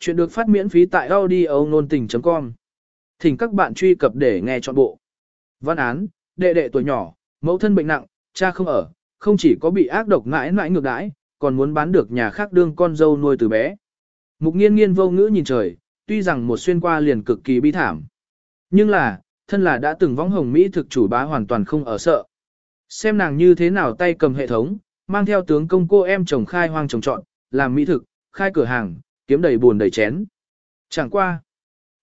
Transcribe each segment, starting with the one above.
Chuyện được phát miễn phí tại audio nôn tình.com. Thỉnh các bạn truy cập để nghe trọn bộ. Văn án, đệ đệ tuổi nhỏ, mẫu thân bệnh nặng, cha không ở, không chỉ có bị ác độc mãi mãi ngược đãi, còn muốn bán được nhà khác đương con dâu nuôi từ bé. Mục nghiên nghiên vô ngữ nhìn trời, tuy rằng một xuyên qua liền cực kỳ bi thảm. Nhưng là, thân là đã từng vong hồng Mỹ thực chủ bá hoàn toàn không ở sợ. Xem nàng như thế nào tay cầm hệ thống, mang theo tướng công cô em chồng khai hoang trồng trọn, làm mỹ thực, khai cửa hàng, kiếm đầy buồn đầy chén. Chẳng qua.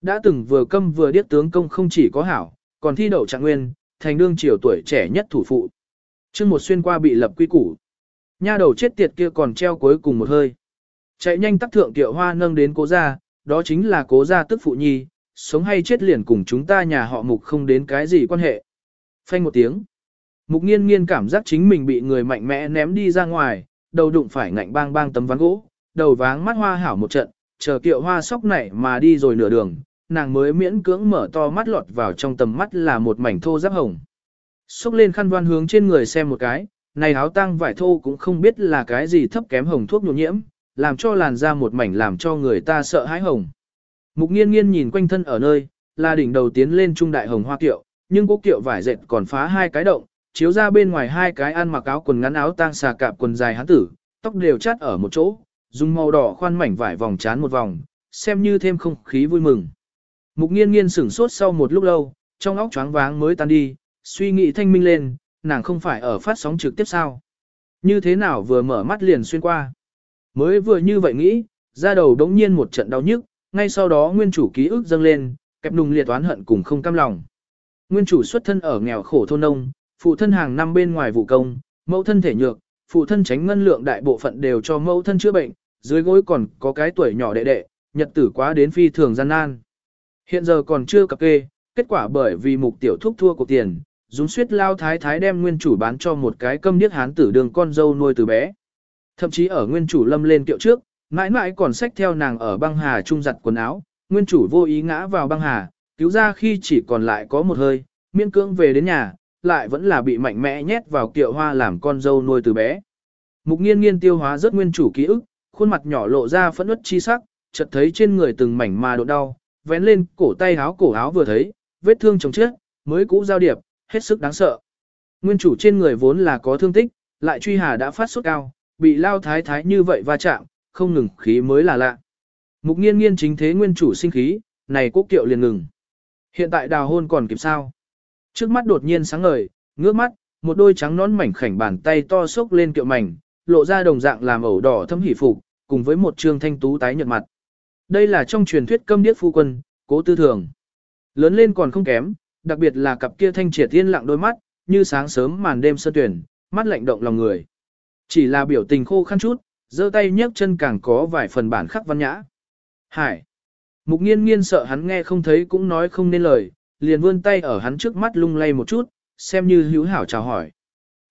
Đã từng vừa câm vừa điếc tướng công không chỉ có hảo, còn thi đậu trạng nguyên, thành đương triều tuổi trẻ nhất thủ phụ. trương một xuyên qua bị lập quy củ. Nha đầu chết tiệt kia còn treo cuối cùng một hơi. Chạy nhanh tắc thượng tiệu hoa nâng đến cố gia, đó chính là cố gia tức phụ nhi, sống hay chết liền cùng chúng ta nhà họ mục không đến cái gì quan hệ. Phanh một tiếng. Mục nghiên nghiên cảm giác chính mình bị người mạnh mẽ ném đi ra ngoài, đầu đụng phải ngạnh bang bang tấm ván gỗ, đầu váng mắt hoa hảo một trận, chờ kiệu hoa sóc nảy mà đi rồi nửa đường, nàng mới miễn cưỡng mở to mắt lọt vào trong tầm mắt là một mảnh thô giáp hồng. Xúc lên khăn đoan hướng trên người xem một cái, này áo tăng vải thô cũng không biết là cái gì thấp kém hồng thuốc nhuộm nhiễm, làm cho làn da một mảnh làm cho người ta sợ hãi hồng. Mục nghiên nghiên nhìn quanh thân ở nơi, là đỉnh đầu tiến lên trung đại hồng hoa kiệu, nhưng cố kiệu vải dệt còn phá hai cái động, chiếu ra bên ngoài hai cái ăn mặc áo quần ngắn áo tang xà cạp quần dài hán tử, tóc đều chát ở một chỗ, dùng màu đỏ khoan mảnh vải vòng chán một vòng, xem như thêm không khí vui mừng. Mục nghiên nghiên sửng sốt sau một lúc lâu, trong óc choáng váng mới tan đi, suy nghĩ thanh minh lên, nàng không phải ở phát sóng trực tiếp sao. Như thế nào vừa mở mắt liền xuyên qua. Mới vừa như vậy nghĩ, ra đầu đống nhiên một trận đau nhức, ngay sau đó nguyên chủ ký ức dâng lên, kẹp nùng liệt oán hận cùng không cam lòng. Nguyên chủ xuất thân ở nghèo khổ thôn nông, phụ thân hàng năm bên ngoài vụ công, mẫu thân thể nhược, phụ thân tránh ngân lượng đại bộ phận đều cho mẫu thân chữa bệnh, dưới gối còn có cái tuổi nhỏ đệ đệ, nhật tử quá đến phi thường gian nan. Hiện giờ còn chưa cập kê, kết quả bởi vì mục tiểu thúc thua của tiền, dũng suyết lao thái thái đem nguyên chủ bán cho một cái câm điếc hán tử đường con dâu nuôi từ bé. Thậm chí ở nguyên chủ lâm lên kiệu trước, mãi mãi còn xách theo nàng ở băng hà trung giặt quần áo, nguyên chủ vô ý ngã vào băng hà, cứu ra khi chỉ còn lại có một hơi, miên cưỡng về đến nhà, lại vẫn là bị mạnh mẽ nhét vào kiệu hoa làm con dâu nuôi từ bé. Mục nghiên nghiên tiêu hóa rất nguyên chủ ký ức, khuôn mặt nhỏ lộ ra phẫn uất chi sắc, chợt thấy trên người từng mảnh mà độ đau, vén lên cổ tay áo cổ áo vừa thấy, vết thương chồng chết, mới cũ giao điệp, hết sức đáng sợ. Nguyên chủ trên người vốn là có thương tích, lại truy hà đã phát sốt cao, bị lao thái thái như vậy va chạm, không ngừng khí mới là lạ. Mục nghiên nghiên chính thế nguyên chủ sinh khí, này quốc kiệu liền ngừng. Hiện tại đào hôn còn kịp sao? Trước mắt đột nhiên sáng ngời, ngước mắt, một đôi trắng nón mảnh khảnh bàn tay to sốc lên kiệu mảnh, lộ ra đồng dạng làm ẩu đỏ thâm hỉ phục, cùng với một trương thanh tú tái nhợt mặt. Đây là trong truyền thuyết câm điếc phu quân, cố tư thường. Lớn lên còn không kém, đặc biệt là cặp kia thanh triệt tiên lặng đôi mắt, như sáng sớm màn đêm sơ tuyển, mắt lạnh động lòng người. Chỉ là biểu tình khô khăn chút, giơ tay nhấc chân càng có vài phần bản khắc văn nhã. Hải. Mục nghiên nghiên sợ hắn nghe không thấy cũng nói không nên lời, liền vươn tay ở hắn trước mắt lung lay một chút, xem như hữu hảo chào hỏi.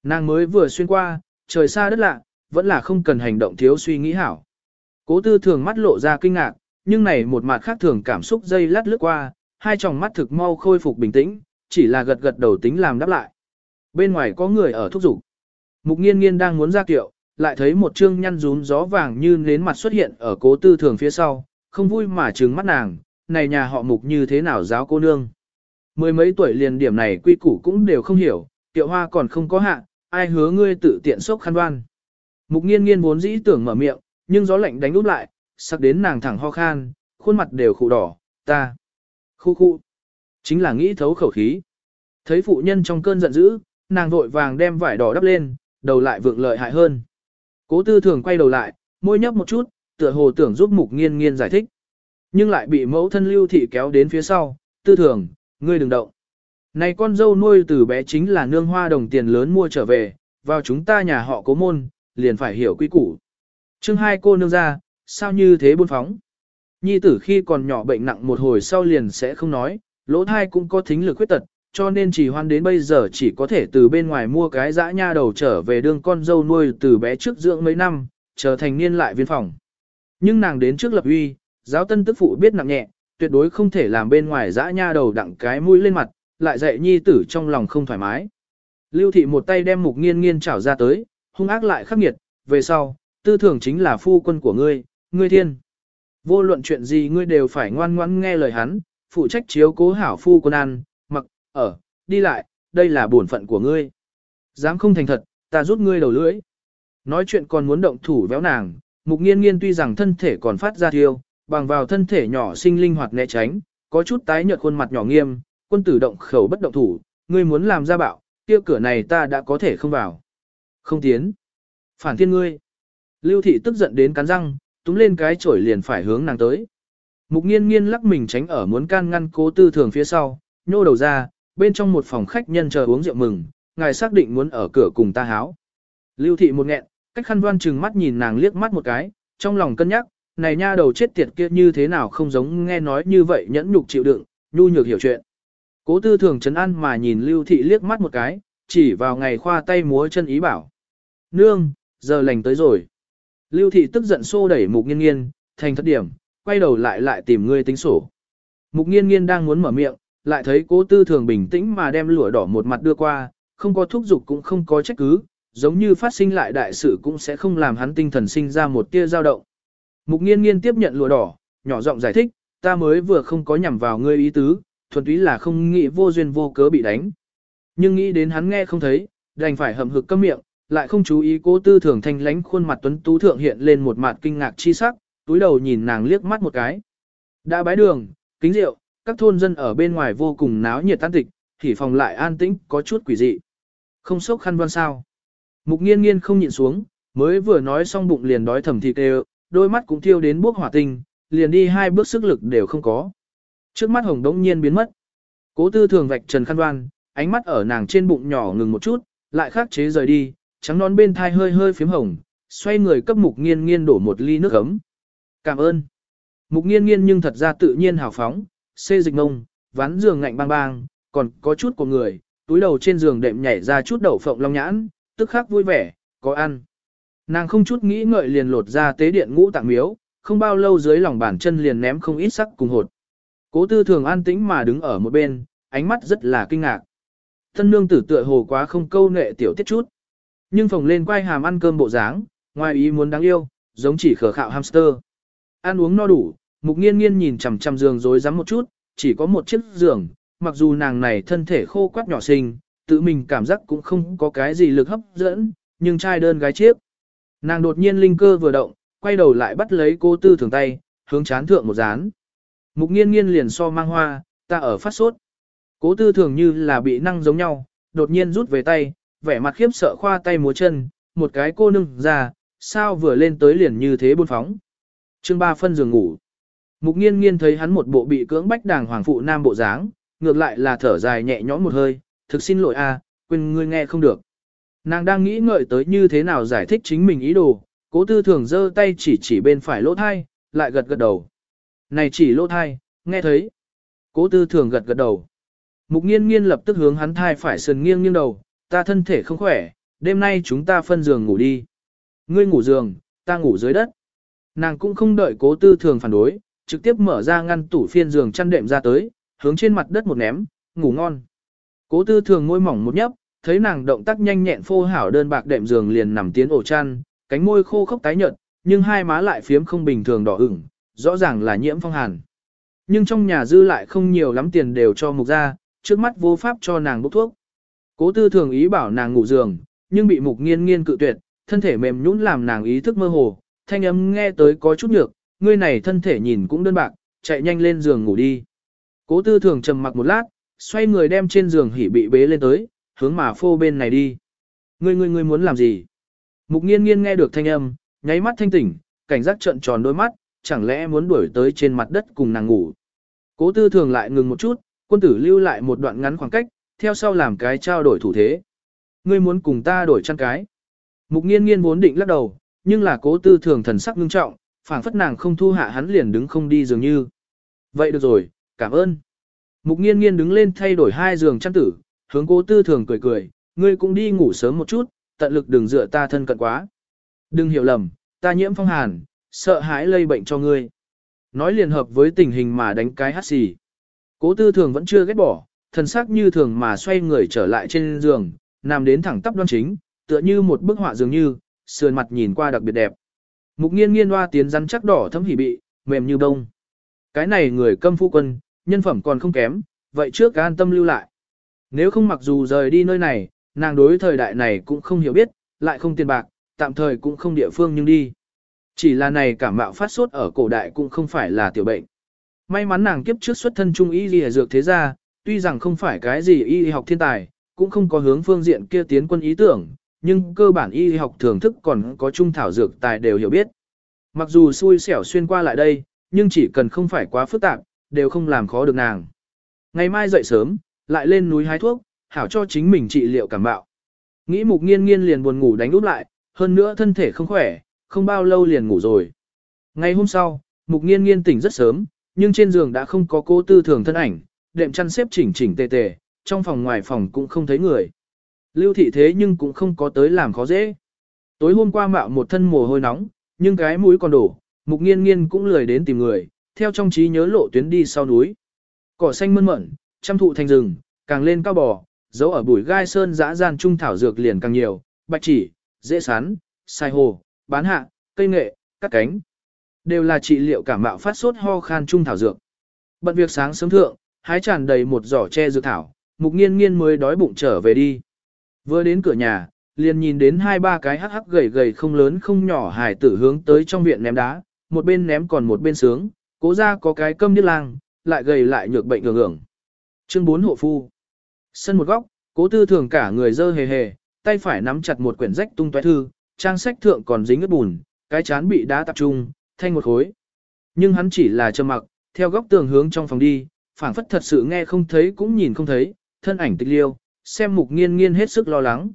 Nàng mới vừa xuyên qua, trời xa đất lạ, vẫn là không cần hành động thiếu suy nghĩ hảo. Cố tư thường mắt lộ ra kinh ngạc, nhưng này một mặt khác thường cảm xúc dây lát lướt qua, hai tròng mắt thực mau khôi phục bình tĩnh, chỉ là gật gật đầu tính làm đáp lại. Bên ngoài có người ở thúc giục. Mục nghiên nghiên đang muốn ra kiệu, lại thấy một trương nhăn rún gió vàng như nến mặt xuất hiện ở cố tư thường phía sau, không vui mà trừng mắt nàng, này nhà họ mục như thế nào giáo cô nương. Mười mấy tuổi liền điểm này quy củ cũng đều không hiểu, tiệu hoa còn không có hạ, ai hứa ngươi tự tiện sốc khăn đoan. Mục nghiên nghiên vốn dĩ tưởng mở miệng, nhưng gió lạnh đánh úp lại, sắc đến nàng thẳng ho khan, khuôn mặt đều khụ đỏ, ta. Khu khu. Chính là nghĩ thấu khẩu khí. Thấy phụ nhân trong cơn giận dữ, nàng vội vàng đem vải đỏ đắp lên, đầu lại vượng lợi hại hơn. Cố tư thường quay đầu lại, môi nhấp một chút, tựa hồ tưởng giúp mục nghiên nghiên giải thích. Nhưng lại bị mẫu thân lưu thị kéo đến phía sau, tư thường, ngươi đừng động. Này con dâu nuôi từ bé chính là nương hoa đồng tiền lớn mua trở về, vào chúng ta nhà họ cố môn, liền phải hiểu quy củ chương hai cô nương ra, sao như thế buôn phóng. Nhi tử khi còn nhỏ bệnh nặng một hồi sau liền sẽ không nói, lỗ thai cũng có thính lực khuyết tật, cho nên chỉ hoan đến bây giờ chỉ có thể từ bên ngoài mua cái dã nha đầu trở về đương con dâu nuôi từ bé trước dưỡng mấy năm, trở thành niên lại viên phòng. Nhưng nàng đến trước lập uy, giáo tân tức phụ biết nặng nhẹ, tuyệt đối không thể làm bên ngoài dã nha đầu đặng cái mũi lên mặt, lại dạy nhi tử trong lòng không thoải mái. Lưu thị một tay đem mục nghiên nghiên chảo ra tới, hung ác lại khắc nghiệt, về sau, tư tưởng chính là phu quân của ngươi, ngươi thiên. Vô luận chuyện gì ngươi đều phải ngoan ngoãn nghe lời hắn, phụ trách chiếu cố hảo phu quân ăn, mặc, ở, đi lại, đây là bổn phận của ngươi. Dám không thành thật, ta rút ngươi đầu lưỡi. Nói chuyện còn muốn động thủ véo nàng, mục nghiên nghiên tuy rằng thân thể còn phát ra thiêu, bằng vào thân thể nhỏ sinh linh hoạt né tránh, có chút tái nhợt khuôn mặt nhỏ nghiêm, quân tử động khẩu bất động thủ, ngươi muốn làm ra bạo, kia cửa này ta đã có thể không vào. Không tiến. Phản thiên ngươi. Lưu thị tức giận đến cắn răng, túm lên cái chổi liền phải hướng nàng tới. Mục nghiên nghiên lắc mình tránh ở muốn can ngăn cố tư thường phía sau, nhô đầu ra, bên trong một phòng khách nhân chờ uống rượu mừng, ngài xác định muốn ở cửa cùng ta háo. Lưu thị một nghẹn, cách khăn đoan chừng mắt nhìn nàng liếc mắt một cái, trong lòng cân nhắc, này nha đầu chết tiệt kia như thế nào không giống nghe nói như vậy nhẫn nhục chịu đựng, nhu nhược hiểu chuyện. Cố tư thường chấn an mà nhìn lưu thị liếc mắt một cái, chỉ vào ngày khoa tay múa chân ý bảo. Nương, giờ lành tới rồi. Lưu thị tức giận xô đẩy mục nghiên nghiên, thành thất điểm, quay đầu lại lại tìm ngươi tính sổ. Mục nghiên nghiên đang muốn mở miệng, lại thấy cố tư thường bình tĩnh mà đem lụa đỏ một mặt đưa qua, không có thúc giục cũng không có trách cứ, giống như phát sinh lại đại sự cũng sẽ không làm hắn tinh thần sinh ra một tia dao động. Mục nghiên nghiên tiếp nhận lụa đỏ, nhỏ giọng giải thích, ta mới vừa không có nhằm vào ngươi ý tứ, thuần túy là không nghĩ vô duyên vô cớ bị đánh. Nhưng nghĩ đến hắn nghe không thấy, đành phải hậm hực câm miệng, lại không chú ý cố tư thường thanh lánh khuôn mặt tuấn tú thượng hiện lên một mặt kinh ngạc chi sắc, túi đầu nhìn nàng liếc mắt một cái. Đã bái đường, kính rượu, các thôn dân ở bên ngoài vô cùng náo nhiệt tan tịch, thì phòng lại an tĩnh, có chút quỷ dị. Không sốc khăn văn sao. Mục nghiên nghiên không nhịn xuống, mới vừa nói xong bụng liền đói thầm thịt đều, đôi mắt cũng thiêu đến bước hỏa tinh, liền đi hai bước sức lực đều không có. Trước mắt hồng đống nhiên biến mất. Cố tư thường vạch trần khăn đoan, ánh mắt ở nàng trên bụng nhỏ ngừng một chút, lại khắc chế rời đi, trắng nón bên thai hơi hơi phím hồng, xoay người cấp mục nghiên nghiên đổ một ly nước ấm. Cảm ơn. Mục nghiên nghiên nhưng thật ra tự nhiên hào phóng, xê dịch mông, ván giường ngạnh bang bang, còn có chút của người, túi đầu trên giường đệm nhảy ra chút đậu phộng long nhãn, tức khắc vui vẻ, có ăn. Nàng không chút nghĩ ngợi liền lột ra tế điện ngũ tạng miếu, không bao lâu dưới lòng bàn chân liền ném không ít sắc cùng hột. Cố tư thường an tĩnh mà đứng ở một bên, ánh mắt rất là kinh ngạc. Thân nương tử tựa hồ quá không câu nệ tiểu tiết chút. Nhưng phồng lên quay hàm ăn cơm bộ dáng, ngoài ý muốn đáng yêu, giống chỉ khờ khạo hamster. Ăn uống no đủ, mục nghiên nghiên nhìn chằm chằm giường rối rắm một chút, chỉ có một chiếc giường, mặc dù nàng này thân thể khô quắt nhỏ xinh, tự mình cảm giác cũng không có cái gì lực hấp dẫn, nhưng trai đơn gái chiếc. Nàng đột nhiên linh cơ vừa động, quay đầu lại bắt lấy cô tư thường tay, hướng chán thượng một dán. Mục nghiên nghiên liền so mang hoa, ta ở phát sốt. Cố tư thường như là bị năng giống nhau, đột nhiên rút về tay, vẻ mặt khiếp sợ khoa tay múa chân, một cái cô nương ra, sao vừa lên tới liền như thế buôn phóng. chương ba phân giường ngủ. Mục nghiên nghiên thấy hắn một bộ bị cưỡng bách đàng hoàng phụ nam bộ dáng, ngược lại là thở dài nhẹ nhõm một hơi, thực xin lỗi a, quên ngươi nghe không được. Nàng đang nghĩ ngợi tới như thế nào giải thích chính mình ý đồ, cố tư thường giơ tay chỉ chỉ bên phải lỗ thai, lại gật gật đầu. Này chỉ lỗ thai, nghe thấy. Cố tư thường gật gật đầu. Mục nghiên nghiên lập tức hướng hắn thai phải sườn nghiêng nghiêng đầu, ta thân thể không khỏe, đêm nay chúng ta phân giường ngủ đi. Ngươi ngủ giường, ta ngủ dưới đất. Nàng cũng không đợi cố tư thường phản đối, trực tiếp mở ra ngăn tủ phiên giường chăn đệm ra tới, hướng trên mặt đất một ném, ngủ ngon. Cố tư thường môi mỏng một nhấp, thấy nàng động tác nhanh nhẹn phô hảo đơn bạc đệm giường liền nằm tiến ổ chăn, cánh môi khô khốc tái nhợt, nhưng hai má lại phiếm không bình thường đỏ ửng, rõ ràng là nhiễm phong hàn. Nhưng trong nhà dư lại không nhiều lắm tiền đều cho mục ra, trước mắt vô pháp cho nàng bốc thuốc. Cố tư thường ý bảo nàng ngủ giường, nhưng bị mục nghiên nghiên cự tuyệt, thân thể mềm nhũn làm nàng ý thức mơ hồ, thanh âm nghe tới có chút nhược, ngươi này thân thể nhìn cũng đơn bạc, chạy nhanh lên giường ngủ đi. Cố tư thường trầm mặc một lát, xoay người đem trên giường hỉ bị bế lên tới, hướng mà phô bên này đi. Ngươi ngươi ngươi muốn làm gì? Mục nghiên nghiên nghe được thanh âm, nháy mắt thanh tỉnh, cảnh giác trợn tròn đôi mắt, chẳng lẽ muốn đuổi tới trên mặt đất cùng nàng ngủ. Cố tư thường lại ngừng một chút, quân tử lưu lại một đoạn ngắn khoảng cách, theo sau làm cái trao đổi thủ thế. Ngươi muốn cùng ta đổi chăn cái. Mục nghiên nghiên vốn định lắc đầu, nhưng là cố tư thường thần sắc ngưng trọng, phảng phất nàng không thu hạ hắn liền đứng không đi dường như. Vậy được rồi, cảm ơn. Mục nghiên nghiên đứng lên thay đổi hai giường chăn tử, hướng cố tư thường cười cười, ngươi cũng đi ngủ sớm một chút, tận lực đừng dựa ta thân cận quá. Đừng hiểu lầm, ta nhiễm phong hàn, sợ hãi lây bệnh cho ngươi. Nói liền hợp với tình hình mà đánh cái hát xì. Cố tư thường vẫn chưa ghét bỏ, thần sắc như thường mà xoay người trở lại trên giường, nằm đến thẳng tắp đoan chính, tựa như một bức họa dường như, sườn mặt nhìn qua đặc biệt đẹp. Mục nghiên nghiên hoa tiến rắn chắc đỏ thấm hỉ bị, mềm như bông. Cái này người câm phu quân, nhân phẩm còn không kém, vậy trước an tâm lưu lại. Nếu không mặc dù rời đi nơi này, nàng đối thời đại này cũng không hiểu biết, lại không tiền bạc, tạm thời cũng không địa phương nhưng đi. Chỉ là này cảm mạo phát sốt ở cổ đại cũng không phải là tiểu bệnh. May mắn nàng kiếp trước xuất thân trung y gì dược thế gia, tuy rằng không phải cái gì y học thiên tài, cũng không có hướng phương diện kia tiến quân ý tưởng, nhưng cơ bản y học thưởng thức còn có trung thảo dược tài đều hiểu biết. Mặc dù xui xẻo xuyên qua lại đây, nhưng chỉ cần không phải quá phức tạp, đều không làm khó được nàng. Ngày mai dậy sớm, lại lên núi hái thuốc, hảo cho chính mình trị liệu cảm bạo. Nghĩ mục nghiên nghiên liền buồn ngủ đánh úp lại, hơn nữa thân thể không khỏe, không bao lâu liền ngủ rồi. Ngày hôm sau, mục nghiên nghiên tỉnh rất sớm, nhưng trên giường đã không có cô tư thường thân ảnh, đệm chăn xếp chỉnh chỉnh tề tề, trong phòng ngoài phòng cũng không thấy người. Lưu thị thế nhưng cũng không có tới làm khó dễ. Tối hôm qua mạo một thân mồ hôi nóng, nhưng cái mũi còn đổ, mục nghiên nghiên cũng lười đến tìm người, theo trong trí nhớ lộ tuyến đi sau núi. Cỏ xanh mơn mận, trăm thụ thành rừng, càng lên cao bò, dấu ở bụi gai sơn dã gian trung thảo dược liền càng nhiều, bạch chỉ, dễ sán, sai hồ, bán hạ, cây nghệ, cắt cánh. Đều là trị liệu cảm mạo phát sốt ho khan trung thảo dược. Bận việc sáng sớm thượng, hái tràn đầy một giỏ tre dược thảo, mục nghiên nghiên mới đói bụng trở về đi. Vừa đến cửa nhà, liền nhìn đến hai ba cái hắc hắc gầy gầy không lớn không nhỏ hải tử hướng tới trong viện ném đá, một bên ném còn một bên sướng, cố ra có cái câm điếc lang, lại gầy lại nhược bệnh ngường ngường. Chương 4 hộ phu. Sân một góc, cố tư thường cả người dơ hề hề, tay phải nắm chặt một quyển rách tung toé thư, trang sách thượng còn dính ướt bùn, cái chán bị đá tập trung, thanh một khối. Nhưng hắn chỉ là trầm mặc, theo góc tường hướng trong phòng đi, phảng phất thật sự nghe không thấy cũng nhìn không thấy, thân ảnh tịch liêu, xem mục nghiên nghiên hết sức lo lắng.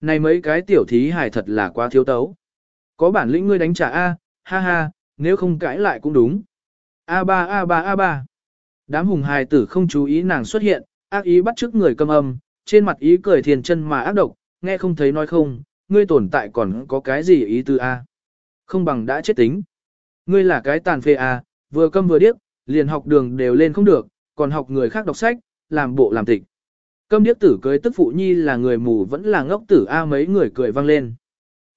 Này mấy cái tiểu thí hài thật là quá thiếu tấu. Có bản lĩnh ngươi đánh trả A, ha ha, nếu không cãi lại cũng đúng. A3 A3 A3. Đám hùng hài tử không chú ý nàng xuất hiện, ác ý bắt trước người câm âm, trên mặt ý cười thiền chân mà ác độc, nghe không thấy nói không, ngươi tồn tại còn có cái gì ý tư A. Không bằng đã chết tính. Ngươi là cái tàn phê A, vừa câm vừa điếc, liền học đường đều lên không được, còn học người khác đọc sách, làm bộ làm tịch. Câm điếc tử cưới tức phụ nhi là người mù vẫn là ngốc tử A mấy người cười vang lên.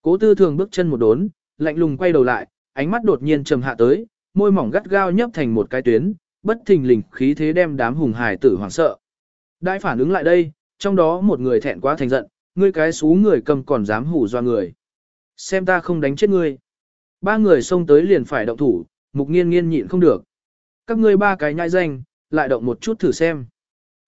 Cố tư thường bước chân một đốn, lạnh lùng quay đầu lại, ánh mắt đột nhiên trầm hạ tới, môi mỏng gắt gao nhấp thành một cái tuyến, bất thình lình khí thế đem đám hùng hải tử hoảng sợ. Đại phản ứng lại đây, trong đó một người thẹn quá thành giận, ngươi cái xú người cầm còn dám hù doa người. Xem ta không đánh chết ngươi. Ba người xông tới liền phải động thủ, mục nghiên nghiên nhịn không được. Các ngươi ba cái nhai danh, lại động một chút thử xem.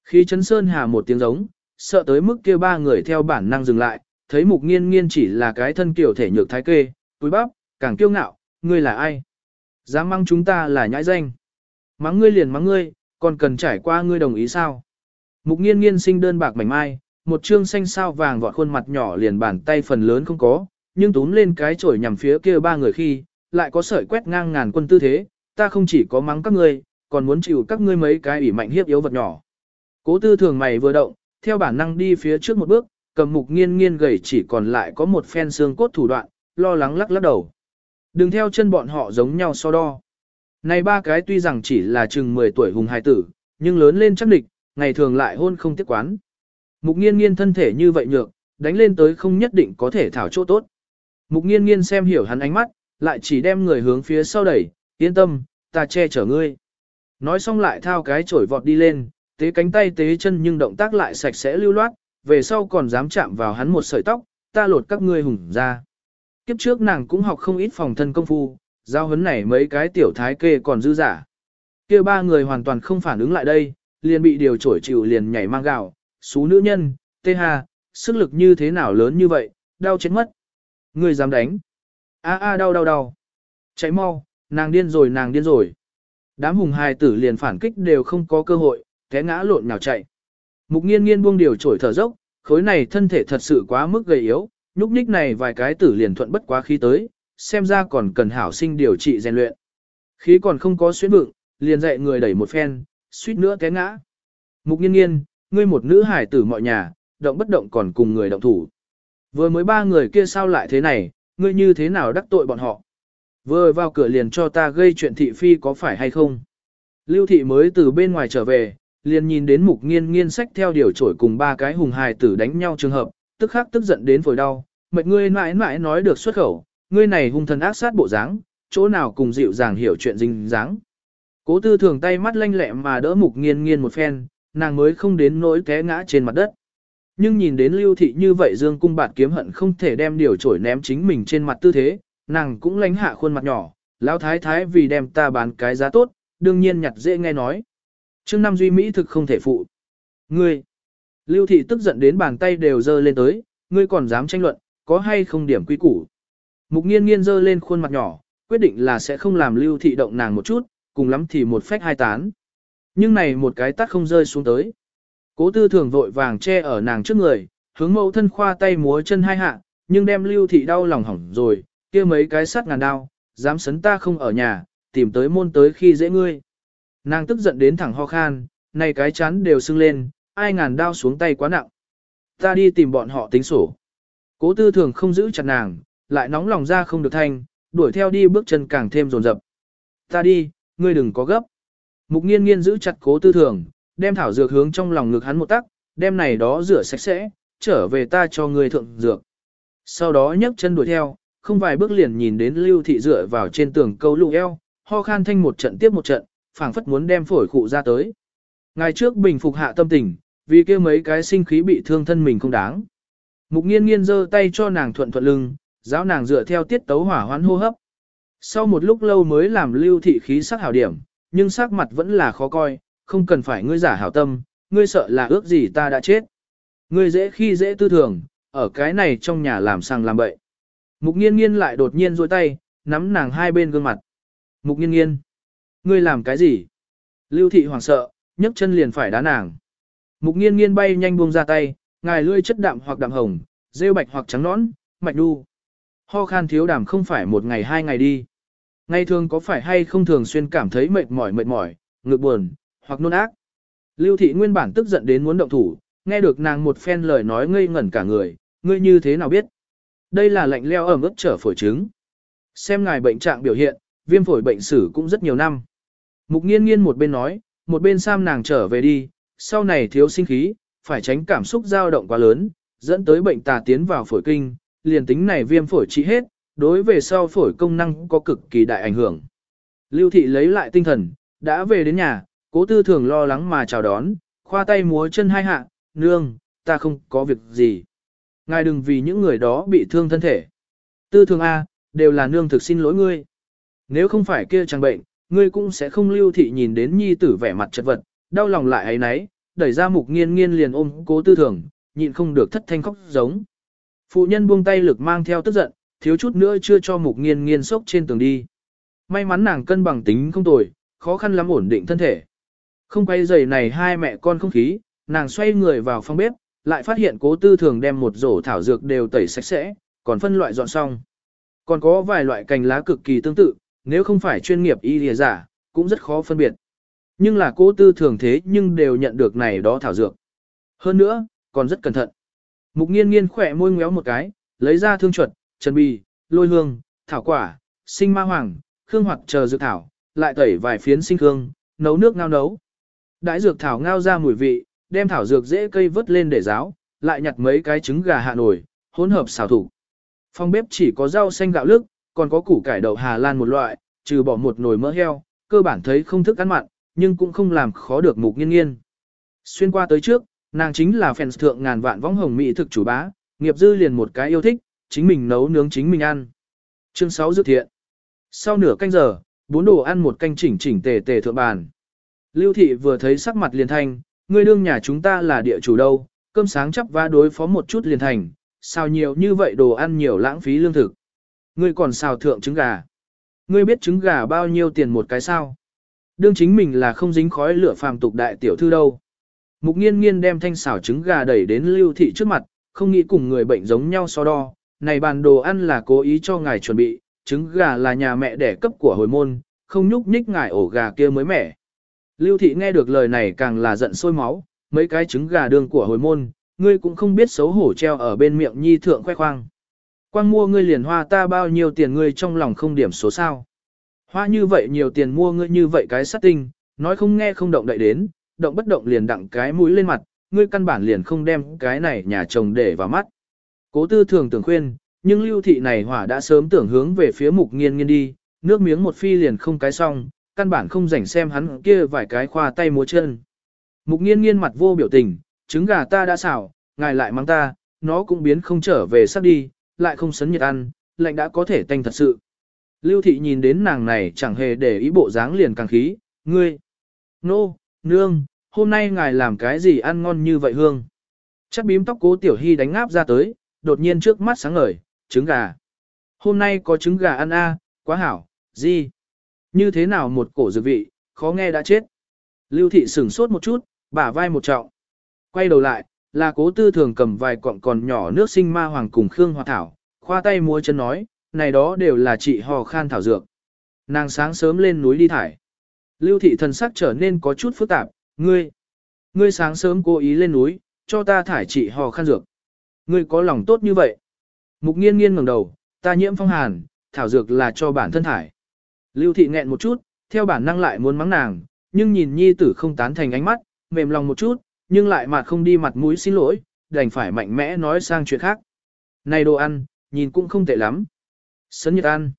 Khi chấn sơn hà một tiếng giống, sợ tới mức kia ba người theo bản năng dừng lại, thấy mục nghiên nghiên chỉ là cái thân kiểu thể nhược thái kê, túi bắp, càng kiêu ngạo, ngươi là ai? Dám mắng chúng ta là nhãi danh. Mắng ngươi liền mắng ngươi, còn cần trải qua ngươi đồng ý sao? Mục nghiên nghiên sinh đơn bạc mảnh mai, một trương xanh sao vàng vọt khuôn mặt nhỏ liền bàn tay phần lớn không có, nhưng túm lên cái chổi nhằm phía kia ba người khi, lại có sợi quét ngang ngàn quân tư thế, ta không chỉ có mắng các ngươi, còn muốn chịu các ngươi mấy cái ủy mạnh hiếp yếu vật nhỏ. Cố tư thường mày vừa động, theo bản năng đi phía trước một bước, cầm mục nghiên nghiên gầy chỉ còn lại có một phen xương cốt thủ đoạn, lo lắng lắc lắc đầu. Đừng theo chân bọn họ giống nhau so đo. Này ba cái tuy rằng chỉ là chừng 10 tuổi hùng hài tử, nhưng lớn lên chắc địch, ngày thường lại hôn không tiếc quán. Mục nghiên nghiên thân thể như vậy nhược, đánh lên tới không nhất định có thể thảo chỗ tốt. Mục nghiên nghiên xem hiểu hắn ánh mắt, lại chỉ đem người hướng phía sau đẩy, yên tâm, ta che chở ngươi. Nói xong lại thao cái chổi vọt đi lên, tế cánh tay tế chân nhưng động tác lại sạch sẽ lưu loát, về sau còn dám chạm vào hắn một sợi tóc, ta lột các ngươi hùng ra. Kiếp trước nàng cũng học không ít phòng thân công phu, giao hấn này mấy cái tiểu thái kê còn dư giả. kia ba người hoàn toàn không phản ứng lại đây, liền bị điều trổi chịu liền nhảy mang gạo, xú nữ nhân, tê Hà, sức lực như thế nào lớn như vậy, đau chết mất. Người dám đánh. a a đau đau đau. Chạy mau, nàng điên rồi nàng điên rồi. Đám hùng hài tử liền phản kích đều không có cơ hội, té ngã lộn nào chạy. Mục nghiên nghiên buông điều trổi thở dốc, khối này thân thể thật sự quá mức gầy yếu, nhúc nhích này vài cái tử liền thuận bất quá khí tới, xem ra còn cần hảo sinh điều trị rèn luyện. Khí còn không có xuyến vựng, liền dạy người đẩy một phen, suýt nữa té ngã. Mục nghiên nghiên, ngươi một nữ hải tử mọi nhà, động bất động còn cùng người động thủ. Vừa mới ba người kia sao lại thế này, ngươi như thế nào đắc tội bọn họ. Vừa vào cửa liền cho ta gây chuyện thị phi có phải hay không. Lưu thị mới từ bên ngoài trở về, liền nhìn đến mục nghiên nghiên sách theo điều trổi cùng ba cái hùng hài tử đánh nhau trường hợp, tức khắc tức giận đến phổi đau, mệt ngươi mãi mãi nói được xuất khẩu, ngươi này hung thần ác sát bộ dáng, chỗ nào cùng dịu dàng hiểu chuyện dinh dáng. Cố tư thường tay mắt lanh lẹ mà đỡ mục nghiên nghiên một phen, nàng mới không đến nỗi té ngã trên mặt đất. Nhưng nhìn đến lưu thị như vậy dương cung bạt kiếm hận không thể đem điều trổi ném chính mình trên mặt tư thế, nàng cũng lánh hạ khuôn mặt nhỏ, lão thái thái vì đem ta bán cái giá tốt, đương nhiên nhặt dễ nghe nói. Trương Năm Duy Mỹ thực không thể phụ. Ngươi, lưu thị tức giận đến bàn tay đều dơ lên tới, ngươi còn dám tranh luận, có hay không điểm quy củ. Mục nghiên nghiên dơ lên khuôn mặt nhỏ, quyết định là sẽ không làm lưu thị động nàng một chút, cùng lắm thì một phách hai tán. Nhưng này một cái tắt không rơi xuống tới. Cố tư thường vội vàng che ở nàng trước người, hướng mẫu thân khoa tay múa chân hai hạ, nhưng đem lưu thị đau lòng hỏng rồi, kia mấy cái sắt ngàn đao, dám sấn ta không ở nhà, tìm tới môn tới khi dễ ngươi. Nàng tức giận đến thẳng ho khan, này cái chán đều sưng lên, ai ngàn đao xuống tay quá nặng. Ta đi tìm bọn họ tính sổ. Cố tư thường không giữ chặt nàng, lại nóng lòng ra không được thanh, đuổi theo đi bước chân càng thêm rồn rập. Ta đi, ngươi đừng có gấp. Mục nghiên nghiên giữ chặt cố tư thường, đem thảo dược hướng trong lòng ngực hắn một tắc, đem này đó rửa sạch sẽ, trở về ta cho ngươi thượng dược. Sau đó nhấc chân đuổi theo, không vài bước liền nhìn đến lưu thị dựa vào trên tường câu lụ eo, ho khan thanh một trận tiếp một trận, phảng phất muốn đem phổi khụ ra tới. Ngày trước bình phục hạ tâm tình, vì kia mấy cái sinh khí bị thương thân mình không đáng. Mục nghiên nghiên giơ tay cho nàng thuận thuận lưng, giáo nàng dựa theo tiết tấu hỏa hoán hô hấp. Sau một lúc lâu mới làm lưu thị khí sắc hảo điểm, nhưng sắc mặt vẫn là khó coi, không cần phải ngươi giả hảo tâm, ngươi sợ là ước gì ta đã chết. Ngươi dễ khi dễ tư thường, ở cái này trong nhà làm sang làm bậy. Mục nghiên nghiên lại đột nhiên rôi tay, nắm nàng hai bên gương mặt. Mục nghiên nghiên, ngươi làm cái gì? Lưu thị hoảng sợ, nhấc chân liền phải đá nàng. Mục nghiên nghiên bay nhanh buông ra tay, ngài lươi chất đạm hoặc đạm hồng, rêu bạch hoặc trắng nõn, mạch đu. Ho khan thiếu đàm không phải một ngày hai ngày đi. Ngày thường có phải hay không thường xuyên cảm thấy mệt mỏi mệt mỏi, ngực buồn, hoặc nôn ác. Lưu thị nguyên bản tức giận đến muốn động thủ, nghe được nàng một phen lời nói ngây ngẩn cả người, ngươi như thế nào biết? Đây là lạnh leo ẩm ướt trở phổi trứng. Xem ngài bệnh trạng biểu hiện, viêm phổi bệnh sử cũng rất nhiều năm. Mục nghiên nghiên một bên nói, một bên sam nàng trở về đi, sau này thiếu sinh khí, phải tránh cảm xúc dao động quá lớn, dẫn tới bệnh tà tiến vào phổi kinh, liền tính này viêm phổi trị hết, đối về sau phổi công năng có cực kỳ đại ảnh hưởng. Lưu thị lấy lại tinh thần, đã về đến nhà, cố tư thường lo lắng mà chào đón, khoa tay múa chân hai hạ, nương, ta không có việc gì. Ngài đừng vì những người đó bị thương thân thể. Tư thường A, đều là nương thực xin lỗi ngươi. Nếu không phải kia chẳng bệnh, ngươi cũng sẽ không lưu thị nhìn đến nhi tử vẻ mặt chật vật, đau lòng lại ấy nấy, đẩy ra mục nghiên nghiên liền ôm cố tư thường, nhịn không được thất thanh khóc giống. Phụ nhân buông tay lực mang theo tức giận, thiếu chút nữa chưa cho mục nghiên nghiên sốc trên tường đi. May mắn nàng cân bằng tính không tồi, khó khăn lắm ổn định thân thể. Không quay giày này hai mẹ con không khí, nàng xoay người vào phòng bếp, lại phát hiện cố tư thường đem một rổ thảo dược đều tẩy sạch sẽ, còn phân loại dọn xong. Còn có vài loại cành lá cực kỳ tương tự, nếu không phải chuyên nghiệp y lìa giả, cũng rất khó phân biệt. Nhưng là cố tư thường thế nhưng đều nhận được này đó thảo dược. Hơn nữa, còn rất cẩn thận. Mục nghiên nghiên khỏe môi ngéo một cái, lấy ra thương chuẩn, trần bì, lôi hương, thảo quả, sinh ma hoàng, khương hoặc chờ dược thảo, lại tẩy vài phiến sinh hương, nấu nước ngao nấu. Đãi dược thảo ngao ra mùi vị, đem thảo dược dễ cây vớt lên để ráo, lại nhặt mấy cái trứng gà hạ nổi, hỗn hợp xào thủ. Phòng bếp chỉ có rau xanh gạo lức, còn có củ cải đậu Hà Lan một loại, trừ bỏ một nồi mỡ heo, cơ bản thấy không thức ăn mặn, nhưng cũng không làm khó được mục nghiên nghiên. Xuyên qua tới trước, nàng chính là fans thượng ngàn vạn võng hồng mỹ thực chủ bá, nghiệp dư liền một cái yêu thích, chính mình nấu nướng chính mình ăn. Chương 6 dự thiện. Sau nửa canh giờ, bốn đồ ăn một canh chỉnh chỉnh tề tề thượng bàn. Lưu thị vừa thấy sắc mặt liền thanh, Ngươi đương nhà chúng ta là địa chủ đâu, cơm sáng chắp va đối phó một chút liền thành, sao nhiều như vậy đồ ăn nhiều lãng phí lương thực. Ngươi còn xào thượng trứng gà. Ngươi biết trứng gà bao nhiêu tiền một cái sao? Đương chính mình là không dính khói lửa phàm tục đại tiểu thư đâu. Mục nghiên nghiên đem thanh xào trứng gà đẩy đến lưu thị trước mặt, không nghĩ cùng người bệnh giống nhau so đo. Này bàn đồ ăn là cố ý cho ngài chuẩn bị, trứng gà là nhà mẹ đẻ cấp của hồi môn, không nhúc nhích ngài ổ gà kia mới mẻ. Lưu thị nghe được lời này càng là giận sôi máu, mấy cái trứng gà đường của hồi môn, ngươi cũng không biết xấu hổ treo ở bên miệng nhi thượng khoe khoang. Quang mua ngươi liền hoa ta bao nhiêu tiền ngươi trong lòng không điểm số sao. Hoa như vậy nhiều tiền mua ngươi như vậy cái sát tinh, nói không nghe không động đậy đến, động bất động liền đặng cái mũi lên mặt, ngươi căn bản liền không đem cái này nhà chồng để vào mắt. Cố tư thường tưởng khuyên, nhưng lưu thị này hỏa đã sớm tưởng hướng về phía mục nghiên nghiên đi, nước miếng một phi liền không cái xong, căn bản không rảnh xem hắn kia vài cái khoa tay múa chân. Mục nghiên nghiên mặt vô biểu tình, trứng gà ta đã xào, ngài lại mang ta, nó cũng biến không trở về sắp đi, lại không sấn nhiệt ăn, lạnh đã có thể tanh thật sự. Lưu thị nhìn đến nàng này chẳng hề để ý bộ dáng liền càng khí, ngươi, nô, no, nương, hôm nay ngài làm cái gì ăn ngon như vậy hương. Chắc bím tóc cố tiểu hy đánh ngáp ra tới, đột nhiên trước mắt sáng ngời, trứng gà. Hôm nay có trứng gà ăn a, quá hảo, gì? Như thế nào một cổ dược vị, khó nghe đã chết. Lưu thị sửng sốt một chút, bả vai một trọng. Quay đầu lại, là cố tư thường cầm vài cọng còn nhỏ nước sinh ma hoàng cùng Khương Hoa Thảo, khoa tay múa chân nói, này đó đều là chị hò khan thảo dược. Nàng sáng sớm lên núi đi thải. Lưu thị thần sắc trở nên có chút phức tạp, ngươi, ngươi sáng sớm cố ý lên núi, cho ta thải chị hò khan dược. Ngươi có lòng tốt như vậy. Mục nghiên nghiên ngẩng đầu, ta nhiễm phong hàn, thảo dược là cho bản thân thải. Lưu thị nghẹn một chút, theo bản năng lại muốn mắng nàng, nhưng nhìn nhi tử không tán thành ánh mắt, mềm lòng một chút, nhưng lại mặt không đi mặt mũi xin lỗi, đành phải mạnh mẽ nói sang chuyện khác. Này đồ ăn, nhìn cũng không tệ lắm. Sấn nhiệt ăn.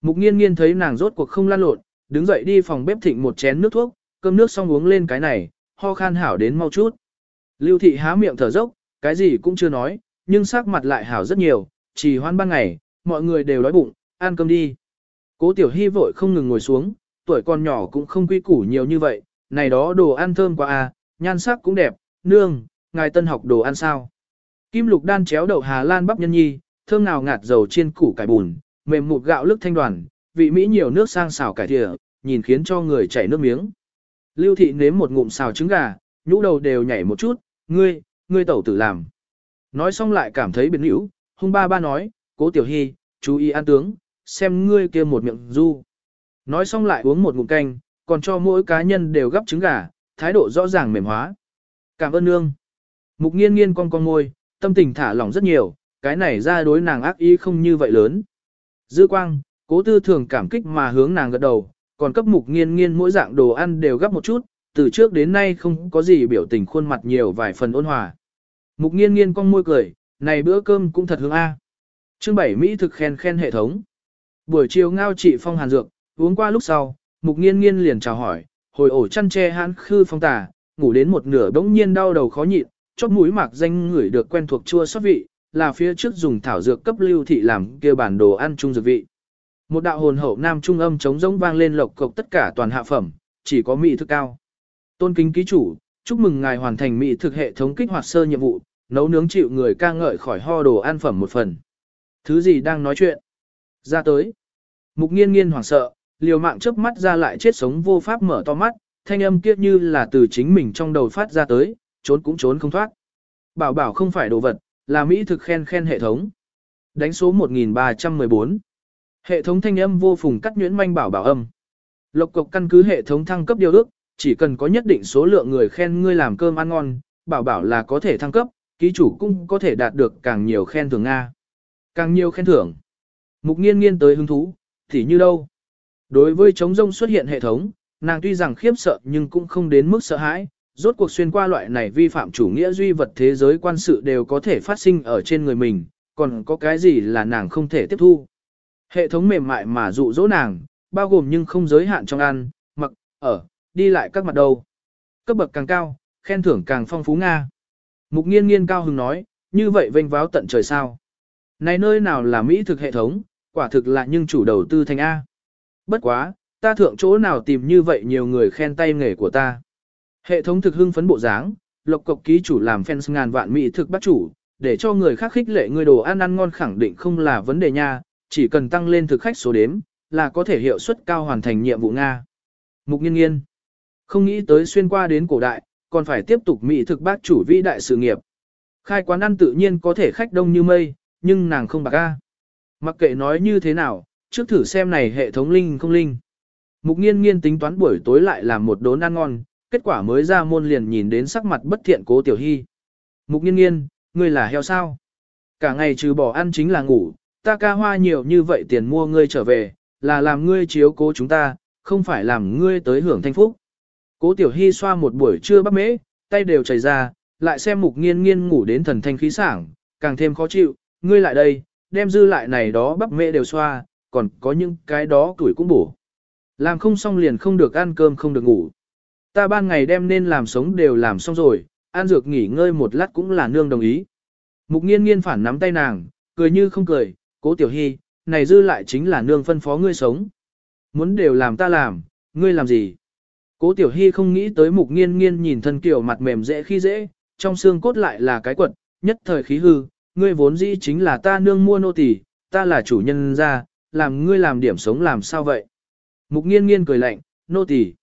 Mục nghiên nghiên thấy nàng rốt cuộc không lan lộn, đứng dậy đi phòng bếp thịnh một chén nước thuốc, cơm nước xong uống lên cái này, ho khan hảo đến mau chút. Lưu thị há miệng thở dốc, cái gì cũng chưa nói, nhưng sắc mặt lại hảo rất nhiều, chỉ hoan ban ngày, mọi người đều đói bụng, ăn cơm đi. Cố tiểu hy vội không ngừng ngồi xuống, tuổi con nhỏ cũng không quy củ nhiều như vậy, này đó đồ ăn thơm quá à, nhan sắc cũng đẹp, nương, ngài tân học đồ ăn sao. Kim lục đan chéo đậu Hà Lan bắp nhân nhi, thơm nào ngạt dầu chiên củ cải bùn, mềm mụt gạo lức thanh đoàn, vị mỹ nhiều nước sang xào cải thịa, nhìn khiến cho người chảy nước miếng. Lưu thị nếm một ngụm xào trứng gà, nhũ đầu đều nhảy một chút, ngươi, ngươi tẩu tử làm. Nói xong lại cảm thấy biến hữu, hung ba ba nói, cố tiểu hy, chú ý ăn tướng, xem ngươi kia một miệng du. Nói xong lại uống một ngụm canh, còn cho mỗi cá nhân đều gấp trứng gà, thái độ rõ ràng mềm hóa. Cảm ơn nương. Mục nghiên nghiên con con môi, tâm tình thả lỏng rất nhiều, cái này ra đối nàng ác ý không như vậy lớn. Dư quang, cố tư thường cảm kích mà hướng nàng gật đầu, còn cấp mục nghiên nghiên mỗi dạng đồ ăn đều gấp một chút, từ trước đến nay không có gì biểu tình khuôn mặt nhiều vài phần ôn hòa. Mục nghiên nghiên con môi cười, này bữa cơm cũng thật hương A. Chương 7 Mỹ thực khen khen hệ thống. Buổi chiều ngao trị phong hàn dược, uống qua lúc sau, mục nghiên nghiên liền chào hỏi, hồi ổ chăn che hãn khư phong tà, ngủ đến một nửa bỗng nhiên đau đầu khó nhịn, chóp mũi mạc danh ngửi được quen thuộc chua xót vị, là phía trước dùng thảo dược cấp lưu thị làm kia bản đồ ăn chung dược vị. Một đạo hồn hậu nam trung âm chống rỗng vang lên lộc cộc tất cả toàn hạ phẩm, chỉ có mỹ thực cao. Tôn kính ký chủ, chúc mừng ngài hoàn thành mỹ thực hệ thống kích hoạt sơ nhiệm vụ, nấu nướng chịu người ca ngợi khỏi ho đồ ăn phẩm một phần. Thứ gì đang nói chuyện? Ra tới. Mục nghiên nghiên hoảng sợ, liều mạng chớp mắt ra lại chết sống vô pháp mở to mắt, thanh âm kia như là từ chính mình trong đầu phát ra tới, trốn cũng trốn không thoát. Bảo bảo không phải đồ vật, là Mỹ thực khen khen hệ thống. Đánh số 1314. Hệ thống thanh âm vô phùng cắt nhuyễn manh bảo bảo âm. Lộc cộc căn cứ hệ thống thăng cấp điều ước, chỉ cần có nhất định số lượng người khen ngươi làm cơm ăn ngon, bảo bảo là có thể thăng cấp, ký chủ cũng có thể đạt được càng nhiều khen thưởng Nga. Càng nhiều khen thưởng. Mục nghiên nghiên tới hứng thú, thì như đâu. Đối với chống rông xuất hiện hệ thống, nàng tuy rằng khiếp sợ nhưng cũng không đến mức sợ hãi, rốt cuộc xuyên qua loại này vi phạm chủ nghĩa duy vật thế giới quan sự đều có thể phát sinh ở trên người mình, còn có cái gì là nàng không thể tiếp thu. Hệ thống mềm mại mà dụ dỗ nàng, bao gồm nhưng không giới hạn trong ăn, mặc, ở, đi lại các mặt đầu Cấp bậc càng cao, khen thưởng càng phong phú Nga. Mục nghiên nghiên cao hứng nói, như vậy vênh váo tận trời sao. Này nơi nào là Mỹ thực hệ thống, quả thực là nhưng chủ đầu tư thành A. Bất quá, ta thượng chỗ nào tìm như vậy nhiều người khen tay nghề của ta. Hệ thống thực hưng phấn bộ dáng, lộc cộc ký chủ làm fans ngàn vạn Mỹ thực bắt chủ, để cho người khác khích lệ người đồ ăn ăn ngon khẳng định không là vấn đề nha, chỉ cần tăng lên thực khách số đếm, là có thể hiệu suất cao hoàn thành nhiệm vụ Nga. Mục nghiên nghiên. Không nghĩ tới xuyên qua đến cổ đại, còn phải tiếp tục Mỹ thực bác chủ vĩ đại sự nghiệp. Khai quán ăn tự nhiên có thể khách đông như mây, nhưng nàng không bạc a. Mặc kệ nói như thế nào, trước thử xem này hệ thống linh không linh. Mục nghiên nghiên tính toán buổi tối lại làm một đốn ăn ngon, kết quả mới ra môn liền nhìn đến sắc mặt bất thiện cố tiểu hy. Mục nghiên nghiên, ngươi là heo sao? Cả ngày trừ bỏ ăn chính là ngủ, ta ca hoa nhiều như vậy tiền mua ngươi trở về, là làm ngươi chiếu cố chúng ta, không phải làm ngươi tới hưởng thanh phúc. Cố tiểu hy xoa một buổi trưa bắp mễ, tay đều chảy ra, lại xem mục nghiên nghiên ngủ đến thần thanh khí sảng, càng thêm khó chịu, ngươi lại đây, đem dư lại này đó bắp mễ đều xoa, còn có những cái đó tuổi cũng bổ. Làm không xong liền không được ăn cơm không được ngủ. Ta ban ngày đem nên làm sống đều làm xong rồi, ăn dược nghỉ ngơi một lát cũng là nương đồng ý. Mục nghiên nghiên phản nắm tay nàng, cười như không cười, cố tiểu hy, này dư lại chính là nương phân phó ngươi sống. Muốn đều làm ta làm, ngươi làm gì? Cố tiểu hy không nghĩ tới mục nghiên nghiên nhìn thân kiểu mặt mềm dễ khi dễ, trong xương cốt lại là cái quật, nhất thời khí hư, ngươi vốn dĩ chính là ta nương mua nô tỳ, ta là chủ nhân ra, làm ngươi làm điểm sống làm sao vậy? Mục nghiên nghiên cười lạnh, nô tỳ,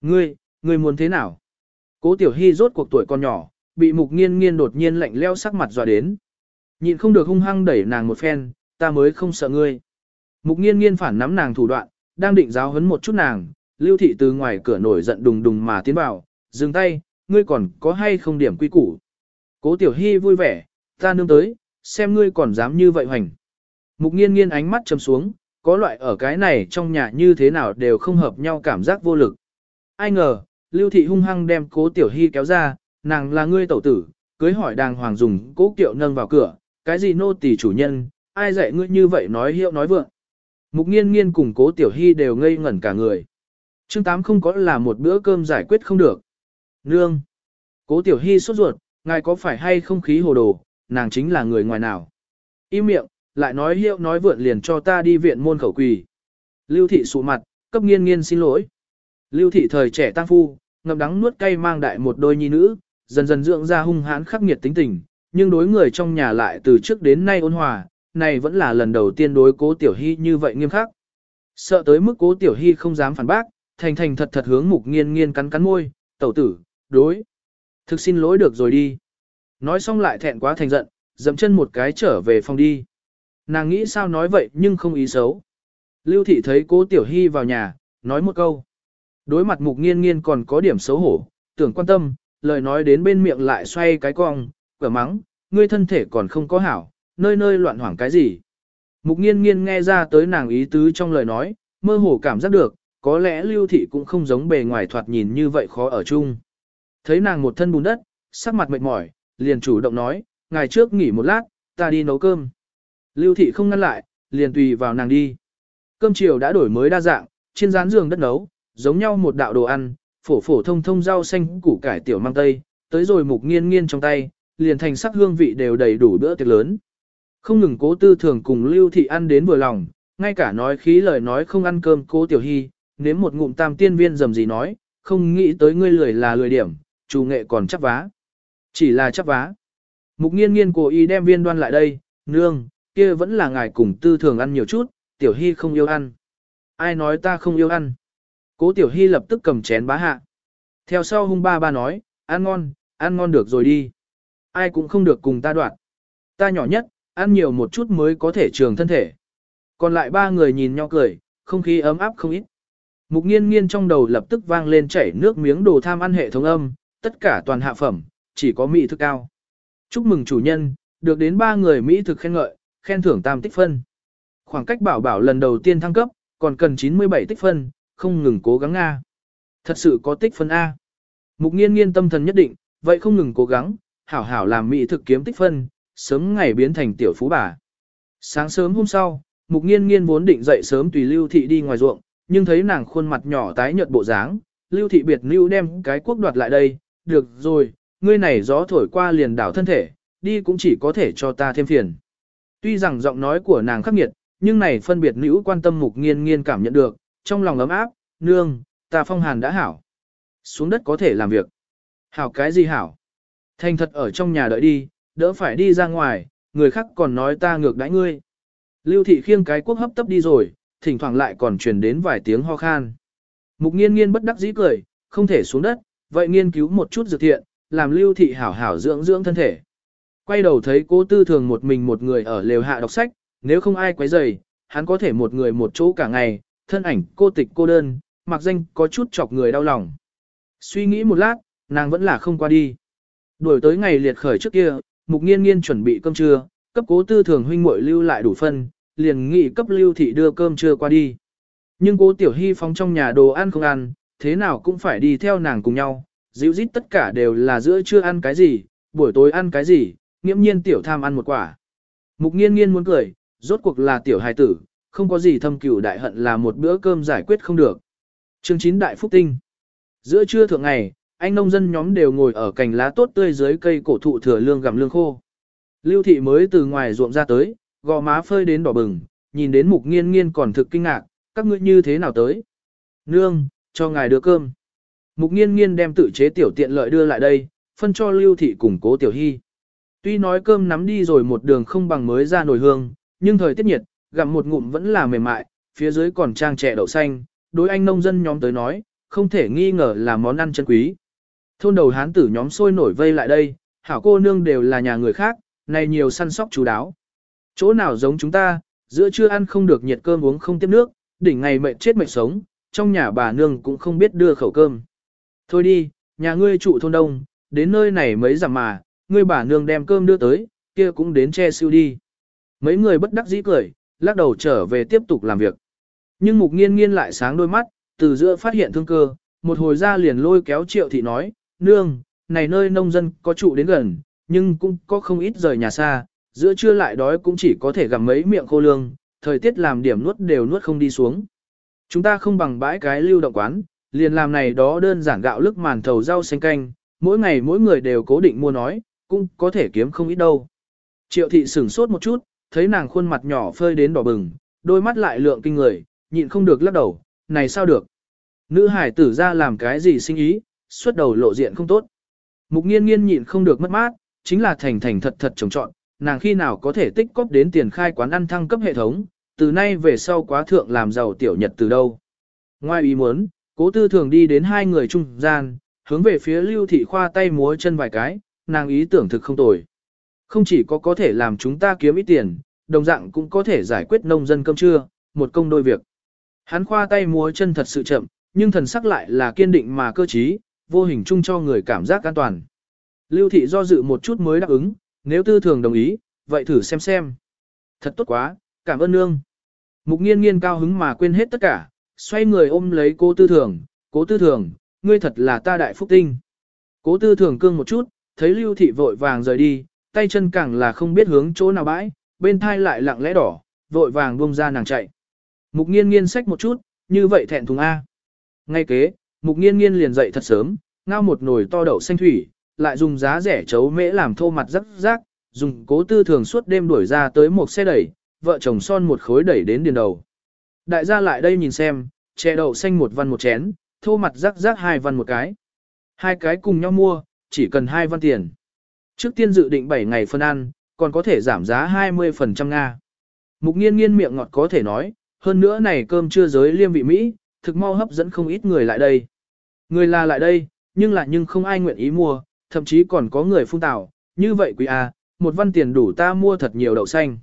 ngươi, ngươi muốn thế nào? Cố tiểu hy rốt cuộc tuổi còn nhỏ, bị mục nghiên nghiên đột nhiên lạnh leo sắc mặt dọa đến. Nhịn không được hung hăng đẩy nàng một phen, ta mới không sợ ngươi. Mục nghiên nghiên phản nắm nàng thủ đoạn, đang định giáo huấn một chút nàng, lưu thị từ ngoài cửa nổi giận đùng đùng mà tiến vào, dừng tay, ngươi còn có hay không điểm quy củ. Cố tiểu hy vui vẻ, ta nương tới, xem ngươi còn dám như vậy hoành. Mục nghiên nghiên ánh mắt trầm xuống, có loại ở cái này trong nhà như thế nào đều không hợp nhau cảm giác vô lực. Ai ngờ, lưu thị hung hăng đem cố tiểu hy kéo ra, nàng là ngươi tẩu tử, cưới hỏi đàng hoàng dùng cố kiệu nâng vào cửa, cái gì nô tỳ chủ nhân, ai dạy ngươi như vậy nói hiệu nói vượng. Mục nghiên nghiên cùng cố tiểu hy đều ngây ngẩn cả người. Chương Tám không có là một bữa cơm giải quyết không được. Nương. Cố tiểu hy sốt ruột, ngài có phải hay không khí hồ đồ, nàng chính là người ngoài nào. Im miệng, lại nói hiệu nói vượn liền cho ta đi viện môn khẩu quỳ. Lưu thị sụ mặt, cấp nghiên nghiên xin lỗi. Lưu thị thời trẻ tăng phu, ngậm đắng nuốt cay mang đại một đôi nhi nữ, dần dần dưỡng ra hung hãn khắc nghiệt tính tình, nhưng đối người trong nhà lại từ trước đến nay ôn hòa, này vẫn là lần đầu tiên đối cố tiểu hy như vậy nghiêm khắc. Sợ tới mức cố tiểu hy không dám phản bác, thành thành thật thật hướng mục nghiên nghiên cắn cắn môi, tẩu tử, đối. Thực xin lỗi được rồi đi. Nói xong lại thẹn quá thành giận, dậm chân một cái trở về phòng đi. Nàng nghĩ sao nói vậy nhưng không ý xấu. Lưu thị thấy cố tiểu hy vào nhà, nói một câu. Đối mặt mục nghiên nghiên còn có điểm xấu hổ, tưởng quan tâm, lời nói đến bên miệng lại xoay cái cong, quả mắng, ngươi thân thể còn không có hảo, nơi nơi loạn hoảng cái gì. Mục nghiên nghiên nghe ra tới nàng ý tứ trong lời nói, mơ hồ cảm giác được, có lẽ lưu thị cũng không giống bề ngoài thoạt nhìn như vậy khó ở chung. Thấy nàng một thân bùn đất, sắc mặt mệt mỏi, liền chủ động nói, ngày trước nghỉ một lát, ta đi nấu cơm. Lưu thị không ngăn lại, liền tùy vào nàng đi. Cơm chiều đã đổi mới đa dạng, trên rán giường đất nấu, giống nhau một đạo đồ ăn, phổ phổ thông thông rau xanh củ cải tiểu mang tây, tới rồi mục nghiên nghiên trong tay, liền thành sắc hương vị đều đầy đủ bữa tiệc lớn. Không ngừng cố tư thường cùng lưu thị ăn đến vừa lòng, ngay cả nói khí lời nói không ăn cơm cố tiểu hy, nếm một ngụm tam tiên viên dầm gì nói, không nghĩ tới ngươi lười là lười điểm, chủ nghệ còn chắc vá. Chỉ là chấp vá. Mục nghiên nghiên cố ý đem viên đoan lại đây, nương, kia vẫn là ngài cùng tư thường ăn nhiều chút, tiểu hy không yêu ăn. Ai nói ta không yêu ăn? Cố tiểu hy lập tức cầm chén bá hạ. Theo sau hung ba ba nói, ăn ngon, ăn ngon được rồi đi. Ai cũng không được cùng ta đoạn. Ta nhỏ nhất, ăn nhiều một chút mới có thể trường thân thể. Còn lại ba người nhìn nhau cười, không khí ấm áp không ít. Mục nghiên nghiên trong đầu lập tức vang lên chảy nước miếng đồ tham ăn hệ thống âm, tất cả toàn hạ phẩm, chỉ có mỹ thực cao. Chúc mừng chủ nhân, được đến ba người mỹ thực khen ngợi, khen thưởng tam tích phân. Khoảng cách bảo bảo lần đầu tiên thăng cấp, còn cần 97 tích phân, không ngừng cố gắng Nga. Thật sự có tích phân A. Mục nghiên nghiên tâm thần nhất định, vậy không ngừng cố gắng, hảo hảo làm mỹ thực kiếm tích phân, sớm ngày biến thành tiểu phú bà. Sáng sớm hôm sau, mục nghiên nghiên vốn định dậy sớm tùy lưu thị đi ngoài ruộng, nhưng thấy nàng khuôn mặt nhỏ tái nhợt bộ dáng, lưu thị biệt lưu đem cái quốc đoạt lại đây, được rồi, ngươi này gió thổi qua liền đảo thân thể, đi cũng chỉ có thể cho ta thêm phiền. Tuy rằng giọng nói của nàng khắc nghiệt, nhưng này phân biệt nữ quan tâm mục nghiên nghiên cảm nhận được, trong lòng ấm áp, nương, ta phong hàn đã hảo. Xuống đất có thể làm việc. Hảo cái gì hảo? Thành thật ở trong nhà đợi đi, đỡ phải đi ra ngoài, người khác còn nói ta ngược đãi ngươi. Lưu thị khiêng cái quốc hấp tấp đi rồi, thỉnh thoảng lại còn truyền đến vài tiếng ho khan. Mục nghiên nghiên bất đắc dĩ cười, không thể xuống đất, vậy nghiên cứu một chút dược thiện, làm lưu thị hảo hảo dưỡng dưỡng thân thể. Quay đầu thấy cố tư thường một mình một người ở lều hạ đọc sách, nếu không ai quấy rầy, hắn có thể một người một chỗ cả ngày, thân ảnh cô tịch cô đơn, mặc danh có chút chọc người đau lòng. Suy nghĩ một lát, nàng vẫn là không qua đi. Đuổi tới ngày liệt khởi trước kia, mục nghiên nghiên chuẩn bị cơm trưa, cấp cố tư thường huynh muội lưu lại đủ phân, liền nghị cấp lưu thị đưa cơm trưa qua đi. Nhưng cố tiểu hy phóng trong nhà đồ ăn không ăn, thế nào cũng phải đi theo nàng cùng nhau, dịu dít tất cả đều là giữa trưa ăn cái gì, buổi tối ăn cái gì, nghiễm nhiên tiểu tham ăn một quả. Mục nghiên nghiên muốn cười, rốt cuộc là tiểu hài tử, không có gì thâm cửu đại hận là một bữa cơm giải quyết không được. Chương 9 Đại Phúc Tinh Giữa trưa thượng ngày, anh nông dân nhóm đều ngồi ở cành lá tốt tươi dưới cây cổ thụ thừa lương gặm lương khô. Lưu thị mới từ ngoài ruộng ra tới, gò má phơi đến đỏ bừng, nhìn đến mục nghiên nghiên còn thực kinh ngạc, các ngươi như thế nào tới? Nương, cho ngài đưa cơm. Mục nghiên nghiên đem tự chế tiểu tiện lợi đưa lại đây, phân cho lưu thị cùng cố tiểu hy. Tuy nói cơm nắm đi rồi một đường không bằng mới ra nồi hương, nhưng thời tiết nhiệt, gặm một ngụm vẫn là mềm mại, phía dưới còn trang trẻ đậu xanh, đối anh nông dân nhóm tới nói, không thể nghi ngờ là món ăn chân quý. Thôn đầu hán tử nhóm sôi nổi vây lại đây, hảo cô nương đều là nhà người khác, này nhiều săn sóc chú đáo. Chỗ nào giống chúng ta, giữa trưa ăn không được nhiệt cơm uống không tiếp nước, đỉnh ngày mệt chết mệt sống, trong nhà bà nương cũng không biết đưa khẩu cơm. Thôi đi, nhà ngươi trụ thôn đông, đến nơi này mấy giảm mà, ngươi bà nương đem cơm đưa tới, kia cũng đến che siêu đi. Mấy người bất đắc dĩ cười, lắc đầu trở về tiếp tục làm việc. Nhưng mục nghiên nghiên lại sáng đôi mắt, từ giữa phát hiện thương cơ, một hồi ra liền lôi kéo triệu thị nói, nương, này nơi nông dân có trụ đến gần, nhưng cũng có không ít rời nhà xa, giữa trưa lại đói cũng chỉ có thể gặm mấy miệng khô lương, thời tiết làm điểm nuốt đều nuốt không đi xuống. Chúng ta không bằng bãi cái lưu động quán, liền làm này đó đơn giản gạo lức màn thầu rau xanh canh, mỗi ngày mỗi người đều cố định mua nói, cũng có thể kiếm không ít đâu. Triệu thị sửng sốt một chút, thấy nàng khuôn mặt nhỏ phơi đến đỏ bừng, đôi mắt lại lượng kinh người, nhịn không được lắc đầu, này sao được. Nữ hải tử ra làm cái gì sinh ý, xuất đầu lộ diện không tốt. Mục nghiên nghiên nhịn không được mất mát, chính là thành thành thật thật trồng trọn, nàng khi nào có thể tích cóp đến tiền khai quán ăn thăng cấp hệ thống, từ nay về sau quá thượng làm giàu tiểu nhật từ đâu. Ngoài ý muốn, cố tư thường đi đến hai người trung gian, hướng về phía lưu thị khoa tay múa chân vài cái, nàng ý tưởng thực không tồi. Không chỉ có có thể làm chúng ta kiếm ít tiền, đồng dạng cũng có thể giải quyết nông dân cơm trưa, một công đôi việc. Hắn khoa tay múa chân thật sự chậm, nhưng thần sắc lại là kiên định mà cơ trí, vô hình chung cho người cảm giác an toàn. Lưu thị do dự một chút mới đáp ứng, nếu tư thường đồng ý, vậy thử xem xem. Thật tốt quá, cảm ơn nương. Mục nghiên nghiên cao hứng mà quên hết tất cả, xoay người ôm lấy cố tư thường, cố tư thường, ngươi thật là ta đại phúc tinh. Cố tư thường cương một chút, thấy lưu thị vội vàng rời đi, tay chân càng là không biết hướng chỗ nào bãi, bên thai lại lặng lẽ đỏ, vội vàng buông ra nàng chạy. Mục nghiên nghiên xách một chút, như vậy thẹn thùng A. Ngay kế, mục nghiên nghiên liền dậy thật sớm, ngao một nồi to đậu xanh thủy, lại dùng giá rẻ chấu mễ làm thô mặt rắc rác, dùng cố tư thường suốt đêm đuổi ra tới một xe đẩy, vợ chồng son một khối đẩy đến điền đầu. Đại gia lại đây nhìn xem, chè đậu xanh một văn một chén, thô mặt rắc rắc hai văn một cái. Hai cái cùng nhau mua, chỉ cần hai văn tiền. Trước tiên dự định 7 ngày phân ăn, còn có thể giảm giá 20% Nga. Mục nghiên nghiên miệng ngọt có thể nói, hơn nữa này cơm chưa giới liêm vị Mỹ, thực mau hấp dẫn không ít người lại đây. Người là lại đây, nhưng lại nhưng không ai nguyện ý mua, thậm chí còn có người phung tạo, như vậy quý A, một văn tiền đủ ta mua thật nhiều đậu xanh.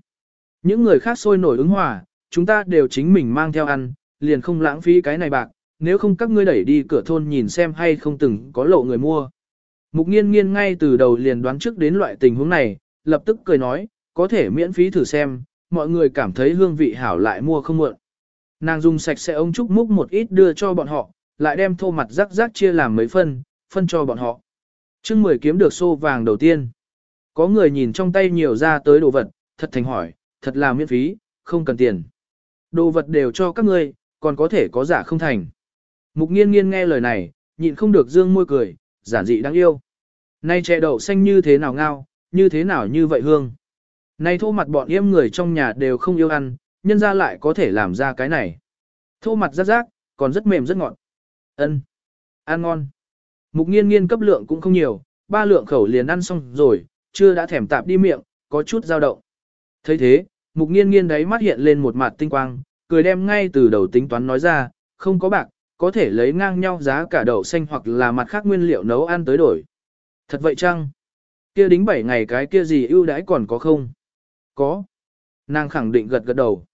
Những người khác sôi nổi ứng hòa, chúng ta đều chính mình mang theo ăn, liền không lãng phí cái này bạc, nếu không các ngươi đẩy đi cửa thôn nhìn xem hay không từng có lộ người mua. Mục nghiên nghiên ngay từ đầu liền đoán trước đến loại tình huống này, lập tức cười nói, có thể miễn phí thử xem, mọi người cảm thấy hương vị hảo lại mua không muộn. Nàng dùng sạch sẽ ông trúc múc một ít đưa cho bọn họ, lại đem thô mặt rắc rắc chia làm mấy phân, phân cho bọn họ. chương 10 kiếm được xô vàng đầu tiên. Có người nhìn trong tay nhiều ra tới đồ vật, thật thành hỏi, thật là miễn phí, không cần tiền. Đồ vật đều cho các ngươi, còn có thể có giả không thành. Mục nghiên nghiên nghe lời này, nhịn không được dương môi cười, giản dị đáng yêu. Nay chè đậu xanh như thế nào ngao, như thế nào như vậy hương. Nay thô mặt bọn yêm người trong nhà đều không yêu ăn, nhân ra lại có thể làm ra cái này. Thô mặt rát rác, còn rất mềm rất ngọt. ân Ăn ngon. Mục nghiên nghiên cấp lượng cũng không nhiều, ba lượng khẩu liền ăn xong rồi, chưa đã thèm tạp đi miệng, có chút dao động. thấy thế, mục nghiên nghiên đấy mắt hiện lên một mặt tinh quang, cười đem ngay từ đầu tính toán nói ra, không có bạc, có thể lấy ngang nhau giá cả đậu xanh hoặc là mặt khác nguyên liệu nấu ăn tới đổi. Thật vậy chăng? Kia đính 7 ngày cái kia gì ưu đãi còn có không? Có. Nàng khẳng định gật gật đầu.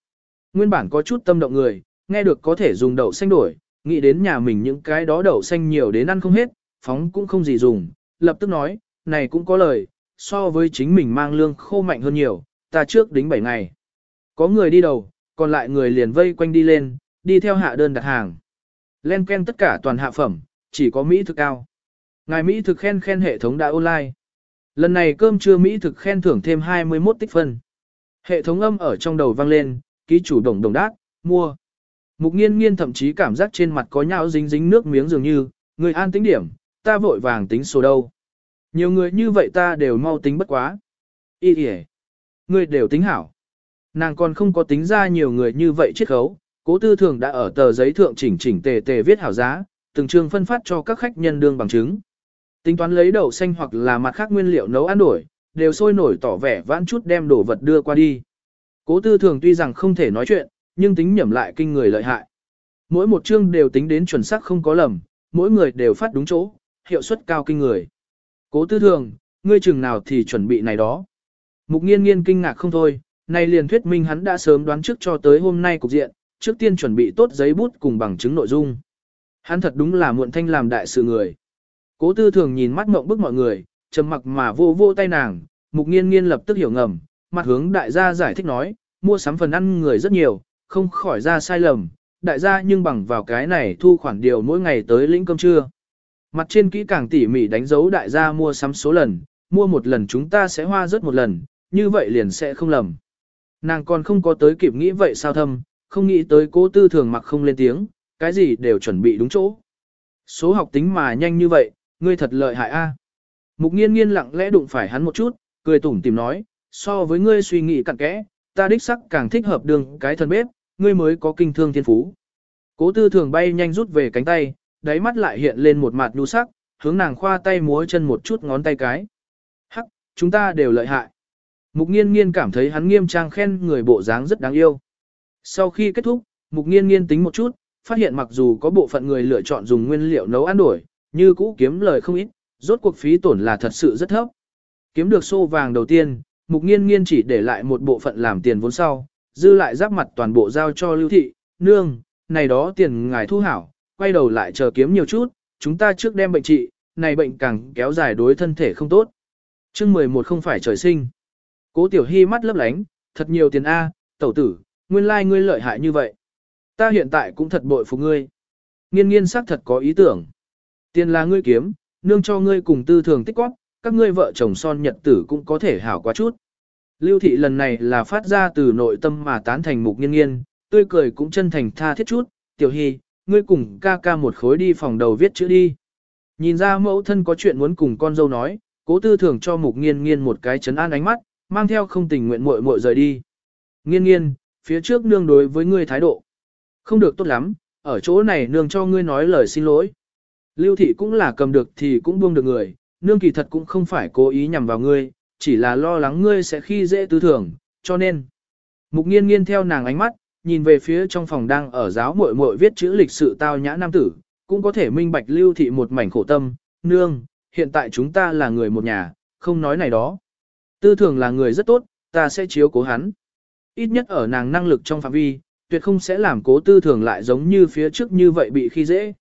Nguyên bản có chút tâm động người, nghe được có thể dùng đậu xanh đổi, nghĩ đến nhà mình những cái đó đậu xanh nhiều đến ăn không hết, phóng cũng không gì dùng, lập tức nói, này cũng có lời, so với chính mình mang lương khô mạnh hơn nhiều, ta trước đính 7 ngày. Có người đi đầu, còn lại người liền vây quanh đi lên, đi theo hạ đơn đặt hàng. Len ken tất cả toàn hạ phẩm, chỉ có Mỹ thực cao. Ngài Mỹ thực khen khen hệ thống đã online. Lần này cơm trưa Mỹ thực khen thưởng thêm 21 tích phân. Hệ thống âm ở trong đầu vang lên, ký chủ đồng đồng đát, mua. Mục nghiên nghiên thậm chí cảm giác trên mặt có nhão dính dính nước miếng dường như, người an tính điểm, ta vội vàng tính số đâu. Nhiều người như vậy ta đều mau tính bất quá. Ý kìa. Người đều tính hảo. Nàng còn không có tính ra nhiều người như vậy chiết khấu, cố tư thường đã ở tờ giấy thượng chỉnh chỉnh tề tề viết hảo giá, từng trường phân phát cho các khách nhân đương bằng chứng. Tính toán lấy đậu xanh hoặc là mặt khác nguyên liệu nấu ăn đổi, đều sôi nổi tỏ vẻ vãn chút đem đồ vật đưa qua đi. Cố tư thường tuy rằng không thể nói chuyện, nhưng tính nhẩm lại kinh người lợi hại. Mỗi một chương đều tính đến chuẩn xác không có lầm, mỗi người đều phát đúng chỗ, hiệu suất cao kinh người. Cố tư thường, ngươi chừng nào thì chuẩn bị này đó. Mục nghiên nghiên kinh ngạc không thôi, nay liền thuyết minh hắn đã sớm đoán trước cho tới hôm nay cục diện, trước tiên chuẩn bị tốt giấy bút cùng bằng chứng nội dung. Hắn thật đúng là muộn thanh làm đại sự người. Cố tư thường nhìn mắt mộng bức mọi người, trầm mặc mà vô vô tay nàng, mục nghiên nghiên lập tức hiểu ngầm, mặt hướng đại gia giải thích nói, mua sắm phần ăn người rất nhiều, không khỏi ra sai lầm, đại gia nhưng bằng vào cái này thu khoản điều mỗi ngày tới lĩnh cơm trưa. Mặt trên kỹ càng tỉ mỉ đánh dấu đại gia mua sắm số lần, mua một lần chúng ta sẽ hoa rất một lần, như vậy liền sẽ không lầm. Nàng còn không có tới kịp nghĩ vậy sao thâm, không nghĩ tới cố tư thường mặc không lên tiếng, cái gì đều chuẩn bị đúng chỗ. Số học tính mà nhanh như vậy, ngươi thật lợi hại a. Mục nghiên nghiên lặng lẽ đụng phải hắn một chút, cười tủm tìm nói, so với ngươi suy nghĩ cặn kẽ, ta đích sắc càng thích hợp đường cái thân bếp, ngươi mới có kinh thương thiên phú. Cố tư thường bay nhanh rút về cánh tay, đáy mắt lại hiện lên một mặt nhu sắc, hướng nàng khoa tay múa chân một chút ngón tay cái. Hắc, chúng ta đều lợi hại. Mục nghiên nghiên cảm thấy hắn nghiêm trang khen người bộ dáng rất đáng yêu. Sau khi kết thúc, mục nghiên nghiên tính một chút, phát hiện mặc dù có bộ phận người lựa chọn dùng nguyên liệu nấu ăn đổi, như cũ kiếm lời không ít, rốt cuộc phí tổn là thật sự rất thấp. Kiếm được xô vàng đầu tiên, mục nghiên nghiên chỉ để lại một bộ phận làm tiền vốn sau, dư lại giáp mặt toàn bộ giao cho lưu thị, nương, này đó tiền ngài thu hảo, quay đầu lại chờ kiếm nhiều chút, chúng ta trước đem bệnh trị, này bệnh càng kéo dài đối thân thể không tốt. chương 11 không phải trời sinh. Cố tiểu hy mắt lấp lánh, thật nhiều tiền A, tẩu tử, nguyên lai like ngươi lợi hại như vậy. Ta hiện tại cũng thật bội phục ngươi. Nghiên nghiên xác thật có ý tưởng. Tiền là ngươi kiếm, nương cho ngươi cùng tư thường tích quát, các ngươi vợ chồng son nhật tử cũng có thể hảo quá chút. Lưu thị lần này là phát ra từ nội tâm mà tán thành mục nghiên nghiên, tươi cười cũng chân thành tha thiết chút, tiểu hy, ngươi cùng ca ca một khối đi phòng đầu viết chữ đi. Nhìn ra mẫu thân có chuyện muốn cùng con dâu nói, cố tư thường cho mục nghiên nghiên một cái chấn an ánh mắt, mang theo không tình nguyện muội muội rời đi. Nghiên nghiên, phía trước nương đối với ngươi thái độ. Không được tốt lắm, ở chỗ này nương cho ngươi nói lời xin lỗi. Lưu thị cũng là cầm được thì cũng buông được người, nương kỳ thật cũng không phải cố ý nhằm vào ngươi, chỉ là lo lắng ngươi sẽ khi dễ tư thưởng, cho nên. Mục nghiên nghiên theo nàng ánh mắt, nhìn về phía trong phòng đang ở giáo muội muội viết chữ lịch sự tao nhã nam tử, cũng có thể minh bạch lưu thị một mảnh khổ tâm, nương, hiện tại chúng ta là người một nhà, không nói này đó. Tư thường là người rất tốt, ta sẽ chiếu cố hắn. Ít nhất ở nàng năng lực trong phạm vi, tuyệt không sẽ làm cố tư thường lại giống như phía trước như vậy bị khi dễ.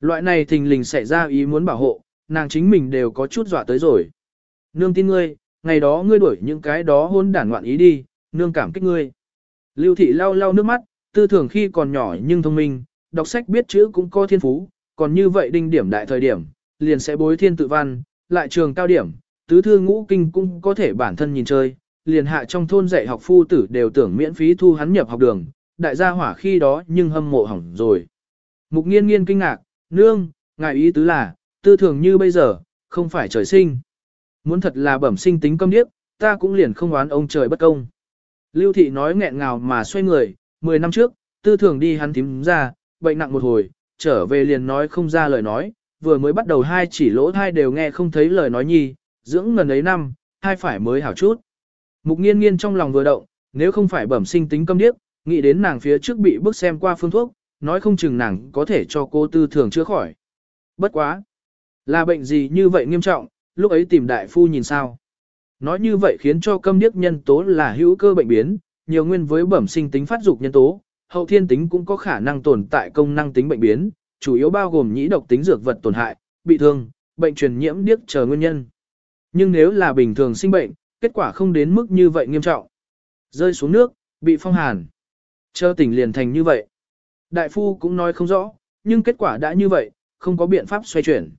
Loại này thình lình xảy ra ý muốn bảo hộ, nàng chính mình đều có chút dọa tới rồi. Nương tin ngươi, ngày đó ngươi đuổi những cái đó hôn đản ngoạn ý đi, nương cảm kích ngươi. Lưu thị lau lau nước mắt, tư thường khi còn nhỏ nhưng thông minh, đọc sách biết chữ cũng có thiên phú, còn như vậy đinh điểm đại thời điểm, liền sẽ bối thiên tự văn, lại trường cao điểm, tứ thư ngũ kinh cũng có thể bản thân nhìn chơi, liền hạ trong thôn dạy học phu tử đều tưởng miễn phí thu hắn nhập học đường, đại gia hỏa khi đó nhưng hâm mộ hỏng rồi. Mục nghiên nghiên kinh ngạc, nương, ngài ý tứ là, tư thường như bây giờ, không phải trời sinh. Muốn thật là bẩm sinh tính câm điếc, ta cũng liền không oán ông trời bất công. Lưu thị nói nghẹn ngào mà xoay người, 10 năm trước, tư thường đi hắn tím ra, bệnh nặng một hồi, trở về liền nói không ra lời nói, vừa mới bắt đầu hai chỉ lỗ hai đều nghe không thấy lời nói nhi, dưỡng ngần ấy năm, hai phải mới hảo chút. Mục nghiên nghiên trong lòng vừa động, nếu không phải bẩm sinh tính câm điếc, nghĩ đến nàng phía trước bị bước xem qua phương thuốc, nói không chừng nàng có thể cho cô tư thường chữa khỏi. Bất quá. Là bệnh gì như vậy nghiêm trọng, lúc ấy tìm đại phu nhìn sao. Nói như vậy khiến cho câm điếc nhân tố là hữu cơ bệnh biến, nhiều nguyên với bẩm sinh tính phát dục nhân tố, hậu thiên tính cũng có khả năng tồn tại công năng tính bệnh biến, chủ yếu bao gồm nhĩ độc tính dược vật tổn hại, bị thương, bệnh truyền nhiễm điếc chờ nguyên nhân. Nhưng nếu là bình thường sinh bệnh, kết quả không đến mức như vậy nghiêm trọng. Rơi xuống nước, bị phong hàn. Chờ tỉnh liền thành như vậy. Đại phu cũng nói không rõ, nhưng kết quả đã như vậy, không có biện pháp xoay chuyển.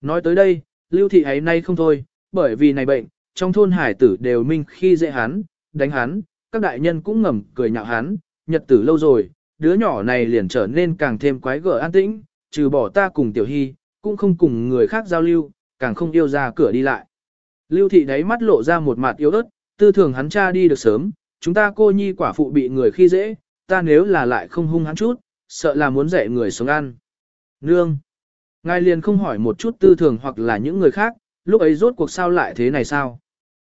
Nói tới đây, lưu thị ấy nay không thôi, bởi vì này bệnh, trong thôn hải tử đều minh khi dễ hắn, đánh hắn, các đại nhân cũng ngầm cười nhạo hắn, nhật tử lâu rồi, đứa nhỏ này liền trở nên càng thêm quái gở an tĩnh, trừ bỏ ta cùng tiểu hy, cũng không cùng người khác giao lưu, càng không yêu ra cửa đi lại. Lưu thị đáy mắt lộ ra một mặt yếu ớt, tư thường hắn cha đi được sớm, chúng ta cô nhi quả phụ bị người khi dễ, ta nếu là lại không hung hắn chút, sợ là muốn dạy người sống ăn. Nương! Ngài liền không hỏi một chút tư thường hoặc là những người khác, lúc ấy rốt cuộc sao lại thế này sao?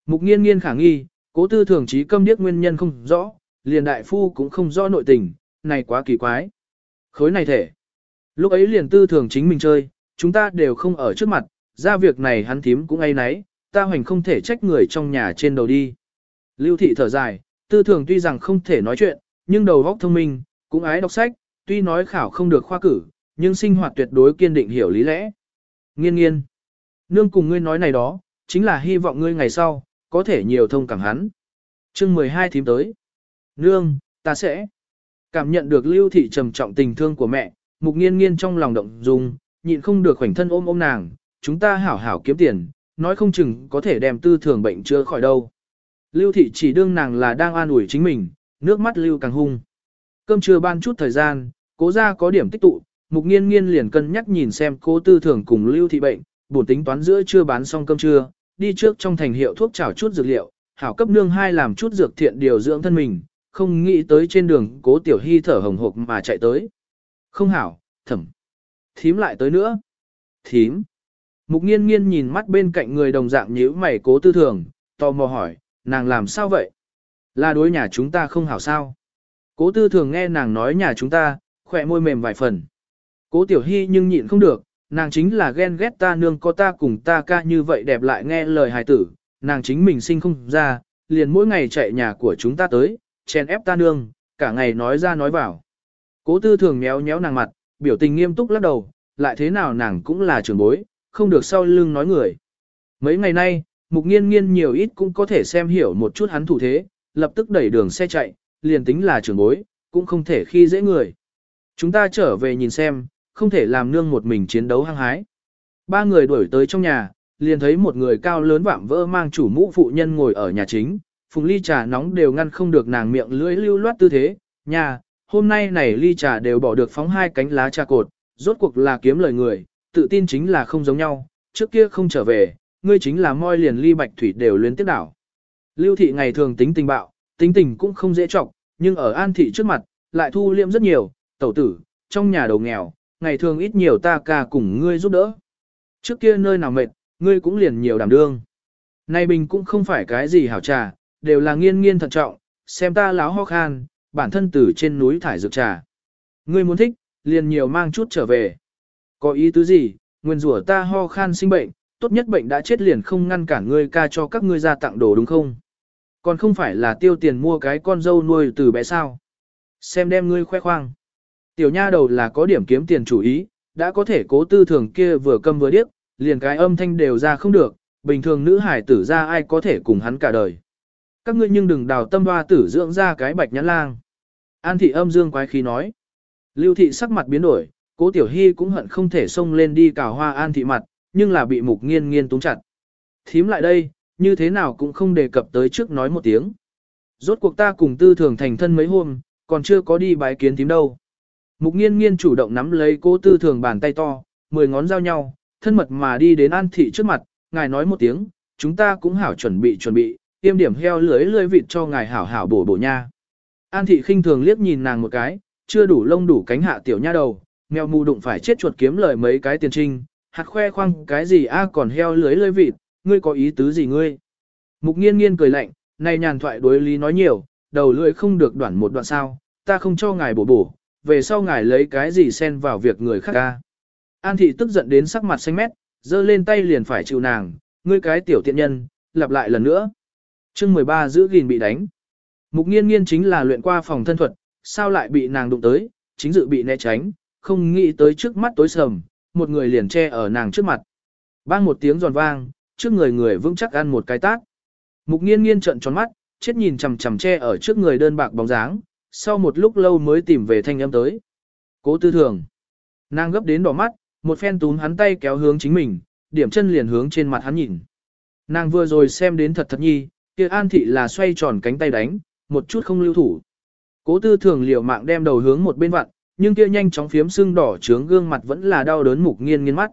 Mục nghiên nghiên khả nghi, cố tư thường trí câm điếc nguyên nhân không rõ, liền đại phu cũng không rõ nội tình, này quá kỳ quái. Khối này thể. Lúc ấy liền tư thường chính mình chơi, chúng ta đều không ở trước mặt, ra việc này hắn thím cũng ấy nấy, ta hoành không thể trách người trong nhà trên đầu đi. Lưu thị thở dài, tư thường tuy rằng không thể nói chuyện, nhưng đầu óc thông minh, cũng ái đọc sách, tuy nói khảo không được khoa cử, nhưng sinh hoạt tuyệt đối kiên định hiểu lý lẽ. Nghiên nghiên. Nương cùng ngươi nói này đó, chính là hy vọng ngươi ngày sau, có thể nhiều thông cảm hắn. chương 12 thím tới. Nương, ta sẽ. Cảm nhận được lưu thị trầm trọng tình thương của mẹ, mục nghiên nghiên trong lòng động dung, nhịn không được khoảnh thân ôm ôm nàng, chúng ta hảo hảo kiếm tiền, nói không chừng có thể đem tư thường bệnh chữa khỏi đâu. Lưu thị chỉ đương nàng là đang an ủi chính mình, nước mắt lưu càng hung. Cơm trưa ban chút thời gian, cố ra có điểm tích tụ, mục nghiên nghiên liền cân nhắc nhìn xem cố tư thường cùng lưu thị bệnh, buồn tính toán giữa chưa bán xong cơm trưa, đi trước trong thành hiệu thuốc chảo chút dược liệu, hảo cấp nương hai làm chút dược thiện điều dưỡng thân mình, không nghĩ tới trên đường cố tiểu hy thở hồng hộc mà chạy tới. Không hảo, thẩm. Thím lại tới nữa. Thím. Mục nghiên nghiên nhìn mắt bên cạnh người đồng dạng nhíu mày cố tư thường, tò mò hỏi, nàng làm sao vậy? Là đối nhà chúng ta không hảo sao? Cố tư thường nghe nàng nói nhà chúng ta, khỏe môi mềm vài phần. Cố tiểu hy nhưng nhịn không được, nàng chính là ghen ghét ta nương có ta cùng ta ca như vậy đẹp lại nghe lời hài tử, nàng chính mình sinh không ra, liền mỗi ngày chạy nhà của chúng ta tới, chèn ép ta nương, cả ngày nói ra nói vào. Cố tư thường méo méo nàng mặt, biểu tình nghiêm túc lắc đầu, lại thế nào nàng cũng là trưởng bối, không được sau lưng nói người. Mấy ngày nay, mục nghiên nghiên nhiều ít cũng có thể xem hiểu một chút hắn thủ thế, lập tức đẩy đường xe chạy, liền tính là trưởng bối, cũng không thể khi dễ người. Chúng ta trở về nhìn xem, không thể làm nương một mình chiến đấu hăng hái. Ba người đuổi tới trong nhà, liền thấy một người cao lớn vạm vỡ mang chủ mũ phụ nhân ngồi ở nhà chính, phùng ly trà nóng đều ngăn không được nàng miệng lưỡi lưu loát tư thế, nhà, hôm nay này ly trà đều bỏ được phóng hai cánh lá trà cột, rốt cuộc là kiếm lời người, tự tin chính là không giống nhau, trước kia không trở về, ngươi chính là moi liền ly bạch thủy đều luyến tiếp đảo. Lưu thị ngày thường tính tình bạo, tính tình cũng không dễ trọng, nhưng ở an thị trước mặt, lại thu liệm rất nhiều, tẩu tử, trong nhà đầu nghèo, ngày thường ít nhiều ta ca cùng ngươi giúp đỡ. Trước kia nơi nào mệt, ngươi cũng liền nhiều đảm đương. Nay bình cũng không phải cái gì hảo trà, đều là nghiên nghiên thận trọng, xem ta láo ho khan, bản thân từ trên núi thải dược trà. Ngươi muốn thích, liền nhiều mang chút trở về. Có ý tứ gì, nguyên rủa ta ho khan sinh bệnh, tốt nhất bệnh đã chết liền không ngăn cản ngươi ca cho các ngươi ra tặng đồ đúng không? Còn không phải là tiêu tiền mua cái con dâu nuôi từ bé sao? Xem đem ngươi khoe khoang. Tiểu nha đầu là có điểm kiếm tiền chủ ý, đã có thể cố tư thường kia vừa câm vừa điếc, liền cái âm thanh đều ra không được, bình thường nữ hải tử ra ai có thể cùng hắn cả đời. Các ngươi nhưng đừng đào tâm hoa tử dưỡng ra cái bạch nhãn lang. An thị âm dương quái khí nói. Lưu thị sắc mặt biến đổi, cố tiểu hy cũng hận không thể xông lên đi cào hoa an thị mặt, nhưng là bị mục nghiên nghiên túng chặt. Thím lại đây, như thế nào cũng không đề cập tới trước nói một tiếng. Rốt cuộc ta cùng tư thường thành thân mấy hôm, còn chưa có đi bái kiến thím đâu. Mục nghiên nghiên chủ động nắm lấy cố tư thường bàn tay to, mười ngón giao nhau, thân mật mà đi đến an thị trước mặt, ngài nói một tiếng, chúng ta cũng hảo chuẩn bị chuẩn bị, tiêm điểm heo lưới lưới vịt cho ngài hảo hảo bổ bổ nha. An thị khinh thường liếc nhìn nàng một cái, chưa đủ lông đủ cánh hạ tiểu nha đầu, mèo mù đụng phải chết chuột kiếm lời mấy cái tiền trinh, hạt khoe khoang cái gì a còn heo lưới lưới vịt, ngươi có ý tứ gì ngươi? Mục nghiên nghiên cười lạnh, này nhàn thoại đối lý nói nhiều, đầu lưỡi không được đoạn một đoạn sao, ta không cho ngài bổ bổ, về sau ngài lấy cái gì xen vào việc người khác ca. An thị tức giận đến sắc mặt xanh mét, giơ lên tay liền phải chịu nàng, ngươi cái tiểu tiện nhân, lặp lại lần nữa. chương 13 giữ gìn bị đánh. Mục nghiên nghiên chính là luyện qua phòng thân thuật, sao lại bị nàng đụng tới, chính dự bị né tránh, không nghĩ tới trước mắt tối sầm, một người liền che ở nàng trước mặt. Bang một tiếng giòn vang, trước người người vững chắc ăn một cái tát. Mục nghiên nghiên trợn tròn mắt, chết nhìn chằm chằm che ở trước người đơn bạc bóng dáng, sau một lúc lâu mới tìm về thanh âm tới. Cố tư thường. Nàng gấp đến đỏ mắt, một phen túm hắn tay kéo hướng chính mình, điểm chân liền hướng trên mặt hắn nhìn. Nàng vừa rồi xem đến thật thật nhi, kia an thị là xoay tròn cánh tay đánh, một chút không lưu thủ. Cố tư thường liều mạng đem đầu hướng một bên vặn, nhưng kia nhanh chóng phiếm sưng đỏ trướng gương mặt vẫn là đau đớn mục nghiên nghiên mắt.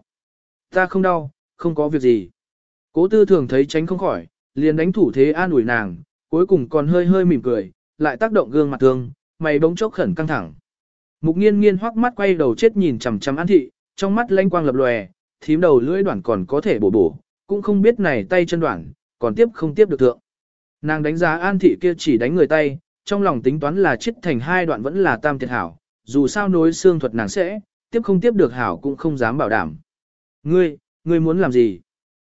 Ta không đau, không có việc gì. Cố tư thường thấy tránh không khỏi, liền đánh thủ thế an ủi nàng, cuối cùng còn hơi hơi mỉm cười, lại tác động gương mặt thương, mày bỗng chốc khẩn căng thẳng. Mục nghiên nghiên hoắc mắt quay đầu chết nhìn chằm chằm an thị, trong mắt lanh quang lập lòe, thím đầu lưỡi đoạn còn có thể bổ bổ, cũng không biết này tay chân đoạn, còn tiếp không tiếp được thượng. Nàng đánh giá an thị kia chỉ đánh người tay, trong lòng tính toán là chết thành hai đoạn vẫn là tam thiệt hảo, dù sao nối xương thuật nàng sẽ, tiếp không tiếp được hảo cũng không dám bảo đảm. Ngươi, ngươi muốn làm gì?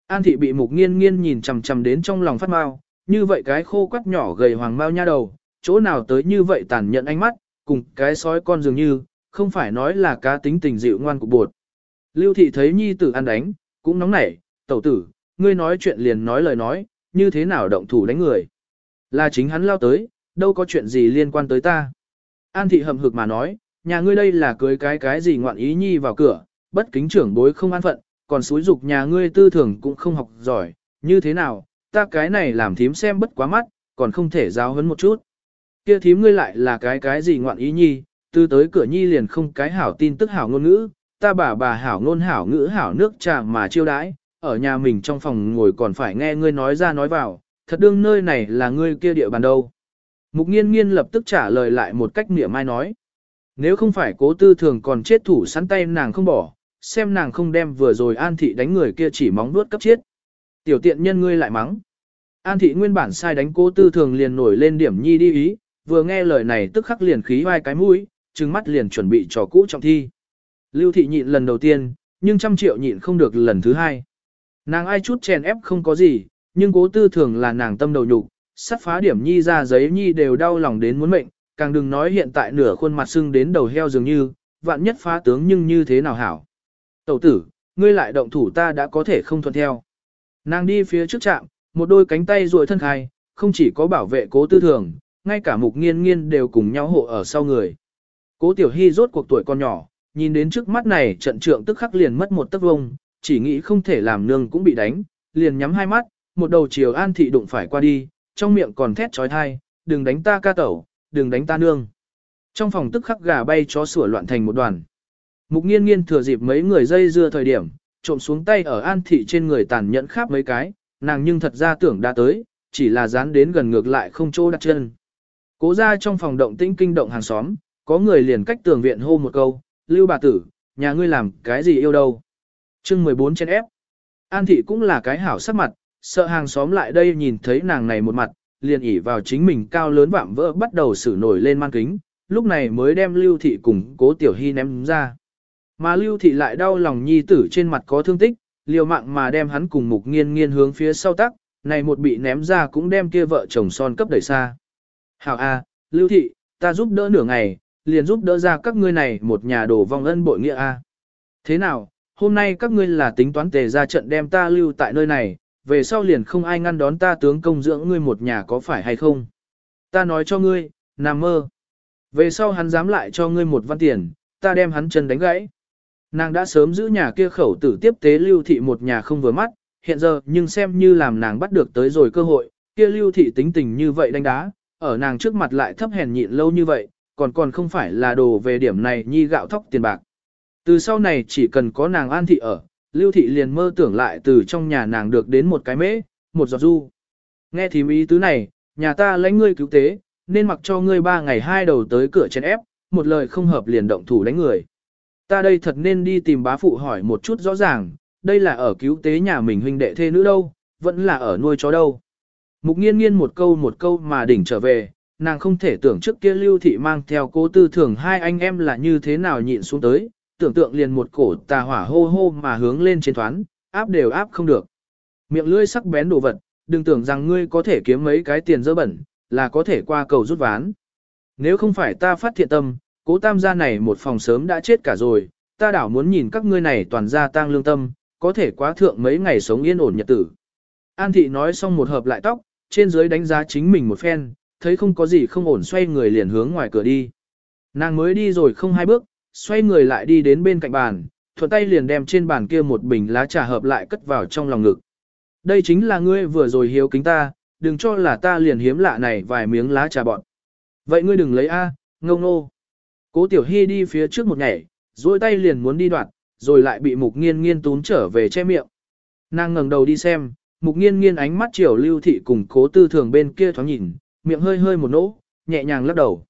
An thị bị mục nghiên nghiên nhìn chằm chằm đến trong lòng phát mau, như vậy cái khô quắt nhỏ gầy hoàng mau nha đầu, chỗ nào tới như vậy tàn nhẫn ánh mắt, cùng cái sói con dường như, không phải nói là cá tính tình dịu ngoan của bột. Lưu thị thấy nhi tử ăn đánh, cũng nóng nảy, tẩu tử, ngươi nói chuyện liền nói lời nói, như thế nào động thủ đánh người. Là chính hắn lao tới, đâu có chuyện gì liên quan tới ta. An thị hầm hực mà nói, nhà ngươi đây là cưới cái cái gì ngoạn ý nhi vào cửa, bất kính trưởng bối không an phận, còn xúi dục nhà ngươi tư tưởng cũng không học giỏi, như thế nào, ta cái này làm thím xem bất quá mắt, còn không thể giáo hấn một chút. Kia thím ngươi lại là cái cái gì ngoạn ý nhi, từ tới cửa nhi liền không cái hảo tin tức hảo ngôn ngữ, ta bà bà hảo ngôn hảo ngữ hảo nước trà mà chiêu đãi, ở nhà mình trong phòng ngồi còn phải nghe ngươi nói ra nói vào, thật đương nơi này là ngươi kia địa bàn đâu. Mục nghiên nghiên lập tức trả lời lại một cách mỉa mai nói. Nếu không phải cố tư thường còn chết thủ sẵn tay nàng không bỏ, xem nàng không đem vừa rồi an thị đánh người kia chỉ móng nuốt cấp chết. Tiểu tiện nhân ngươi lại mắng. An thị nguyên bản sai đánh cố tư thường liền nổi lên điểm nhi đi ý, vừa nghe lời này tức khắc liền khí vai cái mũi, trừng mắt liền chuẩn bị trò cũ trọng thi. Lưu thị nhịn lần đầu tiên, nhưng trăm triệu nhịn không được lần thứ hai. Nàng ai chút chèn ép không có gì, nhưng cố tư thường là nàng tâm đầu nhục, sắp phá điểm nhi ra giấy nhi đều đau lòng đến muốn mệnh, càng đừng nói hiện tại nửa khuôn mặt sưng đến đầu heo dường như, vạn nhất phá tướng nhưng như thế nào hảo. Tẩu tử, ngươi lại động thủ ta đã có thể không thuận theo. Nàng đi phía trước trạm, một đôi cánh tay ruồi thân khai, không chỉ có bảo vệ cố tư thường, ngay cả mục nghiên nghiên đều cùng nhau hộ ở sau người. Cố tiểu hy rốt cuộc tuổi con nhỏ, nhìn đến trước mắt này trận trượng tức khắc liền mất một tấc vông, chỉ nghĩ không thể làm nương cũng bị đánh, liền nhắm hai mắt, một đầu chiều an thị đụng phải qua đi, trong miệng còn thét trói thai, đừng đánh ta ca tẩu, đừng đánh ta nương. Trong phòng tức khắc gà bay chó sủa loạn thành một đoàn. Mục nghiên nghiên thừa dịp mấy người dây dưa thời điểm, trộm xuống tay ở an thị trên người tàn nhẫn khắp mấy cái, nàng nhưng thật ra tưởng đã tới, chỉ là dán đến gần ngược lại không chỗ đặt chân. Cố ra trong phòng động tĩnh kinh động hàng xóm, có người liền cách tường viện hô một câu, lưu bà tử, nhà ngươi làm cái gì yêu đâu. chương 14 trên ép. An thị cũng là cái hảo sắc mặt, sợ hàng xóm lại đây nhìn thấy nàng này một mặt, liền ỉ vào chính mình cao lớn vạm vỡ bắt đầu xử nổi lên mang kính, lúc này mới đem lưu thị cùng cố tiểu hy ném ra. Mà lưu thị lại đau lòng nhi tử trên mặt có thương tích, liều mạng mà đem hắn cùng mục nghiên nghiên hướng phía sau tắc, này một bị ném ra cũng đem kia vợ chồng son cấp đẩy xa. Hảo a, lưu thị, ta giúp đỡ nửa ngày, liền giúp đỡ ra các ngươi này một nhà đổ vong ân bội nghĩa a. Thế nào, hôm nay các ngươi là tính toán tề ra trận đem ta lưu tại nơi này, về sau liền không ai ngăn đón ta tướng công dưỡng ngươi một nhà có phải hay không. Ta nói cho ngươi, nằm mơ. Về sau hắn dám lại cho ngươi một văn tiền, ta đem hắn chân đánh gãy. Nàng đã sớm giữ nhà kia khẩu tử tiếp tế lưu thị một nhà không vừa mắt, hiện giờ nhưng xem như làm nàng bắt được tới rồi cơ hội, kia lưu thị tính tình như vậy đánh đá, ở nàng trước mặt lại thấp hèn nhịn lâu như vậy, còn còn không phải là đồ về điểm này nhi gạo thóc tiền bạc. Từ sau này chỉ cần có nàng an thị ở, lưu thị liền mơ tưởng lại từ trong nhà nàng được đến một cái mễ, một giọt du. Nghe thì ý tứ này, nhà ta lãnh ngươi cứu tế, nên mặc cho ngươi ba ngày hai đầu tới cửa chén ép, một lời không hợp liền động thủ đánh người. Ta đây thật nên đi tìm bá phụ hỏi một chút rõ ràng, đây là ở cứu tế nhà mình huynh đệ thê nữ đâu, vẫn là ở nuôi chó đâu. Mục nghiên nghiên một câu một câu mà đỉnh trở về, nàng không thể tưởng trước kia lưu thị mang theo cố tư thường hai anh em là như thế nào nhịn xuống tới, tưởng tượng liền một cổ tà hỏa hô hô mà hướng lên trên thoán, áp đều áp không được. Miệng lưỡi sắc bén đồ vật, đừng tưởng rằng ngươi có thể kiếm mấy cái tiền dơ bẩn, là có thể qua cầu rút ván. Nếu không phải ta phát thiện tâm, cố tam gia này một phòng sớm đã chết cả rồi, ta đảo muốn nhìn các ngươi này toàn gia tang lương tâm, có thể quá thượng mấy ngày sống yên ổn nhật tử. An thị nói xong một hợp lại tóc, trên dưới đánh giá chính mình một phen, thấy không có gì không ổn xoay người liền hướng ngoài cửa đi. Nàng mới đi rồi không hai bước, xoay người lại đi đến bên cạnh bàn, thuận tay liền đem trên bàn kia một bình lá trà hợp lại cất vào trong lòng ngực. Đây chính là ngươi vừa rồi hiếu kính ta, đừng cho là ta liền hiếm lạ này vài miếng lá trà bọn. Vậy ngươi đừng lấy A, ngông nô. Cố Tiểu Hy đi phía trước một nhảy, duỗi tay liền muốn đi đoạt, rồi lại bị mục nghiên nghiên tún trở về che miệng. Nàng ngẩng đầu đi xem, mục nghiên nghiên ánh mắt chiều lưu thị cùng cố tư thường bên kia thoáng nhìn, miệng hơi hơi một nỗ, nhẹ nhàng lắc đầu.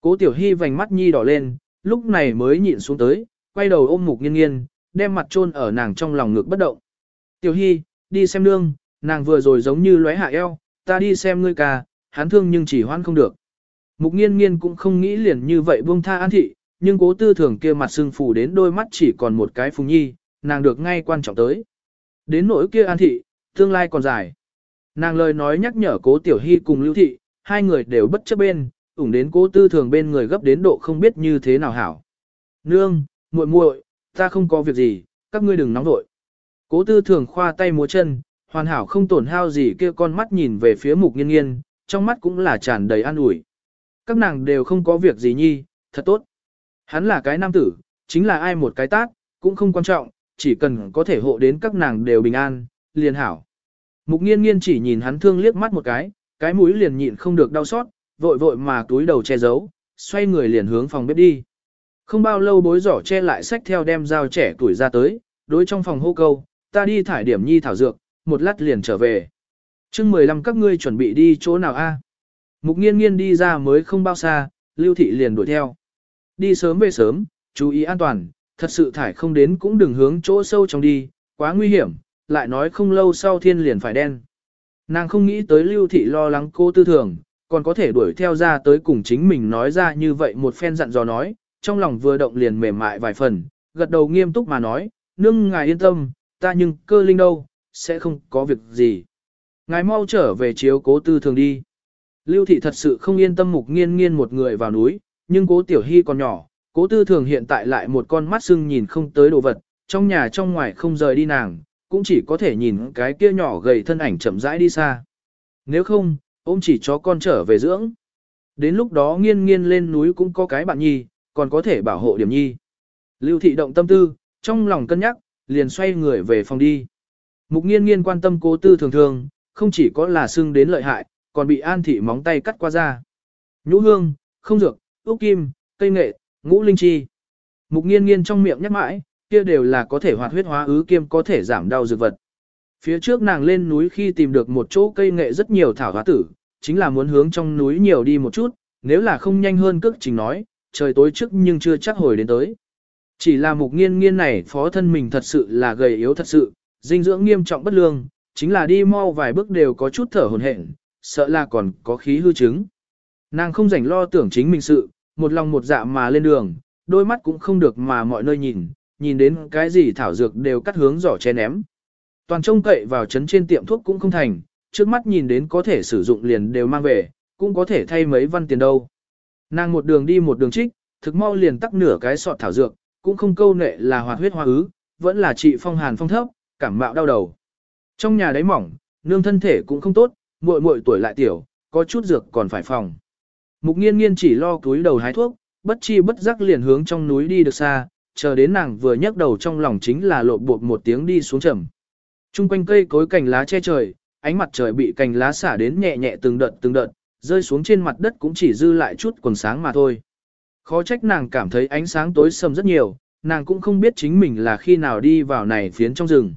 Cố Tiểu Hy vành mắt nhi đỏ lên, lúc này mới nhịn xuống tới, quay đầu ôm mục nghiên nghiên, đem mặt chôn ở nàng trong lòng ngực bất động. Tiểu Hy, đi xem nương, nàng vừa rồi giống như lóe hạ eo, ta đi xem ngươi ca, hắn thương nhưng chỉ hoan không được. Mục nghiên nghiên cũng không nghĩ liền như vậy buông tha an thị, nhưng cố tư thường kia mặt sưng phù đến đôi mắt chỉ còn một cái phùng nhi, nàng được ngay quan trọng tới. Đến nỗi kia an thị, tương lai còn dài. Nàng lời nói nhắc nhở cố tiểu hy cùng lưu thị, hai người đều bất chấp bên, ủng đến cố tư thường bên người gấp đến độ không biết như thế nào hảo. Nương, muội muội, ta không có việc gì, các ngươi đừng nóng vội. Cố tư thường khoa tay múa chân, hoàn hảo không tổn hao gì kia con mắt nhìn về phía mục nghiên nghiên, trong mắt cũng là tràn đầy an ủi. Các nàng đều không có việc gì nhi, thật tốt. Hắn là cái nam tử, chính là ai một cái tác, cũng không quan trọng, chỉ cần có thể hộ đến các nàng đều bình an, liền hảo. Mục nghiên nghiên chỉ nhìn hắn thương liếc mắt một cái, cái mũi liền nhịn không được đau xót, vội vội mà túi đầu che giấu, xoay người liền hướng phòng bếp đi. Không bao lâu bối giỏ che lại sách theo đem dao trẻ tuổi ra tới, đối trong phòng hô câu, ta đi thải điểm nhi thảo dược, một lát liền trở về. chương 15 các ngươi chuẩn bị đi chỗ nào a? Mục nghiên nghiên đi ra mới không bao xa, lưu thị liền đuổi theo. Đi sớm về sớm, chú ý an toàn, thật sự thải không đến cũng đừng hướng chỗ sâu trong đi, quá nguy hiểm, lại nói không lâu sau thiên liền phải đen. Nàng không nghĩ tới lưu thị lo lắng cô tư thường, còn có thể đuổi theo ra tới cùng chính mình nói ra như vậy một phen dặn dò nói, trong lòng vừa động liền mềm mại vài phần, gật đầu nghiêm túc mà nói, nương ngài yên tâm, ta nhưng cơ linh đâu, sẽ không có việc gì. Ngài mau trở về chiếu cố tư thường đi. Lưu thị thật sự không yên tâm mục nghiên nghiên một người vào núi, nhưng cố tiểu hy còn nhỏ, cố tư thường hiện tại lại một con mắt sưng nhìn không tới đồ vật, trong nhà trong ngoài không rời đi nàng, cũng chỉ có thể nhìn cái kia nhỏ gầy thân ảnh chậm rãi đi xa. Nếu không, ôm chỉ cho con trở về dưỡng. Đến lúc đó nghiên nghiên lên núi cũng có cái bạn nhi, còn có thể bảo hộ điểm nhi. Lưu thị động tâm tư, trong lòng cân nhắc, liền xoay người về phòng đi. Mục nghiên nghiên quan tâm cố tư thường thường, không chỉ có là sưng đến lợi hại, còn bị an thị móng tay cắt qua da. Nhũ hương, không dược, ốc kim, cây nghệ, ngũ linh chi. Mục nghiên nghiên trong miệng nhắc mãi, kia đều là có thể hoạt huyết hóa ứ kiêm có thể giảm đau dược vật. Phía trước nàng lên núi khi tìm được một chỗ cây nghệ rất nhiều thảo hóa tử, chính là muốn hướng trong núi nhiều đi một chút, nếu là không nhanh hơn cước trình nói, trời tối trước nhưng chưa chắc hồi đến tới. Chỉ là mục nghiên nghiên này phó thân mình thật sự là gầy yếu thật sự, dinh dưỡng nghiêm trọng bất lương, chính là đi mau vài bước đều có chút thở hồn hển, sợ là còn có khí hư chứng. Nàng không rảnh lo tưởng chính mình sự, một lòng một dạ mà lên đường, đôi mắt cũng không được mà mọi nơi nhìn, nhìn đến cái gì thảo dược đều cắt hướng giỏ che ném. Toàn trông cậy vào chấn trên tiệm thuốc cũng không thành, trước mắt nhìn đến có thể sử dụng liền đều mang về, cũng có thể thay mấy văn tiền đâu. Nàng một đường đi một đường trích, thực mau liền tắc nửa cái sọt thảo dược, cũng không câu nệ là hoạt huyết hoa ứ, vẫn là trị phong hàn phong thấp, cảm mạo đau đầu. Trong nhà đáy mỏng, nương thân thể cũng không tốt, muội muội tuổi lại tiểu, có chút dược còn phải phòng. Mục nghiên nghiên chỉ lo túi đầu hái thuốc, bất chi bất giác liền hướng trong núi đi được xa, chờ đến nàng vừa nhấc đầu trong lòng chính là lộ bột một tiếng đi xuống trầm. Trung quanh cây cối cành lá che trời, ánh mặt trời bị cành lá xả đến nhẹ nhẹ từng đợt từng đợt, rơi xuống trên mặt đất cũng chỉ dư lại chút quần sáng mà thôi. Khó trách nàng cảm thấy ánh sáng tối sầm rất nhiều, nàng cũng không biết chính mình là khi nào đi vào này phiến trong rừng.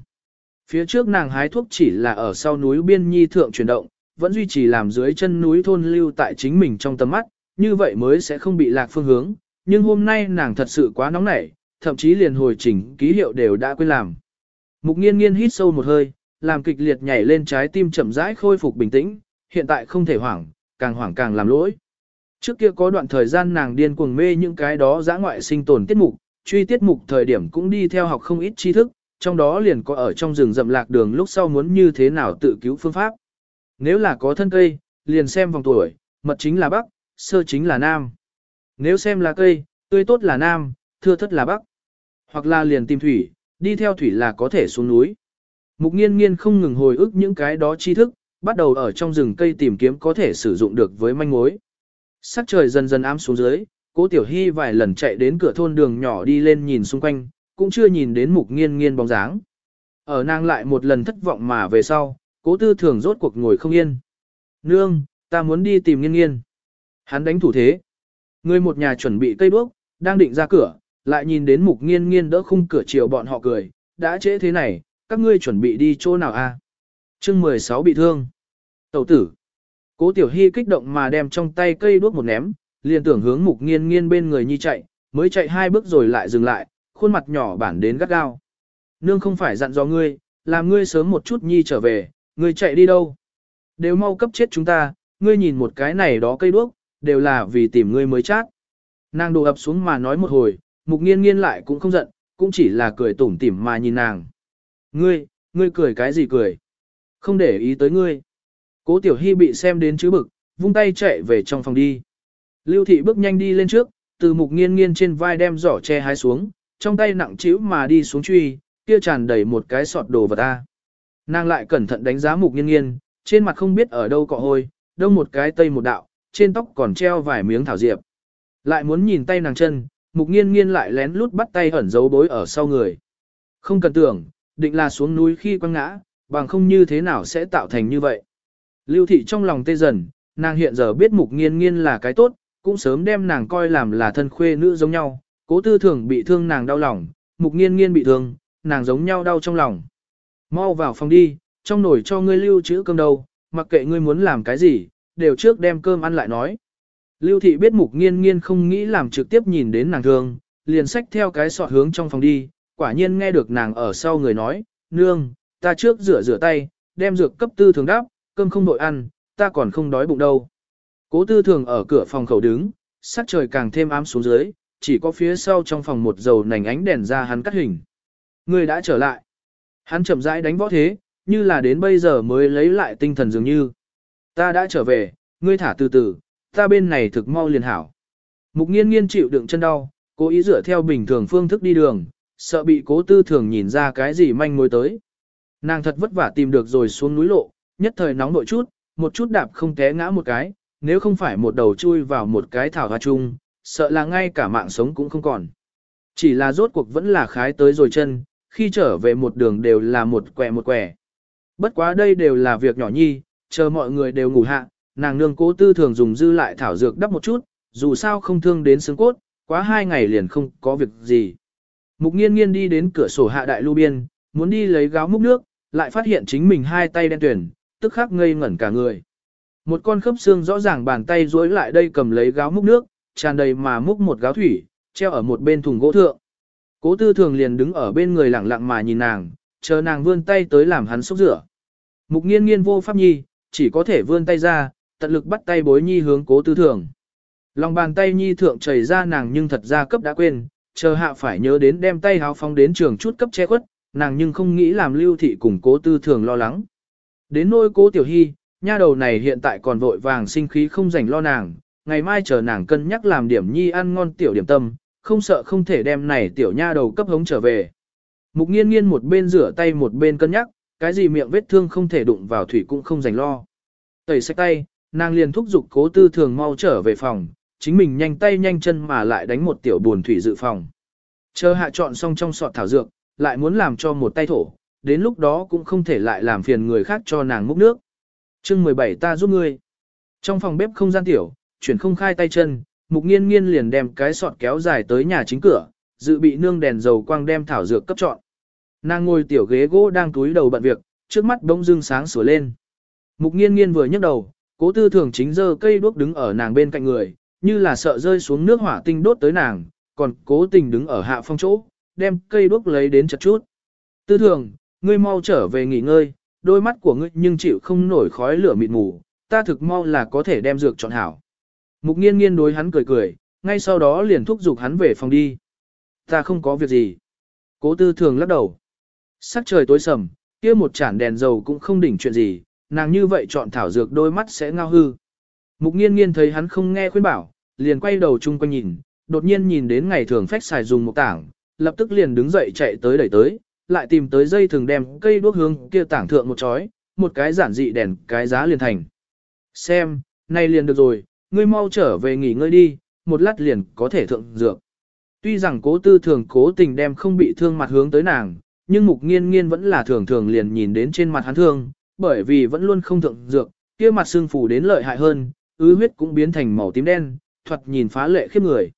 Phía trước nàng hái thuốc chỉ là ở sau núi biên nhi thượng chuyển động, vẫn duy trì làm dưới chân núi thôn lưu tại chính mình trong tầm mắt, như vậy mới sẽ không bị lạc phương hướng. Nhưng hôm nay nàng thật sự quá nóng nảy, thậm chí liền hồi chỉnh ký hiệu đều đã quên làm. Mục nghiên nghiên hít sâu một hơi, làm kịch liệt nhảy lên trái tim chậm rãi khôi phục bình tĩnh, hiện tại không thể hoảng, càng hoảng càng làm lỗi. Trước kia có đoạn thời gian nàng điên cuồng mê những cái đó dã ngoại sinh tồn tiết mục, truy tiết mục thời điểm cũng đi theo học không ít tri thức, trong đó liền có ở trong rừng rậm lạc đường lúc sau muốn như thế nào tự cứu phương pháp. Nếu là có thân cây, liền xem vòng tuổi, mật chính là bắc, sơ chính là nam. Nếu xem là cây, tươi tốt là nam, thưa thất là bắc. Hoặc là liền tìm thủy, đi theo thủy là có thể xuống núi. Mục nghiên nghiên không ngừng hồi ức những cái đó tri thức, bắt đầu ở trong rừng cây tìm kiếm có thể sử dụng được với manh mối. Sắc trời dần dần ám xuống dưới, cố tiểu hy vài lần chạy đến cửa thôn đường nhỏ đi lên nhìn xung quanh, cũng chưa nhìn đến mục nghiên nghiên bóng dáng. Ở nàng lại một lần thất vọng mà về sau, cố tư thường rốt cuộc ngồi không yên. Nương, ta muốn đi tìm nghiên nghiên. Hắn đánh thủ thế. Người một nhà chuẩn bị cây đuốc, đang định ra cửa, lại nhìn đến mục nghiên nghiên đỡ khung cửa chiều bọn họ cười, đã trễ thế này, các ngươi chuẩn bị đi chỗ nào a? À? Chương 16 bị thương. Tẩu tử. Cố Tiểu Hy kích động mà đem trong tay cây đuốc một ném, liền tưởng hướng mục nghiên nghiên bên người nhi chạy, mới chạy hai bước rồi lại dừng lại, khuôn mặt nhỏ bản đến gắt gao. Nương không phải dặn dò ngươi, làm ngươi sớm một chút nhi trở về, ngươi chạy đi đâu? Đều mau cấp chết chúng ta, ngươi nhìn một cái này đó cây đuốc, đều là vì tìm ngươi mới chát. Nàng đồ ập xuống mà nói một hồi, mục nghiên nghiên lại cũng không giận, cũng chỉ là cười tủm tỉm mà nhìn nàng. Ngươi, ngươi cười cái gì cười? Không để ý tới ngươi. Cố tiểu hy bị xem đến chứ bực, vung tay chạy về trong phòng đi. Lưu thị bước nhanh đi lên trước, từ mục nghiên nghiên trên vai đem giỏ che hái xuống, trong tay nặng trĩu mà đi xuống truy, kia tràn đầy một cái sọt đồ vật ta. Nàng lại cẩn thận đánh giá mục nghiên nghiên, trên mặt không biết ở đâu cọ hôi, đông một cái tây một đạo, trên tóc còn treo vài miếng thảo diệp. Lại muốn nhìn tay nàng chân, mục nghiên nghiên lại lén lút bắt tay ẩn giấu bối ở sau người. Không cần tưởng, định là xuống núi khi quăng ngã, bằng không như thế nào sẽ tạo thành như vậy. Lưu thị trong lòng tê dần, nàng hiện giờ biết mục nghiên nghiên là cái tốt, cũng sớm đem nàng coi làm là thân khuê nữ giống nhau, cố tư thường bị thương nàng đau lòng, mục nghiên nghiên bị thương, nàng giống nhau đau trong lòng. Mau vào phòng đi, trong nồi cho ngươi lưu trữ cơm đâu, mặc kệ ngươi muốn làm cái gì, đều trước đem cơm ăn lại nói. Lưu thị biết mục nghiên nghiên không nghĩ làm trực tiếp nhìn đến nàng thương, liền xách theo cái sọt hướng trong phòng đi, quả nhiên nghe được nàng ở sau người nói, nương, ta trước rửa rửa tay, đem dược cấp tư thường đáp, cơm không đội ăn, ta còn không đói bụng đâu. Cố tư thường ở cửa phòng khẩu đứng, sắc trời càng thêm ám xuống dưới, chỉ có phía sau trong phòng một dầu nành ánh đèn ra hắn cắt hình. Người đã trở lại. Hắn chậm rãi đánh võ thế, như là đến bây giờ mới lấy lại tinh thần dường như. Ta đã trở về, ngươi thả từ từ, ta bên này thực mau liền hảo. Mục nghiên nghiên chịu đựng chân đau, cố ý dựa theo bình thường phương thức đi đường, sợ bị cố tư thường nhìn ra cái gì manh mối tới. Nàng thật vất vả tìm được rồi xuống núi lộ, nhất thời nóng nội chút, một chút đạp không té ngã một cái, nếu không phải một đầu chui vào một cái thảo hoa chung, sợ là ngay cả mạng sống cũng không còn. Chỉ là rốt cuộc vẫn là khái tới rồi chân, khi trở về một đường đều là một quẹ một quẻ. Bất quá đây đều là việc nhỏ nhi, chờ mọi người đều ngủ hạ, nàng nương cố tư thường dùng dư lại thảo dược đắp một chút, dù sao không thương đến xương cốt, quá hai ngày liền không có việc gì. Mục nghiên nghiên đi đến cửa sổ hạ đại lưu biên, muốn đi lấy gáo múc nước, lại phát hiện chính mình hai tay đen tuyển, tức khắc ngây ngẩn cả người. Một con khớp xương rõ ràng bàn tay duỗi lại đây cầm lấy gáo múc nước, tràn đầy mà múc một gáo thủy, treo ở một bên thùng gỗ thượng. Cố tư thường liền đứng ở bên người lặng lặng mà nhìn nàng, chờ nàng vươn tay tới làm hắn xúc rửa. Mục nghiên nghiên vô pháp nhi, chỉ có thể vươn tay ra, tận lực bắt tay bối nhi hướng cố tư thường. Lòng bàn tay nhi thượng chảy ra nàng nhưng thật ra cấp đã quên, chờ hạ phải nhớ đến đem tay háo phóng đến trường chút cấp che khuất, nàng nhưng không nghĩ làm lưu thị cùng cố tư thường lo lắng. Đến nôi cố tiểu hy, nha đầu này hiện tại còn vội vàng sinh khí không dành lo nàng, ngày mai chờ nàng cân nhắc làm điểm nhi ăn ngon tiểu điểm tâm, không sợ không thể đem này tiểu nha đầu cấp hống trở về. Mục nghiên nghiên một bên rửa tay một bên cân nhắc, cái gì miệng vết thương không thể đụng vào thủy cũng không dành lo. Tẩy sạch tay, nàng liền thúc giục cố tư thường mau trở về phòng, chính mình nhanh tay nhanh chân mà lại đánh một tiểu buồn thủy dự phòng. Chờ hạ chọn xong trong sọt thảo dược, lại muốn làm cho một tay thổ, đến lúc đó cũng không thể lại làm phiền người khác cho nàng múc nước. chương 17 ta giúp ngươi. Trong phòng bếp không gian tiểu, chuyển không khai tay chân, mục nghiên nghiên liền đem cái sọt kéo dài tới nhà chính cửa, dự bị nương đèn dầu quang đem thảo dược cấp chọn. Nàng ngồi tiểu ghế gỗ đang túi đầu bận việc, trước mắt bỗng dưng sáng sủa lên. Mục nghiên nghiên vừa nhấc đầu, cố tư thường chính dơ cây đuốc đứng ở nàng bên cạnh người, như là sợ rơi xuống nước hỏa tinh đốt tới nàng, còn cố tình đứng ở hạ phong chỗ, đem cây đuốc lấy đến chật chút. Tư thường, ngươi mau trở về nghỉ ngơi, đôi mắt của ngươi nhưng chịu không nổi khói lửa mịt mù, ta thực mau là có thể đem dược chọn hảo. Mục nghiên nghiên đối hắn cười cười, ngay sau đó liền thúc giục hắn về phòng đi. Ta không có việc gì. Cố tư thường lắc đầu. Sắc trời tối sầm, kia một chản đèn dầu cũng không đỉnh chuyện gì, nàng như vậy chọn thảo dược đôi mắt sẽ ngao hư. Mục nghiên nghiên thấy hắn không nghe khuyên bảo, liền quay đầu chung quanh nhìn, đột nhiên nhìn đến ngày thường phách xài dùng một tảng, lập tức liền đứng dậy chạy tới đẩy tới, lại tìm tới dây thường đem cây đuốc hướng kia tảng thượng một chói, một cái giản dị đèn cái giá liền thành. Xem, nay liền được rồi, ngươi mau trở về nghỉ ngơi đi, một lát liền có thể thượng dược. Tuy rằng cố tư thường cố tình đem không bị thương mặt hướng tới nàng, nhưng mục nghiên nghiên vẫn là thường thường liền nhìn đến trên mặt hắn thương, bởi vì vẫn luôn không thượng dược, kia mặt xương phủ đến lợi hại hơn, ứ huyết cũng biến thành màu tím đen, thoạt nhìn phá lệ khiếp người.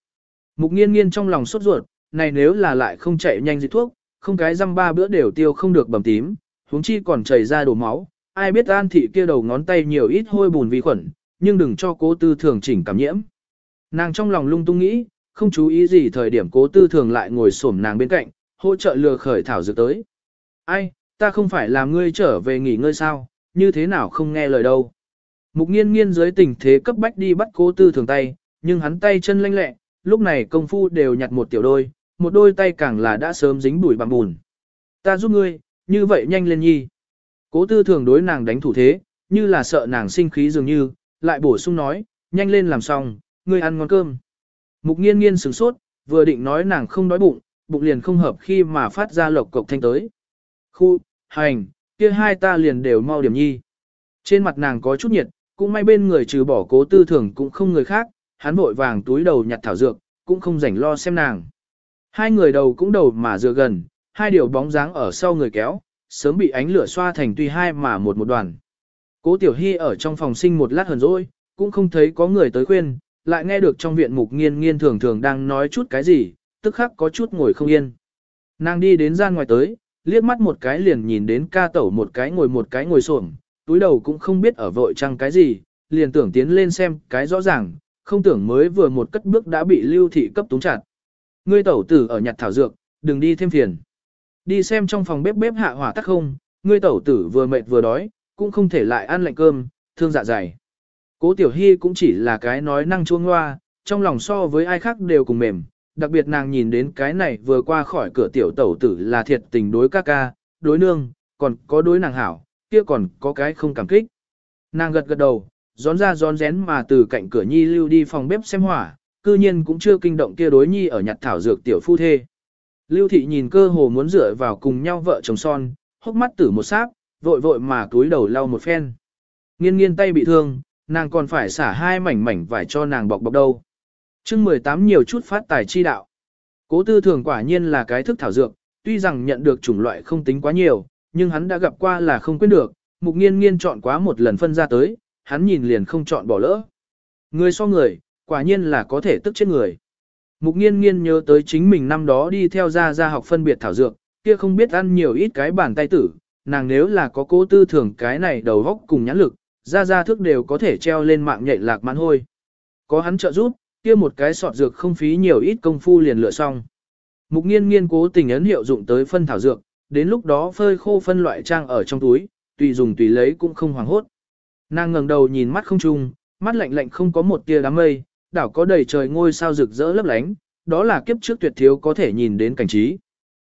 Mục nghiên nghiên trong lòng sốt ruột, này nếu là lại không chạy nhanh dịch thuốc, không cái răm ba bữa đều tiêu không được bầm tím, huống chi còn chảy ra đổ máu, ai biết an thị kia đầu ngón tay nhiều ít hôi bùn vi khuẩn, nhưng đừng cho cố tư thường chỉnh cảm nhiễm. Nàng trong lòng lung tung nghĩ, không chú ý gì thời điểm cố tư thường lại ngồi xổm nàng bên cạnh, hỗ trợ lừa khởi thảo dược tới. Ai, ta không phải làm ngươi trở về nghỉ ngơi sao, như thế nào không nghe lời đâu. Mục nghiên nghiên dưới tình thế cấp bách đi bắt cố tư thường tay, nhưng hắn tay chân lanh lẹ, lúc này công phu đều nhặt một tiểu đôi, một đôi tay càng là đã sớm dính bụi bằng bùn. Ta giúp ngươi, như vậy nhanh lên nhi. Cố tư thường đối nàng đánh thủ thế, như là sợ nàng sinh khí dường như, lại bổ sung nói, nhanh lên làm xong, ngươi ăn ngon cơm. Mục nghiên nghiên sửng sốt, vừa định nói nàng không đói bụng, bụng liền không hợp khi mà phát ra lộc cộc thanh tới. Khu, hành, kia hai ta liền đều mau điểm nhi. Trên mặt nàng có chút nhiệt, cũng may bên người trừ bỏ cố tư thường cũng không người khác, hắn vội vàng túi đầu nhặt thảo dược, cũng không rảnh lo xem nàng. Hai người đầu cũng đầu mà dựa gần, hai điều bóng dáng ở sau người kéo, sớm bị ánh lửa xoa thành tuy hai mà một một đoàn. Cố Tiểu Hy ở trong phòng sinh một lát hờn rồi, cũng không thấy có người tới khuyên, lại nghe được trong viện mục nghiên nghiên thường thường đang nói chút cái gì, tức khắc có chút ngồi không yên. Nàng đi đến gian ngoài tới, liếc mắt một cái liền nhìn đến ca tẩu một cái ngồi một cái ngồi xổm, túi đầu cũng không biết ở vội trăng cái gì, liền tưởng tiến lên xem cái rõ ràng, không tưởng mới vừa một cất bước đã bị lưu thị cấp túng chặt. Ngươi tẩu tử ở nhặt thảo dược, đừng đi thêm phiền. Đi xem trong phòng bếp bếp hạ hỏa tắc không, ngươi tẩu tử vừa mệt vừa đói, cũng không thể lại ăn lạnh cơm, thương dạ dày. Cố Tiểu Hy cũng chỉ là cái nói năng chuông hoa, trong lòng so với ai khác đều cùng mềm, đặc biệt nàng nhìn đến cái này vừa qua khỏi cửa tiểu tẩu tử là thiệt tình đối ca ca, đối nương, còn có đối nàng hảo, kia còn có cái không cảm kích. Nàng gật gật đầu, gión ra gión rén mà từ cạnh cửa nhi lưu đi phòng bếp xem hỏa, cư nhiên cũng chưa kinh động kia đối nhi ở nhặt thảo dược tiểu phu thê. Lưu thị nhìn cơ hồ muốn dựa vào cùng nhau vợ chồng son, hốc mắt tử một sáp, vội vội mà túi đầu lau một phen. Nghiên nghiên tay bị thương, nàng còn phải xả hai mảnh mảnh vải cho nàng bọc bọc đâu. chương 18 nhiều chút phát tài chi đạo. Cố tư thường quả nhiên là cái thức thảo dược, tuy rằng nhận được chủng loại không tính quá nhiều, nhưng hắn đã gặp qua là không quên được, mục nghiên nghiên chọn quá một lần phân ra tới, hắn nhìn liền không chọn bỏ lỡ. Người so người, quả nhiên là có thể tức chết người. Mục nghiên nghiên nhớ tới chính mình năm đó đi theo ra ra học phân biệt thảo dược, kia không biết ăn nhiều ít cái bàn tay tử, nàng nếu là có cố tư thưởng cái này đầu góc cùng nhãn lực, ra ra thức đều có thể treo lên mạng nhạy lạc mãn hôi. Có hắn trợ giúp, kia một cái sọt dược không phí nhiều ít công phu liền lựa xong. Mục nghiên nghiên cố tình ấn hiệu dụng tới phân thảo dược, đến lúc đó phơi khô phân loại trang ở trong túi, tùy dùng tùy lấy cũng không hoảng hốt. Nàng ngẩng đầu nhìn mắt không trung, mắt lạnh lạnh không có một tia đám mây, đảo có đầy trời ngôi sao rực rỡ lấp lánh, đó là kiếp trước tuyệt thiếu có thể nhìn đến cảnh trí.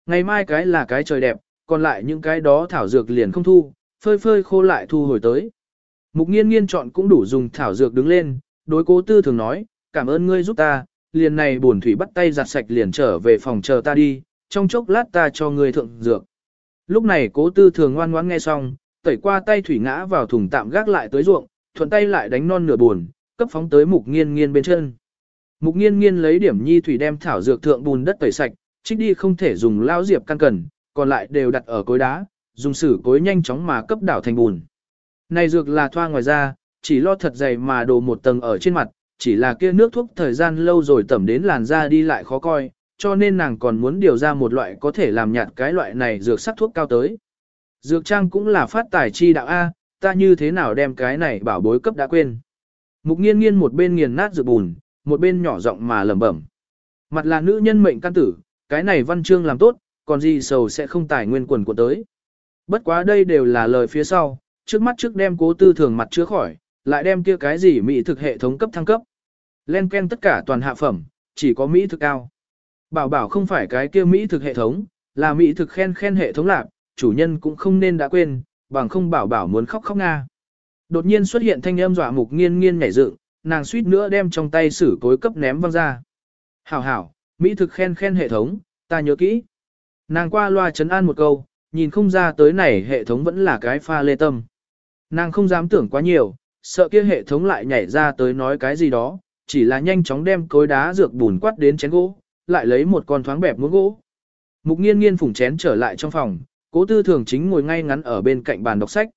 Ngày mai cái là cái trời đẹp, còn lại những cái đó thảo dược liền không thu, phơi phơi khô lại thu hồi tới. Mục nghiên nghiên chọn cũng đủ dùng thảo dược đứng lên, đối cố tư thường nói, cảm ơn ngươi giúp ta, liền này buồn thủy bắt tay giặt sạch liền trở về phòng chờ ta đi, trong chốc lát ta cho ngươi thượng dược. Lúc này cố tư thường ngoan ngoãn nghe xong, tẩy qua tay thủy ngã vào thùng tạm gác lại tới ruộng, thuận tay lại đánh non nửa buồn, cấp phóng tới mục nghiên nghiên bên chân. Mục nghiên nghiên lấy điểm nhi thủy đem thảo dược thượng bùn đất tẩy sạch, trích đi không thể dùng lao diệp căn cần, còn lại đều đặt ở cối đá, dùng sử cối nhanh chóng mà cấp đảo thành bùn. Này dược là thoa ngoài ra, chỉ lo thật dày mà đổ một tầng ở trên mặt, chỉ là kia nước thuốc thời gian lâu rồi tẩm đến làn da đi lại khó coi, cho nên nàng còn muốn điều ra một loại có thể làm nhạt cái loại này dược sắc thuốc cao tới. Dược trang cũng là phát tài chi đạo A, ta như thế nào đem cái này bảo bối cấp đã quên. Mục nghiên nghiên một bên nghiền nát dược bùn, một bên nhỏ giọng mà lẩm bẩm. Mặt là nữ nhân mệnh căn tử, cái này văn chương làm tốt, còn gì sầu sẽ không tài nguyên quần của tới. Bất quá đây đều là lời phía sau, trước mắt trước đem cố tư thường mặt chứa khỏi, lại đem kia cái gì mỹ thực hệ thống cấp thăng cấp. Len ken tất cả toàn hạ phẩm, chỉ có mỹ thực cao. Bảo bảo không phải cái kia mỹ thực hệ thống, là mỹ thực khen khen hệ thống lạc, chủ nhân cũng không nên đã quên, bằng không bảo bảo muốn khóc khóc nga. Đột nhiên xuất hiện thanh âm dọa mục nghiên nghiên nhảy dựng, nàng suýt nữa đem trong tay sử cối cấp ném văng ra. Hảo hảo, mỹ thực khen khen hệ thống, ta nhớ kỹ. Nàng qua loa chấn an một câu, nhìn không ra tới này hệ thống vẫn là cái pha lê tâm. Nàng không dám tưởng quá nhiều, sợ kia hệ thống lại nhảy ra tới nói cái gì đó, chỉ là nhanh chóng đem cối đá dược bùn quát đến chén gỗ, lại lấy một con thoáng bẹp muỗng gỗ. Mục nghiên nghiên phủng chén trở lại trong phòng, cố tư thường chính ngồi ngay ngắn ở bên cạnh bàn đọc sách.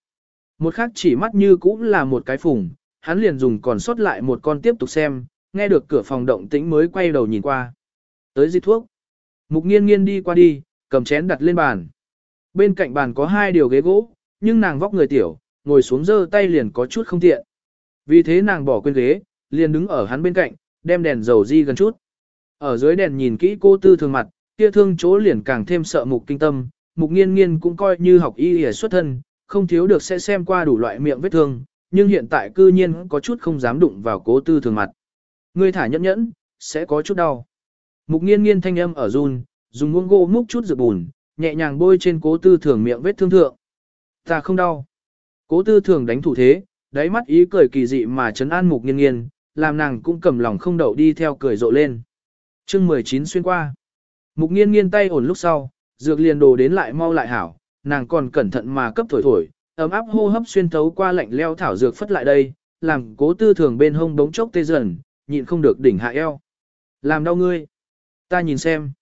Một khác chỉ mắt như cũng là một cái phùng, hắn liền dùng còn sót lại một con tiếp tục xem, nghe được cửa phòng động tĩnh mới quay đầu nhìn qua. Tới di thuốc. Mục nghiên nghiên đi qua đi, cầm chén đặt lên bàn. Bên cạnh bàn có hai điều ghế gỗ, nhưng nàng vóc người tiểu, ngồi xuống giơ tay liền có chút không tiện. Vì thế nàng bỏ quên ghế, liền đứng ở hắn bên cạnh, đem đèn dầu di gần chút. Ở dưới đèn nhìn kỹ cô tư thường mặt, kia thương chỗ liền càng thêm sợ mục kinh tâm, mục nghiên nghiên cũng coi như học y y xuất thân, không thiếu được sẽ xem qua đủ loại miệng vết thương, nhưng hiện tại cư nhiên có chút không dám đụng vào cố tư thường mặt. Ngươi thả nhẫn nhẫn, sẽ có chút đau. Mục nghiên nghiên thanh âm ở run, dùng muỗng gỗ múc chút rượu bùn, nhẹ nhàng bôi trên cố tư thường miệng vết thương thượng. Ta không đau. Cố tư thường đánh thủ thế, đáy mắt ý cười kỳ dị mà chấn an mục nghiên nghiên, làm nàng cũng cầm lòng không đậu đi theo cười rộ lên. chương 19 xuyên qua. Mục nghiên nghiên tay ổn lúc sau, dược liền đồ đến lại mau lại hảo, nàng còn cẩn thận mà cấp thổi thổi, ấm áp hô hấp xuyên thấu qua lạnh leo thảo dược phất lại đây, làm cố tư thường bên hông đống chốc tê dần, nhịn không được đỉnh hạ eo. Làm đau ngươi. Ta nhìn xem.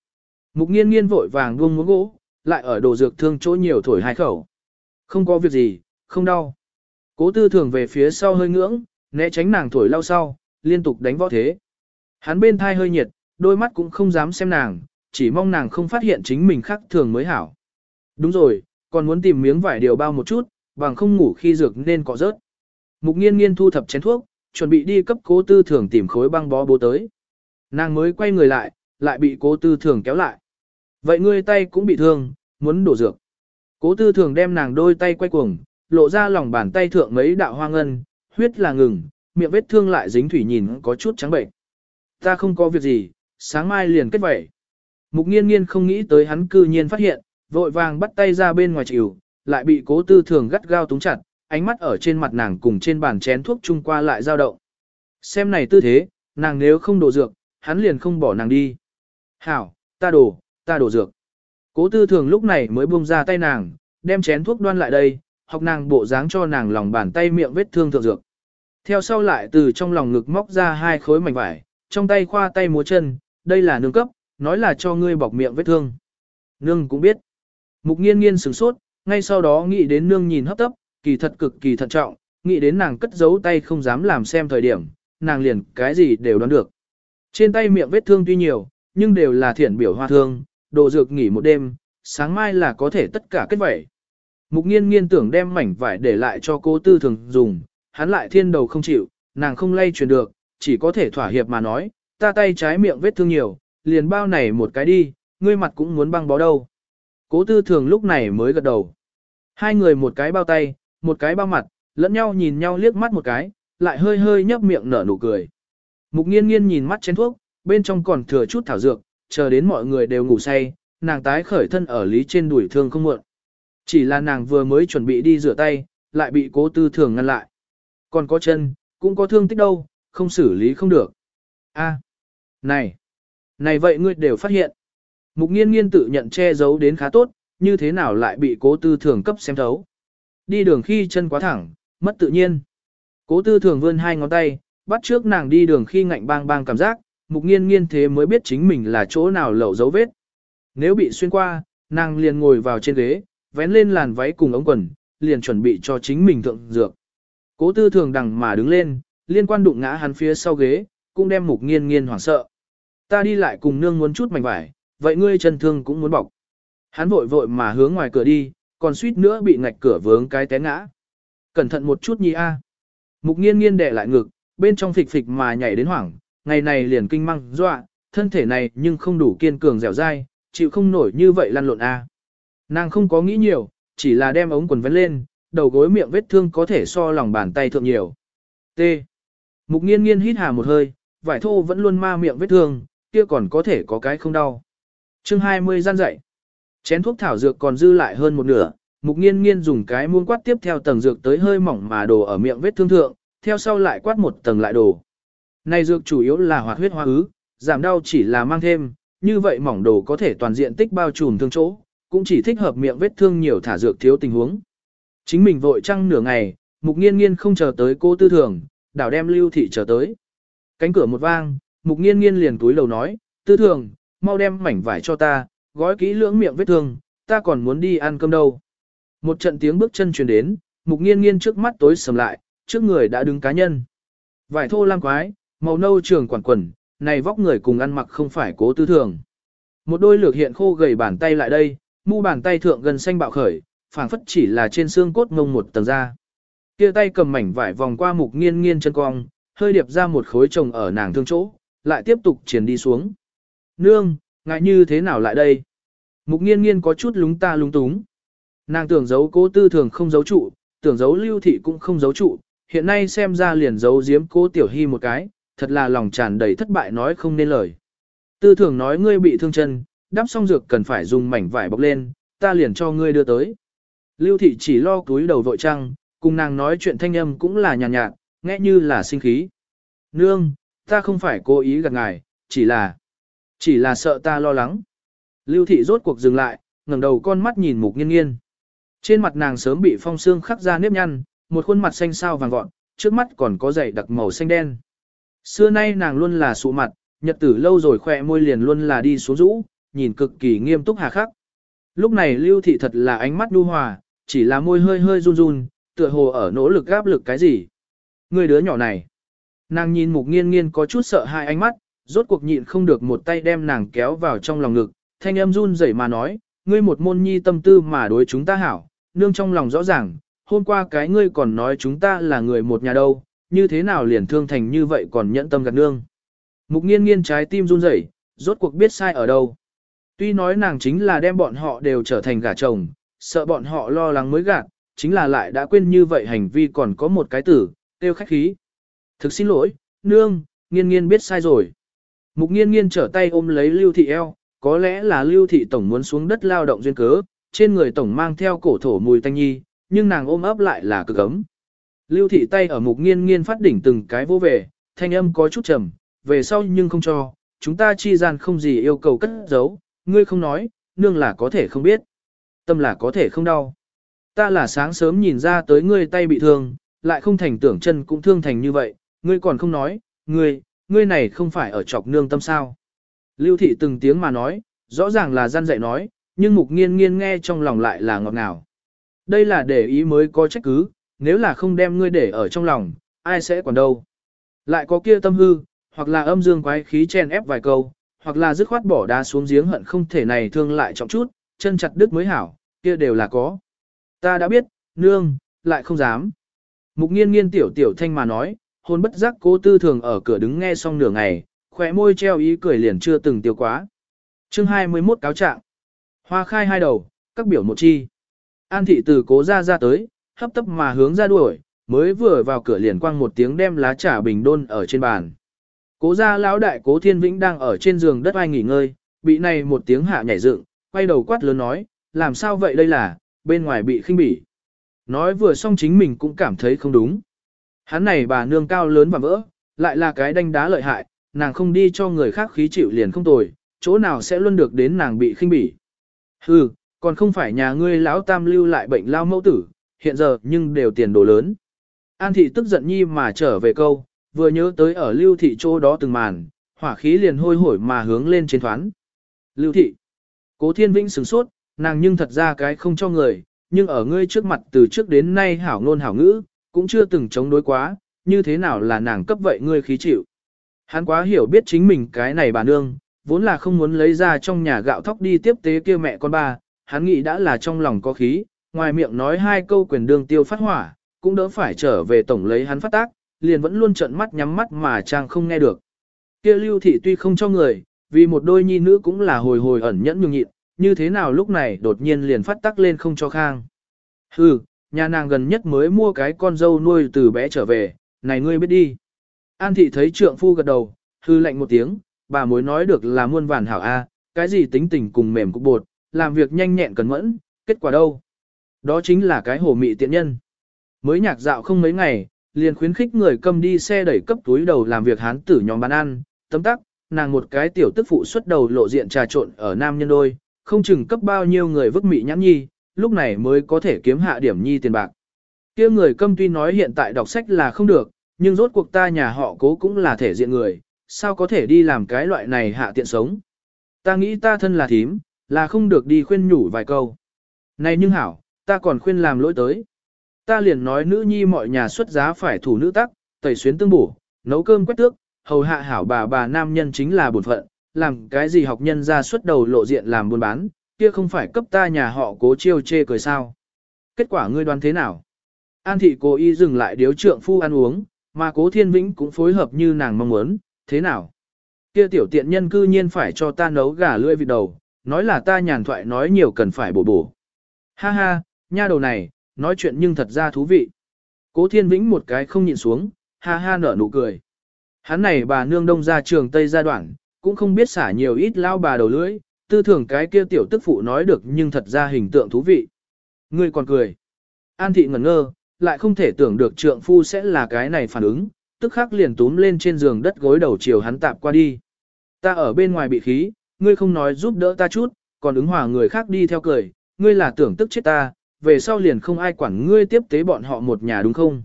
Mục nghiên nghiên vội vàng buông muốn gỗ, lại ở đồ dược thương chỗ nhiều thổi hai khẩu. Không có việc gì, không đau. Cố tư thường về phía sau hơi ngưỡng, né tránh nàng thổi lau sau, liên tục đánh võ thế. Hắn bên thai hơi nhiệt, đôi mắt cũng không dám xem nàng, chỉ mong nàng không phát hiện chính mình khác thường mới hảo. Đúng rồi, còn muốn tìm miếng vải điều bao một chút, bằng không ngủ khi dược nên cọ rớt. Mục nghiên nghiên thu thập chén thuốc, chuẩn bị đi cấp cố tư thường tìm khối băng bó bố tới. Nàng mới quay người lại, lại bị cố tư thường kéo lại. Vậy ngươi tay cũng bị thương, muốn đổ dược. Cố tư thường đem nàng đôi tay quay cuồng, lộ ra lòng bàn tay thượng mấy đạo hoa ngân, huyết là ngừng, miệng vết thương lại dính thủy nhìn có chút trắng bệnh. Ta không có việc gì, sáng mai liền kết vẩy. Mục nghiên nghiên không nghĩ tới hắn cư nhiên phát hiện, vội vàng bắt tay ra bên ngoài chịu, lại bị cố tư thường gắt gao túng chặt, ánh mắt ở trên mặt nàng cùng trên bàn chén thuốc chung qua lại dao động. Xem này tư thế, nàng nếu không đổ dược, hắn liền không bỏ nàng đi. Hảo, ta đổ, ta đổ dược. Cố tư thường lúc này mới buông ra tay nàng, đem chén thuốc đoan lại đây, học nàng bộ dáng cho nàng lòng bàn tay miệng vết thương thượng dược. Theo sau lại từ trong lòng ngực móc ra hai khối mảnh vải, trong tay khoa tay múa chân, đây là nương cấp, nói là cho ngươi bọc miệng vết thương. Nương cũng biết. Mục nghiên nghiên sửng sốt, ngay sau đó nghĩ đến nương nhìn hấp tấp, kỳ thật cực kỳ thận trọng, nghĩ đến nàng cất giấu tay không dám làm xem thời điểm, nàng liền cái gì đều đoán được. Trên tay miệng vết thương tuy nhiều, nhưng đều là thiện biểu hoa thương, đồ dược nghỉ một đêm, sáng mai là có thể tất cả kết vẩy. Mục nghiên nghiên tưởng đem mảnh vải để lại cho cô tư thường dùng, hắn lại thiên đầu không chịu, nàng không lay truyền được, chỉ có thể thỏa hiệp mà nói, ta tay trái miệng vết thương nhiều, liền bao này một cái đi, ngươi mặt cũng muốn băng bó đâu. Cố tư thường lúc này mới gật đầu. Hai người một cái bao tay, một cái bao mặt, lẫn nhau nhìn nhau liếc mắt một cái, lại hơi hơi nhấp miệng nở nụ cười. Mục nghiên nghiên nhìn mắt chén thuốc, bên trong còn thừa chút thảo dược, chờ đến mọi người đều ngủ say, nàng tái khởi thân ở lý trên đuổi thương không muộn. Chỉ là nàng vừa mới chuẩn bị đi rửa tay, lại bị cố tư thường ngăn lại. Còn có chân, cũng có thương tích đâu, không xử lý không được. a này, này vậy ngươi đều phát hiện. Mục nghiên nghiên tự nhận che giấu đến khá tốt, như thế nào lại bị cố tư thường cấp xem thấu. Đi đường khi chân quá thẳng, mất tự nhiên. Cố tư thường vươn hai ngón tay, bắt trước nàng đi đường khi ngạnh bang bang cảm giác, mục nghiên nghiên thế mới biết chính mình là chỗ nào lẩu dấu vết. Nếu bị xuyên qua, nàng liền ngồi vào trên ghế, vén lên làn váy cùng ống quần, liền chuẩn bị cho chính mình thượng dược. Cố tư thường đằng mà đứng lên, liên quan đụng ngã hắn phía sau ghế, cũng đem mục nghiên nghiên hoảng sợ. Ta đi lại cùng nương muốn chút mảnh vải, vậy ngươi chân thương cũng muốn bọc. Hắn vội vội mà hướng ngoài cửa đi, còn suýt nữa bị ngạch cửa vướng cái té ngã. Cẩn thận một chút nhi a. Mục nghiên nghiên đè lại ngực, bên trong phịch phịch mà nhảy đến hoảng, ngày này liền kinh măng dọa, thân thể này nhưng không đủ kiên cường dẻo dai, chịu không nổi như vậy lăn lộn a. Nàng không có nghĩ nhiều, chỉ là đem ống quần vén lên, đầu gối miệng vết thương có thể so lòng bàn tay thượng nhiều. T. Mục nghiên nghiên hít hà một hơi, vải thô vẫn luôn ma miệng vết thương, kia còn có thể có cái không đau. chương 20 gian dạy. Chén thuốc thảo dược còn dư lại hơn một nửa, mục nghiên nghiên dùng cái muôn quát tiếp theo tầng dược tới hơi mỏng mà đổ ở miệng vết thương thượng, theo sau lại quát một tầng lại đổ. Này dược chủ yếu là hoạt huyết hoa ứ, giảm đau chỉ là mang thêm, như vậy mỏng đồ có thể toàn diện tích bao trùm thương chỗ, cũng chỉ thích hợp miệng vết thương nhiều thả dược thiếu tình huống. Chính mình vội trăng nửa ngày, mục nghiên nghiên không chờ tới cô tư thường, đảo đem lưu thị chờ tới. Cánh cửa một vang, mục nghiên nghiên liền túi lầu nói, tư thường, mau đem mảnh vải cho ta, gói kỹ lưỡng miệng vết thương, ta còn muốn đi ăn cơm đâu. Một trận tiếng bước chân truyền đến, mục nghiên nghiên trước mắt tối sầm lại, trước người đã đứng cá nhân. Vải thô lam quái, màu nâu trường quản quần, này vóc người cùng ăn mặc không phải cố tư thường. Một đôi lược hiện khô gầy bàn tay lại đây, mu bàn tay thượng gần xanh bạo khởi, phảng phất chỉ là trên xương cốt ngông một tầng da. Kia tay cầm mảnh vải vòng qua mục nghiên nghiên chân cong, hơi điệp ra một khối chồng ở nàng thương chỗ, lại tiếp tục triển đi xuống. Nương, ngại như thế nào lại đây? Mục nghiên nghiên có chút lúng ta lúng túng. Nàng tưởng giấu cố tư thường không giấu trụ, tưởng giấu lưu thị cũng không giấu trụ, hiện nay xem ra liền giấu giếm cố tiểu hy một cái, thật là lòng tràn đầy thất bại nói không nên lời. Tư thường nói ngươi bị thương chân, đắp xong dược cần phải dùng mảnh vải bọc lên, ta liền cho ngươi đưa tới. Lưu thị chỉ lo túi đầu vội trăng, cùng nàng nói chuyện thanh âm cũng là nhàn nhạt, nhạt, nghe như là sinh khí. Nương, ta không phải cố ý gạt ngài, chỉ là, chỉ là sợ ta lo lắng. Lưu thị rốt cuộc dừng lại, ngẩng đầu con mắt nhìn mục nghiên nghiên. Trên mặt nàng sớm bị phong xương khắc ra nếp nhăn, một khuôn mặt xanh xao vàng gọn, trước mắt còn có dày đặc màu xanh đen. Xưa nay nàng luôn là sụ mặt, nhật tử lâu rồi khỏe môi liền luôn là đi xuống rũ, nhìn cực kỳ nghiêm túc hà khắc. Lúc này lưu thị thật là ánh mắt đu hòa, chỉ là môi hơi hơi run run, tựa hồ ở nỗ lực gáp lực cái gì. Người đứa nhỏ này. Nàng nhìn mục nghiên nghiên có chút sợ hai ánh mắt, rốt cuộc nhịn không được một tay đem nàng kéo vào trong lòng ngực, thanh âm run rẩy mà nói, ngươi một môn nhi tâm tư mà đối chúng ta hảo, nương trong lòng rõ ràng, hôm qua cái ngươi còn nói chúng ta là người một nhà đâu, như thế nào liền thương thành như vậy còn nhẫn tâm gạt nương. Mục nghiên nghiên trái tim run rẩy, rốt cuộc biết sai ở đâu. Tuy nói nàng chính là đem bọn họ đều trở thành gả chồng, sợ bọn họ lo lắng mới gạt, chính là lại đã quên như vậy hành vi còn có một cái tử, tiêu khách khí. Thực xin lỗi, nương, nghiên nghiên biết sai rồi. Mục nghiên nghiên trở tay ôm lấy lưu thị eo, có lẽ là lưu thị tổng muốn xuống đất lao động duyên cớ, trên người tổng mang theo cổ thổ mùi tanh nhi, nhưng nàng ôm ấp lại là cực ấm. Lưu thị tay ở mục nghiên nghiên phát đỉnh từng cái vô về, thanh âm có chút trầm, về sau nhưng không cho, chúng ta chi gian không gì yêu cầu cất giấu, ngươi không nói, nương là có thể không biết, tâm là có thể không đau. Ta là sáng sớm nhìn ra tới ngươi tay bị thương, lại không thành tưởng chân cũng thương thành như vậy, ngươi còn không nói, ngươi, ngươi này không phải ở chọc nương tâm sao. Lưu thị từng tiếng mà nói, rõ ràng là gian dạy nói, nhưng mục nghiên nghiên nghe trong lòng lại là ngọt ngào. Đây là để ý mới có trách cứ, nếu là không đem ngươi để ở trong lòng, ai sẽ còn đâu. Lại có kia tâm hư, hoặc là âm dương quái khí chen ép vài câu, hoặc là dứt khoát bỏ đá xuống giếng hận không thể này thương lại trọng chút, chân chặt đứt mới hảo, kia đều là có. Ta đã biết, nương, lại không dám. Mục nghiên nghiên tiểu tiểu thanh mà nói, hôn bất giác cố tư thường ở cửa đứng nghe xong nửa ngày, khỏe môi treo ý cười liền chưa từng tiêu quá. chương 21 cáo trạng. Hoa khai hai đầu, các biểu một chi. An thị từ cố ra ra tới, hấp tấp mà hướng ra đuổi, mới vừa vào cửa liền quang một tiếng đem lá trà bình đôn ở trên bàn. Cố gia lão đại cố thiên vĩnh đang ở trên giường đất ai nghỉ ngơi, bị này một tiếng hạ nhảy dựng, quay đầu quát lớn nói, làm sao vậy đây là, bên ngoài bị khinh bỉ. Nói vừa xong chính mình cũng cảm thấy không đúng. Hắn này bà nương cao lớn và vỡ, lại là cái đanh đá lợi hại, nàng không đi cho người khác khí chịu liền không tồi, chỗ nào sẽ luôn được đến nàng bị khinh bỉ. Hừ, còn không phải nhà ngươi lão tam lưu lại bệnh lao mẫu tử, hiện giờ nhưng đều tiền đồ lớn. An thị tức giận nhi mà trở về câu, vừa nhớ tới ở lưu thị chỗ đó từng màn, hỏa khí liền hôi hổi mà hướng lên trên thoán. Lưu thị, cố thiên vĩnh sửng sốt, nàng nhưng thật ra cái không cho người, nhưng ở ngươi trước mặt từ trước đến nay hảo ngôn hảo ngữ, cũng chưa từng chống đối quá, như thế nào là nàng cấp vậy ngươi khí chịu. Hắn quá hiểu biết chính mình cái này bà nương, vốn là không muốn lấy ra trong nhà gạo thóc đi tiếp tế kia mẹ con ba, hắn nghĩ đã là trong lòng có khí, ngoài miệng nói hai câu quyền đương tiêu phát hỏa, cũng đỡ phải trở về tổng lấy hắn phát tác, liền vẫn luôn trợn mắt nhắm mắt mà trang không nghe được. Kia lưu thị tuy không cho người, vì một đôi nhi nữ cũng là hồi hồi ẩn nhẫn nhường nhịn, như thế nào lúc này đột nhiên liền phát tắc lên không cho khang. Hừ, nhà nàng gần nhất mới mua cái con dâu nuôi từ bé trở về, này ngươi biết đi. An thị thấy trượng phu gật đầu, hư lạnh một tiếng, bà mối nói được là muôn vàn hảo A, cái gì tính tình cùng mềm cục bột, làm việc nhanh nhẹn cẩn mẫn, kết quả đâu? Đó chính là cái hồ mị tiện nhân. Mới nhạc dạo không mấy ngày, liền khuyến khích người cầm đi xe đẩy cấp túi đầu làm việc hán tử nhóm bán ăn, tấm tắc, nàng một cái tiểu tức phụ xuất đầu lộ diện trà trộn ở nam nhân đôi, không chừng cấp bao nhiêu người vứt mị nhãn nhi, lúc này mới có thể kiếm hạ điểm nhi tiền bạc. kia người câm tuy nói hiện tại đọc sách là không được, nhưng rốt cuộc ta nhà họ cố cũng là thể diện người, sao có thể đi làm cái loại này hạ tiện sống. Ta nghĩ ta thân là thím, là không được đi khuyên nhủ vài câu. Này nhưng hảo, ta còn khuyên làm lỗi tới. Ta liền nói nữ nhi mọi nhà xuất giá phải thủ nữ tắc, tẩy xuyến tương bổ, nấu cơm quét tước, hầu hạ hảo bà bà nam nhân chính là bổn phận, làm cái gì học nhân ra xuất đầu lộ diện làm buôn bán, kia không phải cấp ta nhà họ cố chiêu chê cười sao. Kết quả ngươi đoán thế nào? An thị cố ý dừng lại điếu trượng phu ăn uống, mà cố thiên vĩnh cũng phối hợp như nàng mong muốn, thế nào? Kia tiểu tiện nhân cư nhiên phải cho ta nấu gà lưỡi vịt đầu, nói là ta nhàn thoại nói nhiều cần phải bổ bổ. Ha ha, nha đầu này, nói chuyện nhưng thật ra thú vị. Cố thiên vĩnh một cái không nhịn xuống, ha ha nở nụ cười. Hắn này bà nương đông ra trường Tây gia đoạn, cũng không biết xả nhiều ít lao bà đầu lưỡi, tư thường cái kia tiểu tức phụ nói được nhưng thật ra hình tượng thú vị. Ngươi còn cười. An thị ngẩn ngơ, lại không thể tưởng được trượng phu sẽ là cái này phản ứng, tức khắc liền túm lên trên giường đất gối đầu chiều hắn tạp qua đi. Ta ở bên ngoài bị khí, ngươi không nói giúp đỡ ta chút, còn ứng hòa người khác đi theo cười, ngươi là tưởng tức chết ta, về sau liền không ai quản ngươi tiếp tế bọn họ một nhà đúng không?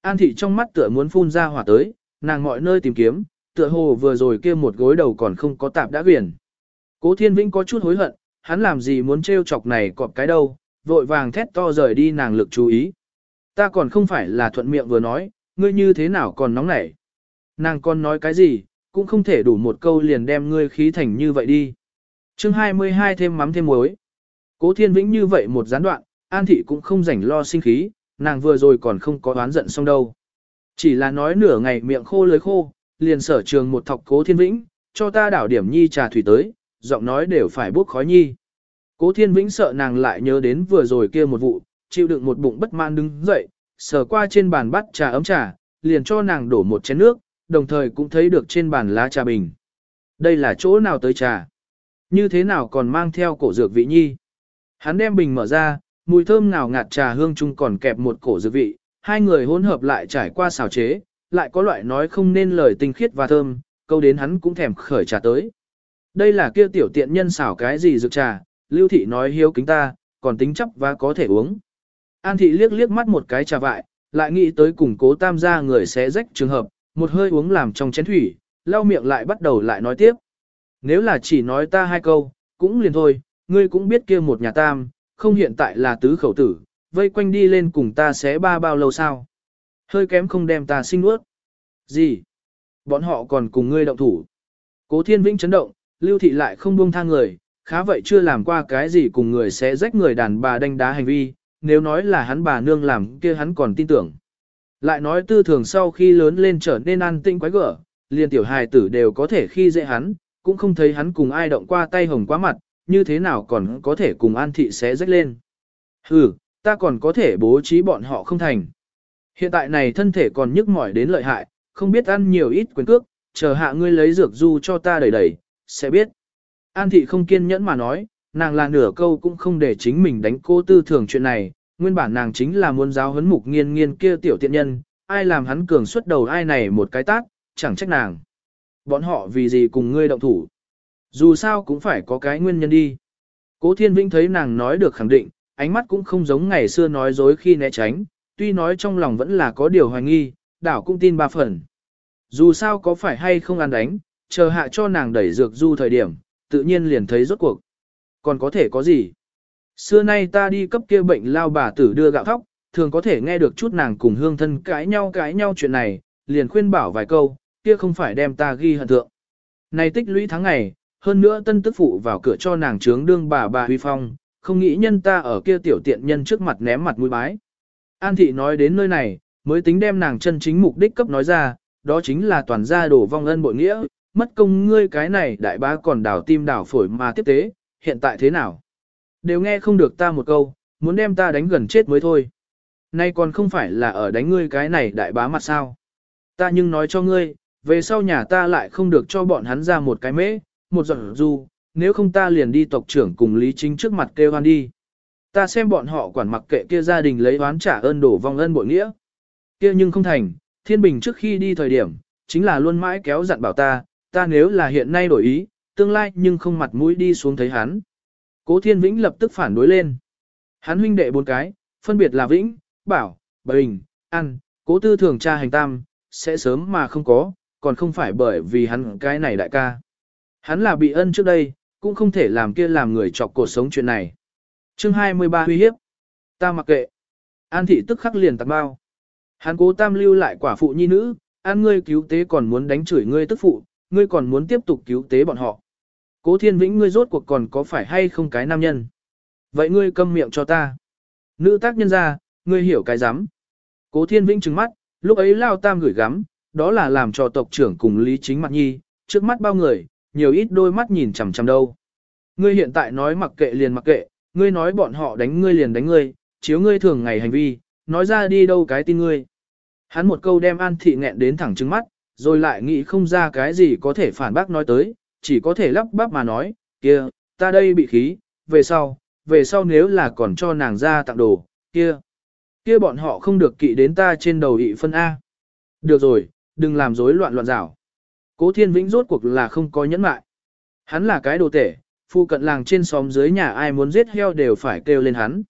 An thị trong mắt tựa muốn phun ra hỏa tới, nàng mọi nơi tìm kiếm, tựa hồ vừa rồi kia một gối đầu còn không có tạp đã quyển. Cố thiên vĩnh có chút hối hận, hắn làm gì muốn trêu chọc này cọp cái đâu, vội vàng thét to rời đi nàng lực chú ý. Ta còn không phải là thuận miệng vừa nói, ngươi như thế nào còn nóng nảy. Nàng còn nói cái gì, cũng không thể đủ một câu liền đem ngươi khí thành như vậy đi. chương 22 thêm mắm thêm muối. Cố thiên vĩnh như vậy một gián đoạn, An thị cũng không rảnh lo sinh khí, nàng vừa rồi còn không có oán giận xong đâu. Chỉ là nói nửa ngày miệng khô lưới khô, liền sở trường một thọc cố thiên vĩnh, cho ta đảo điểm nhi trà thủy tới, giọng nói đều phải bốc khói nhi. Cố thiên vĩnh sợ nàng lại nhớ đến vừa rồi kia một vụ, chịu đựng một bụng bất mãn đứng dậy, sờ qua trên bàn bắt trà ấm trà, liền cho nàng đổ một chén nước, đồng thời cũng thấy được trên bàn lá trà bình. Đây là chỗ nào tới trà? Như thế nào còn mang theo cổ dược vị nhi? Hắn đem bình mở ra, mùi thơm nào ngạt trà hương chung còn kẹp một cổ dược vị, hai người hỗn hợp lại trải qua xào chế, lại có loại nói không nên lời tinh khiết và thơm, câu đến hắn cũng thèm khởi trà tới. Đây là kia tiểu tiện nhân xảo cái gì dược trà, lưu thị nói hiếu kính ta, còn tính chấp và có thể uống. An thị liếc liếc mắt một cái trà vại, lại nghĩ tới cùng cố tam gia người sẽ rách trường hợp, một hơi uống làm trong chén thủy, lau miệng lại bắt đầu lại nói tiếp. Nếu là chỉ nói ta hai câu, cũng liền thôi, ngươi cũng biết kia một nhà tam, không hiện tại là tứ khẩu tử, vây quanh đi lên cùng ta sẽ ba bao lâu sao. Hơi kém không đem ta sinh nuốt. Gì? Bọn họ còn cùng ngươi động thủ. Cố thiên vĩnh chấn động, lưu thị lại không buông tha người, khá vậy chưa làm qua cái gì cùng người sẽ rách người đàn bà đánh đá hành vi, nếu nói là hắn bà nương làm kia hắn còn tin tưởng. Lại nói tư thường sau khi lớn lên trở nên an tinh quái gở, liền tiểu hài tử đều có thể khi dễ hắn, cũng không thấy hắn cùng ai động qua tay hồng quá mặt, như thế nào còn có thể cùng an thị sẽ rách lên. Ừ, ta còn có thể bố trí bọn họ không thành. Hiện tại này thân thể còn nhức mỏi đến lợi hại, không biết ăn nhiều ít quyền cước, chờ hạ ngươi lấy dược du cho ta đẩy đẩy, sẽ biết. An thị không kiên nhẫn mà nói, nàng là nửa câu cũng không để chính mình đánh cô tư thường chuyện này, nguyên bản nàng chính là muốn giáo huấn mục nghiên nghiên kia tiểu tiện nhân, ai làm hắn cường xuất đầu ai này một cái tác, chẳng trách nàng. Bọn họ vì gì cùng ngươi động thủ. Dù sao cũng phải có cái nguyên nhân đi. Cố thiên vĩnh thấy nàng nói được khẳng định, ánh mắt cũng không giống ngày xưa nói dối khi né tránh, tuy nói trong lòng vẫn là có điều hoài nghi, đảo cũng tin ba phần. Dù sao có phải hay không ăn đánh, chờ hạ cho nàng đẩy dược du thời điểm, tự nhiên liền thấy rốt cuộc. Còn có thể có gì? Xưa nay ta đi cấp kia bệnh lao bà tử đưa gạo thóc, thường có thể nghe được chút nàng cùng hương thân cãi nhau cãi nhau chuyện này, liền khuyên bảo vài câu, kia không phải đem ta ghi hận thượng. Này tích lũy tháng ngày, hơn nữa tân tức phụ vào cửa cho nàng trướng đương bà bà huy phong, không nghĩ nhân ta ở kia tiểu tiện nhân trước mặt ném mặt mũi bái. An thị nói đến nơi này, mới tính đem nàng chân chính mục đích cấp nói ra, đó chính là toàn gia đổ vong ân bội nghĩa, mất công ngươi cái này đại bá còn đảo tim đảo phổi mà tiếp tế, hiện tại thế nào? Đều nghe không được ta một câu, muốn đem ta đánh gần chết mới thôi. Nay còn không phải là ở đánh ngươi cái này đại bá mặt sao? Ta nhưng nói cho ngươi, về sau nhà ta lại không được cho bọn hắn ra một cái mễ, một giọt du, nếu không ta liền đi tộc trưởng cùng Lý Chính trước mặt kêu hoan đi. Ta xem bọn họ quản mặc kệ kia gia đình lấy oán trả ơn đổ vong ân bội nghĩa. Kia nhưng không thành, Thiên Bình trước khi đi thời điểm, chính là luôn mãi kéo dặn bảo ta, ta nếu là hiện nay đổi ý, tương lai nhưng không mặt mũi đi xuống thấy hắn. Cố Thiên Vĩnh lập tức phản đối lên. Hắn huynh đệ bốn cái, phân biệt là Vĩnh, Bảo, Bình, An, Cố Tư thường tra hành tam, sẽ sớm mà không có, còn không phải bởi vì hắn cái này đại ca. Hắn là bị ân trước đây, cũng không thể làm kia làm người chọc cuộc sống chuyện này. Chương 23 uy hiếp. Ta mặc kệ. An thị tức khắc liền tạc bao. Hắn cố tam lưu lại quả phụ nhi nữ, an ngươi cứu tế còn muốn đánh chửi ngươi tức phụ, ngươi còn muốn tiếp tục cứu tế bọn họ. Cố thiên vĩnh ngươi rốt cuộc còn có phải hay không cái nam nhân. Vậy ngươi câm miệng cho ta. Nữ tác nhân ra, ngươi hiểu cái rắm Cố thiên vĩnh trừng mắt, lúc ấy lao tam gửi gắm, đó là làm cho tộc trưởng cùng Lý Chính Mặt Nhi, trước mắt bao người, nhiều ít đôi mắt nhìn chằm chằm đâu. Ngươi hiện tại nói mặc kệ liền mặc kệ, ngươi nói bọn họ đánh ngươi liền đánh ngươi, chiếu ngươi thường ngày hành vi, nói ra đi đâu cái tin ngươi. Hắn một câu đem An Thị nghẹn đến thẳng trứng mắt, rồi lại nghĩ không ra cái gì có thể phản bác nói tới, chỉ có thể lắp bắp mà nói, kia, ta đây bị khí, về sau, về sau nếu là còn cho nàng ra tặng đồ, kia, kia bọn họ không được kỵ đến ta trên đầu ị phân A. Được rồi, đừng làm rối loạn loạn rảo. Cố thiên vĩnh rốt cuộc là không có nhẫn mại. Hắn là cái đồ tể, phu cận làng trên xóm dưới nhà ai muốn giết heo đều phải kêu lên hắn.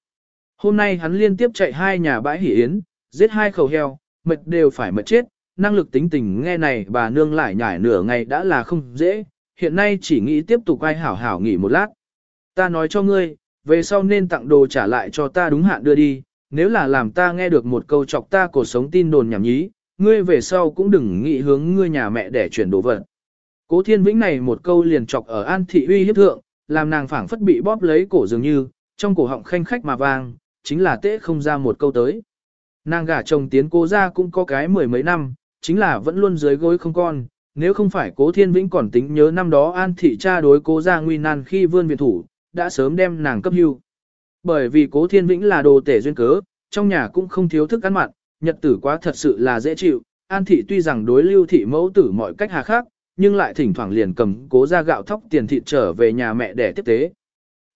Hôm nay hắn liên tiếp chạy hai nhà bãi hỉ yến, giết hai khẩu heo, mệt đều phải mệt chết, năng lực tính tình nghe này bà nương lại nhải nửa ngày đã là không dễ, hiện nay chỉ nghĩ tiếp tục ai hảo hảo nghỉ một lát. Ta nói cho ngươi, về sau nên tặng đồ trả lại cho ta đúng hạn đưa đi, nếu là làm ta nghe được một câu chọc ta cuộc sống tin đồn nhảm nhí, ngươi về sau cũng đừng nghĩ hướng ngươi nhà mẹ để chuyển đồ vật. Cố thiên vĩnh này một câu liền chọc ở an thị uy hiếp thượng, làm nàng phảng phất bị bóp lấy cổ dường như, trong cổ họng khanh khách mà vang, chính là tế không ra một câu tới. Nàng gả chồng tiến cố ra cũng có cái mười mấy năm, chính là vẫn luôn dưới gối không con, nếu không phải cố thiên vĩnh còn tính nhớ năm đó an thị cha đối cố ra nguy nan khi vươn viện thủ, đã sớm đem nàng cấp hưu. Bởi vì cố thiên vĩnh là đồ tể duyên cớ, trong nhà cũng không thiếu thức ăn mặn, nhật tử quá thật sự là dễ chịu, an thị tuy rằng đối lưu thị mẫu tử mọi cách hà khắc, nhưng lại thỉnh thoảng liền cầm cố ra gạo thóc tiền thịt trở về nhà mẹ để tiếp tế.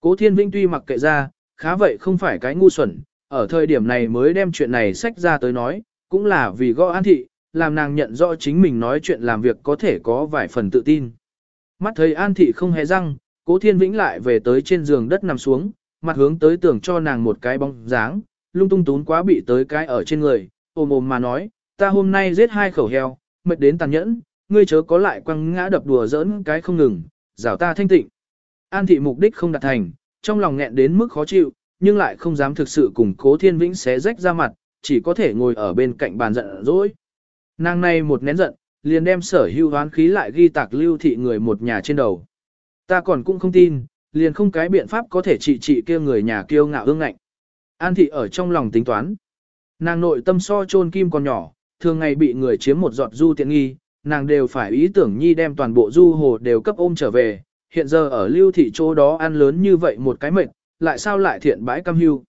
Cố thiên vĩnh tuy mặc kệ ra, khá vậy không phải cái ngu xuẩn, ở thời điểm này mới đem chuyện này sách ra tới nói, cũng là vì gõ an thị, làm nàng nhận rõ chính mình nói chuyện làm việc có thể có vài phần tự tin. Mắt thấy an thị không hề răng, cố thiên vĩnh lại về tới trên giường đất nằm xuống, mặt hướng tới tưởng cho nàng một cái bóng dáng, lung tung tún quá bị tới cái ở trên người, ôm ôm mà nói, ta hôm nay giết hai khẩu heo, mệt đến tàn nhẫn, ngươi chớ có lại quăng ngã đập đùa giỡn cái không ngừng, rào ta thanh tịnh. An thị mục đích không đạt thành, trong lòng nghẹn đến mức khó chịu, nhưng lại không dám thực sự cùng cố thiên vĩnh xé rách ra mặt, chỉ có thể ngồi ở bên cạnh bàn giận dỗi. Nàng này một nén giận, liền đem sở hưu hoán khí lại ghi tạc lưu thị người một nhà trên đầu. Ta còn cũng không tin, liền không cái biện pháp có thể trị trị kia người nhà kiêu ngạo ương ngạnh. An thị ở trong lòng tính toán. Nàng nội tâm so chôn kim còn nhỏ, thường ngày bị người chiếm một giọt du tiện nghi, nàng đều phải ý tưởng nhi đem toàn bộ du hồ đều cấp ôm trở về, hiện giờ ở lưu thị chỗ đó ăn lớn như vậy một cái mệt, lại sao lại thiện bãi cam hưu.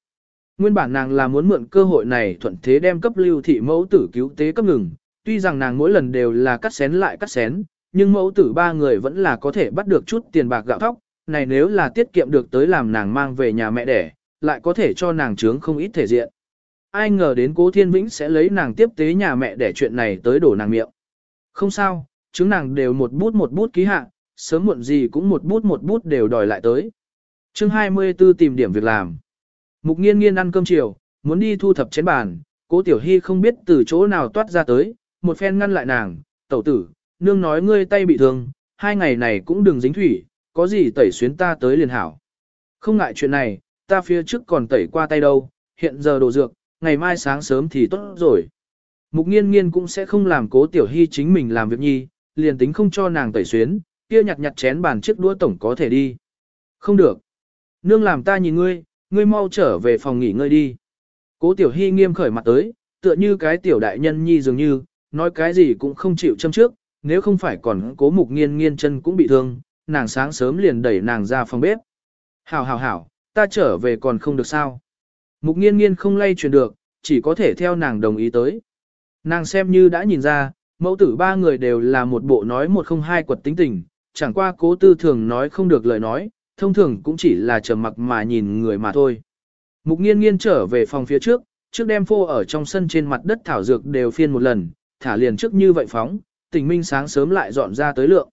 Nguyên bản nàng là muốn mượn cơ hội này thuận thế đem cấp lưu thị mẫu tử cứu tế cấp ngừng, tuy rằng nàng mỗi lần đều là cắt xén lại cắt xén, nhưng mẫu tử ba người vẫn là có thể bắt được chút tiền bạc gạo thóc, này nếu là tiết kiệm được tới làm nàng mang về nhà mẹ đẻ, lại có thể cho nàng trướng không ít thể diện. Ai ngờ đến cố thiên vĩnh sẽ lấy nàng tiếp tế nhà mẹ để chuyện này tới đổ nàng miệng. Không sao, chứng nàng đều một bút một bút ký hạ, sớm muộn gì cũng một bút một bút đều đòi lại tới. chương 24 tìm điểm việc làm. Mục nghiên nghiên ăn cơm chiều, muốn đi thu thập chén bàn, cố tiểu hy không biết từ chỗ nào toát ra tới, một phen ngăn lại nàng, tẩu tử, nương nói ngươi tay bị thương, hai ngày này cũng đừng dính thủy, có gì tẩy xuyến ta tới liền hảo. Không ngại chuyện này, ta phía trước còn tẩy qua tay đâu, hiện giờ đồ dược, ngày mai sáng sớm thì tốt rồi. Mục nghiên nghiên cũng sẽ không làm cố tiểu hy chính mình làm việc nhi, liền tính không cho nàng tẩy xuyến, kia nhặt nhặt chén bàn chiếc đũa tổng có thể đi. Không được. Nương làm ta nhìn ngươi, ngươi mau trở về phòng nghỉ ngơi đi. Cố tiểu hy nghiêm khởi mặt tới, tựa như cái tiểu đại nhân nhi dường như, nói cái gì cũng không chịu châm trước, nếu không phải còn cố mục nghiên nghiên chân cũng bị thương, nàng sáng sớm liền đẩy nàng ra phòng bếp. Hảo hảo hảo, ta trở về còn không được sao. Mục nghiên nghiên không lay chuyển được, chỉ có thể theo nàng đồng ý tới. Nàng xem như đã nhìn ra, mẫu tử ba người đều là một bộ nói một không hai quật tính tình, chẳng qua cố tư thường nói không được lời nói, thông thường cũng chỉ là trầm mặc mà nhìn người mà thôi. Mục nghiên nghiên trở về phòng phía trước, trước đem phô ở trong sân trên mặt đất thảo dược đều phiên một lần, thả liền trước như vậy phóng, tình minh sáng sớm lại dọn ra tới lượng.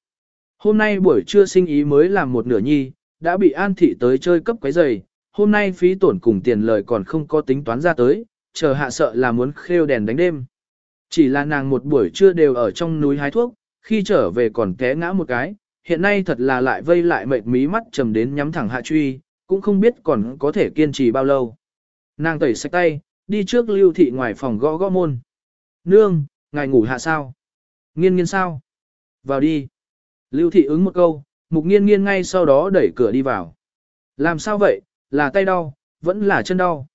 Hôm nay buổi trưa sinh ý mới làm một nửa nhi, đã bị an thị tới chơi cấp quấy giày, hôm nay phí tổn cùng tiền lời còn không có tính toán ra tới, chờ hạ sợ là muốn khêu đèn đánh đêm. Chỉ là nàng một buổi trưa đều ở trong núi hái thuốc, khi trở về còn té ngã một cái, hiện nay thật là lại vây lại mệt mí mắt trầm đến nhắm thẳng hạ truy, cũng không biết còn có thể kiên trì bao lâu. Nàng tẩy sạch tay, đi trước lưu thị ngoài phòng gõ gõ môn. Nương, ngài ngủ hạ sao? Nghiên nghiên sao? Vào đi. Lưu thị ứng một câu, mục nghiên nghiên ngay sau đó đẩy cửa đi vào. Làm sao vậy, là tay đau, vẫn là chân đau.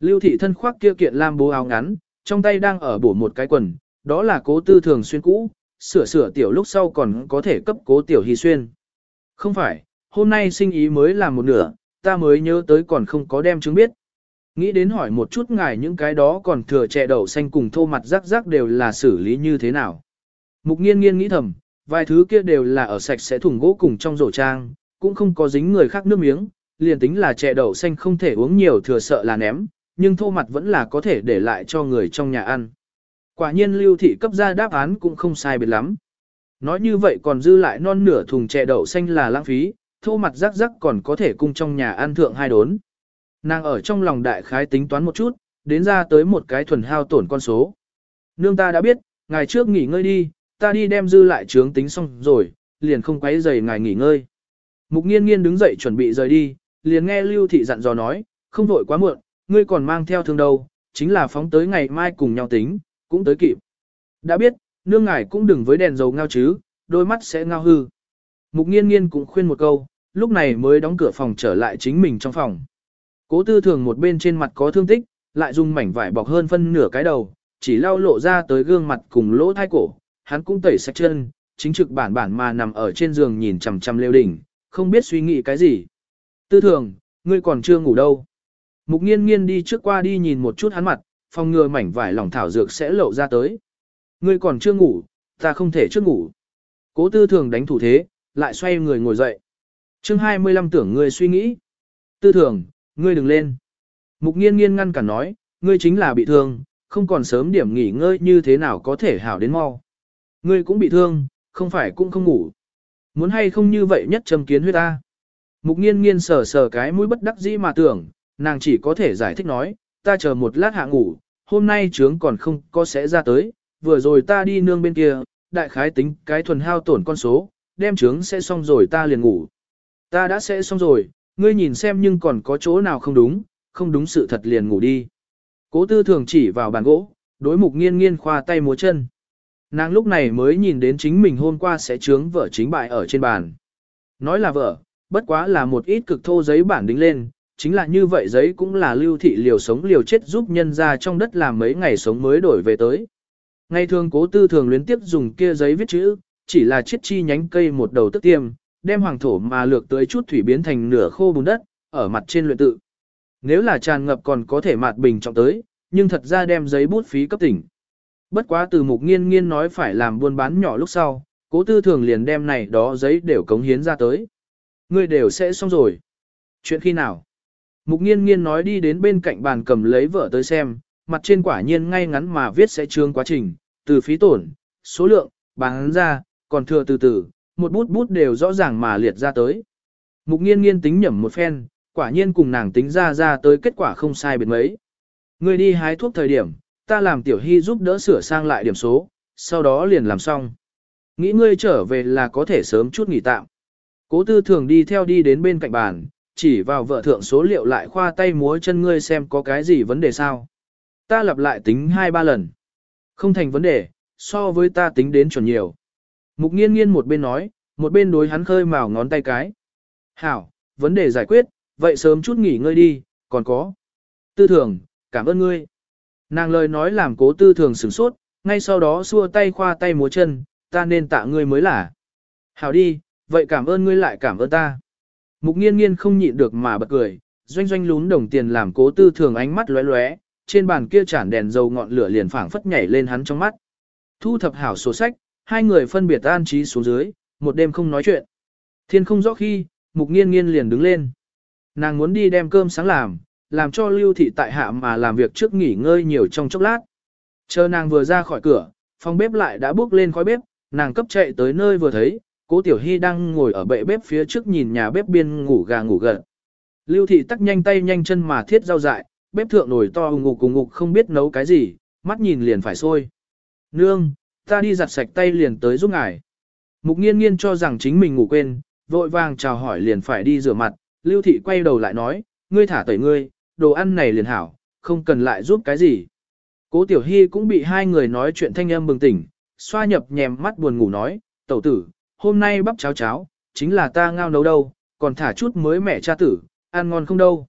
Lưu thị thân khoác kia kiện lam bố áo ngắn, trong tay đang ở bổ một cái quần, đó là cố tư thường xuyên cũ, sửa sửa tiểu lúc sau còn có thể cấp cố tiểu hy xuyên. Không phải, hôm nay sinh ý mới làm một nửa, ta mới nhớ tới còn không có đem chứng biết. Nghĩ đến hỏi một chút ngài những cái đó còn thừa trẻ đậu xanh cùng thô mặt rắc rắc đều là xử lý như thế nào. Mục nghiên nghiên nghĩ thầm, vài thứ kia đều là ở sạch sẽ thùng gỗ cùng trong rổ trang, cũng không có dính người khác nước miếng, liền tính là trẻ đậu xanh không thể uống nhiều thừa sợ là ném, nhưng thô mặt vẫn là có thể để lại cho người trong nhà ăn. Quả nhiên lưu thị cấp ra đáp án cũng không sai biệt lắm. Nói như vậy còn dư lại non nửa thùng chè đậu xanh là lãng phí, thô mặt rắc rắc còn có thể cung trong nhà ăn thượng hai đốn. Nàng ở trong lòng đại khái tính toán một chút, đến ra tới một cái thuần hao tổn con số. Nương ta đã biết, ngày trước nghỉ ngơi đi, ta đi đem dư lại trướng tính xong rồi, liền không quấy rầy ngài nghỉ ngơi. Mục nghiên nghiên đứng dậy chuẩn bị rời đi, liền nghe lưu thị dặn dò nói, không vội quá muộn, ngươi còn mang theo thương đâu, chính là phóng tới ngày mai cùng nhau tính, cũng tới kịp. Đã biết, nương ngài cũng đừng với đèn dầu ngao chứ, đôi mắt sẽ ngao hư. Mục nghiên nghiên cũng khuyên một câu, lúc này mới đóng cửa phòng trở lại chính mình trong phòng. Cố tư thường một bên trên mặt có thương tích, lại dùng mảnh vải bọc hơn phân nửa cái đầu, chỉ lau lộ ra tới gương mặt cùng lỗ thai cổ, hắn cũng tẩy sạch chân, chính trực bản bản mà nằm ở trên giường nhìn chằm chằm lêu đỉnh, không biết suy nghĩ cái gì. Tư thường, ngươi còn chưa ngủ đâu. Mục nghiên nghiên đi trước qua đi nhìn một chút hắn mặt, phòng ngừa mảnh vải lỏng thảo dược sẽ lộ ra tới. Ngươi còn chưa ngủ, ta không thể trước ngủ. Cố tư thường đánh thủ thế, lại xoay người ngồi dậy. chương 25 tưởng ngươi suy nghĩ. Tư thường, ngươi đừng lên. Mục nghiên nghiên ngăn cản nói, ngươi chính là bị thương, không còn sớm điểm nghỉ ngơi như thế nào có thể hảo đến mau. Ngươi cũng bị thương, không phải cũng không ngủ. Muốn hay không như vậy nhất trầm kiến huyết ta. Mục nghiên nghiên sờ sờ cái mũi bất đắc dĩ mà tưởng, nàng chỉ có thể giải thích nói, ta chờ một lát hạ ngủ, hôm nay trướng còn không có sẽ ra tới, vừa rồi ta đi nương bên kia, đại khái tính cái thuần hao tổn con số, đem trướng sẽ xong rồi ta liền ngủ. Ta đã sẽ xong rồi, ngươi nhìn xem nhưng còn có chỗ nào không đúng, không đúng sự thật liền ngủ đi. Cố tư thường chỉ vào bàn gỗ, đối mục nghiên nghiên khoa tay múa chân. Nàng lúc này mới nhìn đến chính mình hôm qua sẽ trướng vợ chính bại ở trên bàn. Nói là vợ, bất quá là một ít cực thô giấy bản đính lên, chính là như vậy giấy cũng là lưu thị liều sống liều chết giúp nhân ra trong đất làm mấy ngày sống mới đổi về tới. Ngày thường cố tư thường luyến tiếp dùng kia giấy viết chữ, chỉ là chiết chi nhánh cây một đầu tức tiêm, đem hoàng thổ mà lược tới chút thủy biến thành nửa khô bùn đất, ở mặt trên luyện tự. Nếu là tràn ngập còn có thể mạt bình trọng tới, nhưng thật ra đem giấy bút phí cấp tỉnh. Bất quá từ mục nghiên nghiên nói phải làm buôn bán nhỏ lúc sau, cố tư thường liền đem này đó giấy đều cống hiến ra tới. Ngươi đều sẽ xong rồi. Chuyện khi nào? Mục nghiên nghiên nói đi đến bên cạnh bàn cầm lấy vợ tới xem, mặt trên quả nhiên ngay ngắn mà viết sẽ trương quá trình, từ phí tổn, số lượng, bán ra, còn thừa từ từ, một bút bút đều rõ ràng mà liệt ra tới. Mục nghiên nghiên tính nhẩm một phen, quả nhiên cùng nàng tính ra ra tới kết quả không sai biệt mấy. Người đi hái thuốc thời điểm, ta làm tiểu hy giúp đỡ sửa sang lại điểm số, sau đó liền làm xong. Nghĩ ngươi trở về là có thể sớm chút nghỉ tạm. Cố tư thường đi theo đi đến bên cạnh bàn, chỉ vào vợ thượng số liệu lại khoa tay múa chân ngươi xem có cái gì vấn đề sao. Ta lặp lại tính hai ba lần. Không thành vấn đề, so với ta tính đến chuẩn nhiều. Mục nghiên nghiên một bên nói, một bên đối hắn khơi mào ngón tay cái. Hảo, vấn đề giải quyết, vậy sớm chút nghỉ ngơi đi, còn có. Tư thường, cảm ơn ngươi. Nàng lời nói làm cố tư thường sửng sốt, ngay sau đó xua tay khoa tay múa chân, ta nên tạ ngươi mới là. Hảo đi, vậy cảm ơn ngươi lại cảm ơn ta. Mục nghiên nghiên không nhịn được mà bật cười, doanh doanh lún đồng tiền làm cố tư thường ánh mắt lóe lóe, trên bàn kia chản đèn dầu ngọn lửa liền phảng phất nhảy lên hắn trong mắt. Thu thập hảo sổ sách, hai người phân biệt an trí xuống dưới, một đêm không nói chuyện. Thiên không rõ khi, mục nghiên nghiên liền đứng lên. Nàng muốn đi đem cơm sáng làm, làm cho lưu thị tại hạ mà làm việc trước nghỉ ngơi nhiều trong chốc lát. Chờ nàng vừa ra khỏi cửa, phòng bếp lại đã bước lên khói bếp, nàng cấp chạy tới nơi vừa thấy, cố tiểu hy đang ngồi ở bệ bếp phía trước nhìn nhà bếp biên ngủ gà ngủ gật. Lưu thị tắc nhanh tay nhanh chân mà thiết rau dại, bếp thượng nồi to ngục cùng ngục không biết nấu cái gì, mắt nhìn liền phải sôi. Nương, ta đi giặt sạch tay liền tới giúp ngài. Mục nghiên nghiên cho rằng chính mình ngủ quên, vội vàng chào hỏi liền phải đi rửa mặt, lưu thị quay đầu lại nói, ngươi thả tẩy ngươi, đồ ăn này liền hảo, không cần lại giúp cái gì. Cố Tiểu Hy cũng bị hai người nói chuyện thanh âm bừng tỉnh, xoa nhập nhèm mắt buồn ngủ nói, tẩu tử, hôm nay bắp cháo cháo, chính là ta ngao nấu đâu, còn thả chút mới mẹ cha tử, ăn ngon không đâu.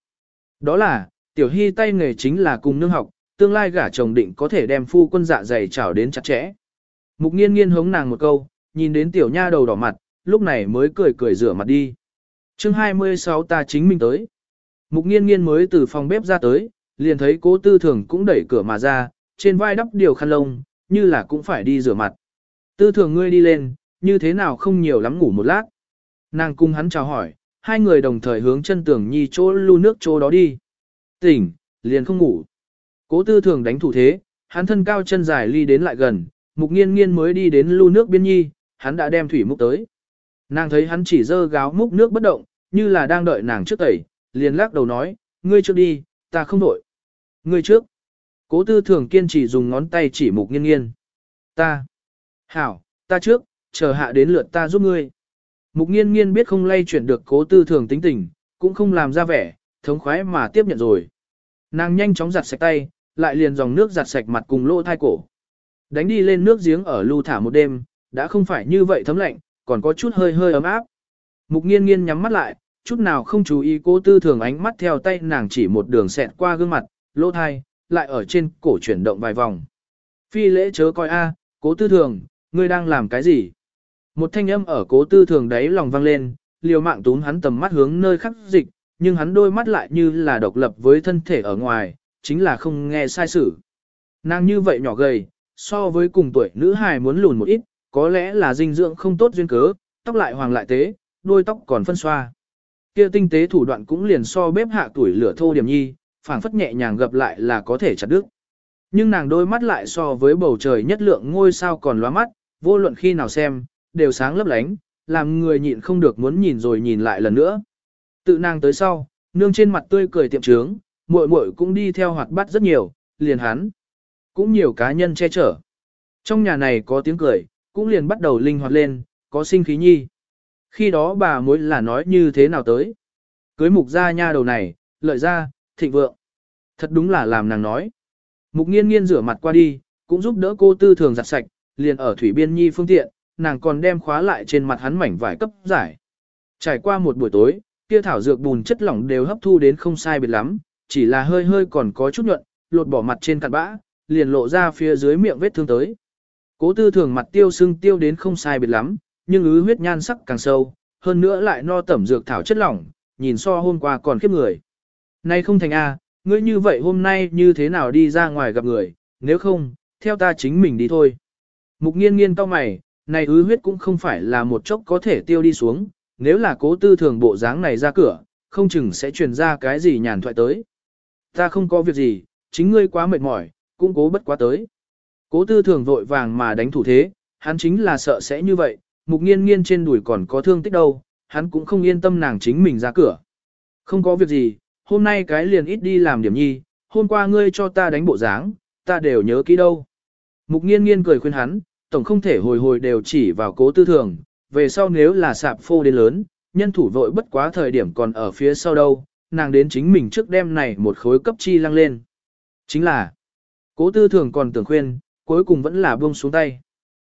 Đó là, Tiểu Hy tay nghề chính là cùng nương học, tương lai gả chồng định có thể đem phu quân dạ dày chảo đến chặt chẽ. Mục nghiên nghiên hống nàng một câu, nhìn đến tiểu nha đầu đỏ mặt, lúc này mới cười cười rửa mặt đi. chương 26 ta chính mình tới. Mục nghiên nghiên mới từ phòng bếp ra tới, liền thấy cố tư thường cũng đẩy cửa mà ra, trên vai đắp điều khăn lông, như là cũng phải đi rửa mặt. Tư thường ngươi đi lên, như thế nào không nhiều lắm ngủ một lát. Nàng cung hắn chào hỏi, hai người đồng thời hướng chân tường nhi chỗ lưu nước chỗ đó đi. Tỉnh, liền không ngủ. Cố tư thường đánh thủ thế, hắn thân cao chân dài ly đến lại gần, mục nghiên nghiên mới đi đến lưu nước biên nhi, hắn đã đem thủy múc tới. Nàng thấy hắn chỉ dơ gáo múc nước bất động, như là đang đợi nàng trước tẩy, liền lắc đầu nói, ngươi trước đi, ta không đổi. Ngươi trước. Cố tư thường kiên trì dùng ngón tay chỉ mục nghiên nghiên. Ta. Hảo, ta trước, chờ hạ đến lượt ta giúp ngươi. Mục nghiên nghiên biết không lay chuyển được cố tư thường tính tình, cũng không làm ra vẻ, thống khoái mà tiếp nhận rồi. Nàng nhanh chóng giặt sạch tay, lại liền dòng nước giặt sạch mặt cùng lỗ thai cổ. Đánh đi lên nước giếng ở lưu thả một đêm, đã không phải như vậy thấm lạnh, còn có chút hơi hơi ấm áp. Mục nghiên nghiên nhắm mắt lại, chút nào không chú ý cố tư thường ánh mắt theo tay nàng chỉ một đường xẹt qua gương mặt, lỗ thai, lại ở trên cổ chuyển động vài vòng. Phi lễ chớ coi a, cố tư thường, ngươi đang làm cái gì? Một thanh âm ở cố tư thường đáy lòng vang lên, liều mạng túm hắn tầm mắt hướng nơi khắc dịch, nhưng hắn đôi mắt lại như là độc lập với thân thể ở ngoài, chính là không nghe sai sự. Nàng như vậy nhỏ gầy, so với cùng tuổi nữ hài muốn lùn một ít, có lẽ là dinh dưỡng không tốt duyên cớ, tóc lại hoàng lại tế, đôi tóc còn phân xoa. Kia tinh tế thủ đoạn cũng liền so bếp hạ tuổi lửa thô điểm nhi, phảng phất nhẹ nhàng gặp lại là có thể chặt đứt. Nhưng nàng đôi mắt lại so với bầu trời nhất lượng ngôi sao còn lóa mắt, vô luận khi nào xem, đều sáng lấp lánh, làm người nhịn không được muốn nhìn rồi nhìn lại lần nữa. Tự nàng tới sau, nương trên mặt tươi cười tiệm trướng, muội muội cũng đi theo hoạt bát rất nhiều, liền hắn. Cũng nhiều cá nhân che chở. Trong nhà này có tiếng cười, cũng liền bắt đầu linh hoạt lên, có sinh khí nhi. Khi đó bà mối là nói như thế nào tới. Cưới mục ra nha đầu này, lợi ra, thịnh vượng. Thật đúng là làm nàng nói. Mục nghiên nghiên rửa mặt qua đi, cũng giúp đỡ cô tư thường giặt sạch, liền ở thủy biên nhi phương tiện, nàng còn đem khóa lại trên mặt hắn mảnh vải cấp giải. Trải qua một buổi tối, kia thảo dược bùn chất lỏng đều hấp thu đến không sai biệt lắm, chỉ là hơi hơi còn có chút nhuận, lột bỏ mặt trên cặn bã, liền lộ ra phía dưới miệng vết thương tới. Cố tư thường mặt tiêu sưng tiêu đến không sai biệt lắm, nhưng ứ huyết nhan sắc càng sâu, hơn nữa lại no tẩm dược thảo chất lỏng, nhìn so hôm qua còn khiếp người. Nay không thành A, ngươi như vậy hôm nay như thế nào đi ra ngoài gặp người, nếu không, theo ta chính mình đi thôi. Mục nghiên nghiên to mày, này ứ huyết cũng không phải là một chốc có thể tiêu đi xuống, nếu là cố tư thường bộ dáng này ra cửa, không chừng sẽ truyền ra cái gì nhàn thoại tới. Ta không có việc gì, chính ngươi quá mệt mỏi, cũng cố bất quá tới. Cố tư thường vội vàng mà đánh thủ thế, hắn chính là sợ sẽ như vậy, mục nghiên nghiên trên đùi còn có thương tích đâu, hắn cũng không yên tâm nàng chính mình ra cửa. Không có việc gì, hôm nay cái liền ít đi làm điểm nhi, hôm qua ngươi cho ta đánh bộ dáng, ta đều nhớ kỹ đâu. Mục nghiên nghiên cười khuyên hắn, tổng không thể hồi hồi đều chỉ vào cố tư thường, về sau nếu là sạp phô đến lớn, nhân thủ vội bất quá thời điểm còn ở phía sau đâu, nàng đến chính mình trước đêm này một khối cấp chi lăng lên. Chính là, cố tư thường còn tưởng khuyên, cuối cùng vẫn là buông xuống tay.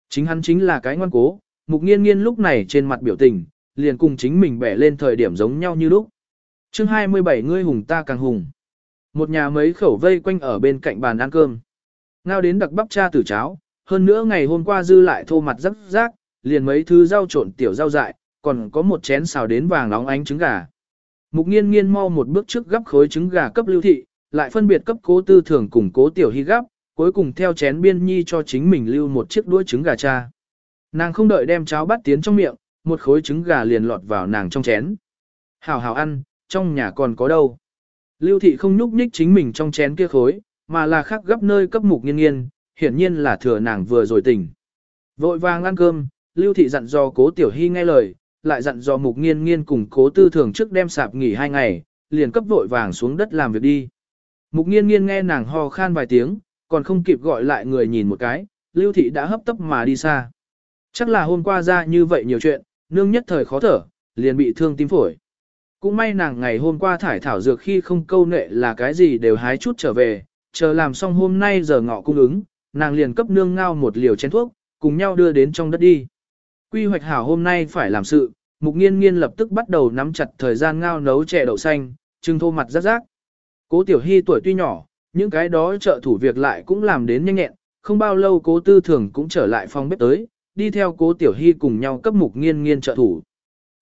Chính hắn chính là cái ngoan cố, mục nghiên nghiên lúc này trên mặt biểu tình, liền cùng chính mình bẻ lên thời điểm giống nhau như lúc. chương 27 ngươi hùng ta càng hùng. Một nhà mấy khẩu vây quanh ở bên cạnh bàn ăn cơm. Ngao đến đặc bắp cha tử cháo, hơn nữa ngày hôm qua dư lại thô mặt rắc rác, liền mấy thứ rau trộn tiểu rau dại, còn có một chén xào đến vàng nóng ánh trứng gà. Mục nghiên nghiên mau một bước trước gấp khối trứng gà cấp lưu thị, lại phân biệt cấp cố tư thường cùng cố tiểu hy gấp, cuối cùng theo chén biên nhi cho chính mình lưu một chiếc đuôi trứng gà cha. Nàng không đợi đem cháo bắt tiến trong miệng, một khối trứng gà liền lọt vào nàng trong chén. Hảo hảo ăn, trong nhà còn có đâu. Lưu thị không nhúc nhích chính mình trong chén kia khối, mà là khác gấp nơi cấp mục nghiên nghiên, hiển nhiên là thừa nàng vừa rồi tỉnh. Vội vàng ăn cơm, Lưu thị dặn dò cố tiểu hy nghe lời, lại dặn dò mục nghiên nghiên cùng cố tư thường trước đem sạp nghỉ hai ngày, liền cấp vội vàng xuống đất làm việc đi. Mục nghiên nghiên nghe nàng ho khan vài tiếng, còn không kịp gọi lại người nhìn một cái, lưu thị đã hấp tấp mà đi xa. Chắc là hôm qua ra như vậy nhiều chuyện, nương nhất thời khó thở, liền bị thương tim phổi. Cũng may nàng ngày hôm qua thải thảo dược khi không câu nệ là cái gì đều hái chút trở về, chờ làm xong hôm nay giờ ngọ cung ứng, nàng liền cấp nương ngao một liều chén thuốc, cùng nhau đưa đến trong đất đi. Quy hoạch hảo hôm nay phải làm sự, mục nghiên nghiên lập tức bắt đầu nắm chặt thời gian ngao nấu chè đậu xanh, trưng thô mặt rát rác. Cố tiểu hy tuổi tuy nhỏ, những cái đó trợ thủ việc lại cũng làm đến nhanh nhẹn, không bao lâu cố tư thường cũng trở lại phòng bếp tới, đi theo cố tiểu hy cùng nhau cấp mục nghiên nghiên trợ thủ.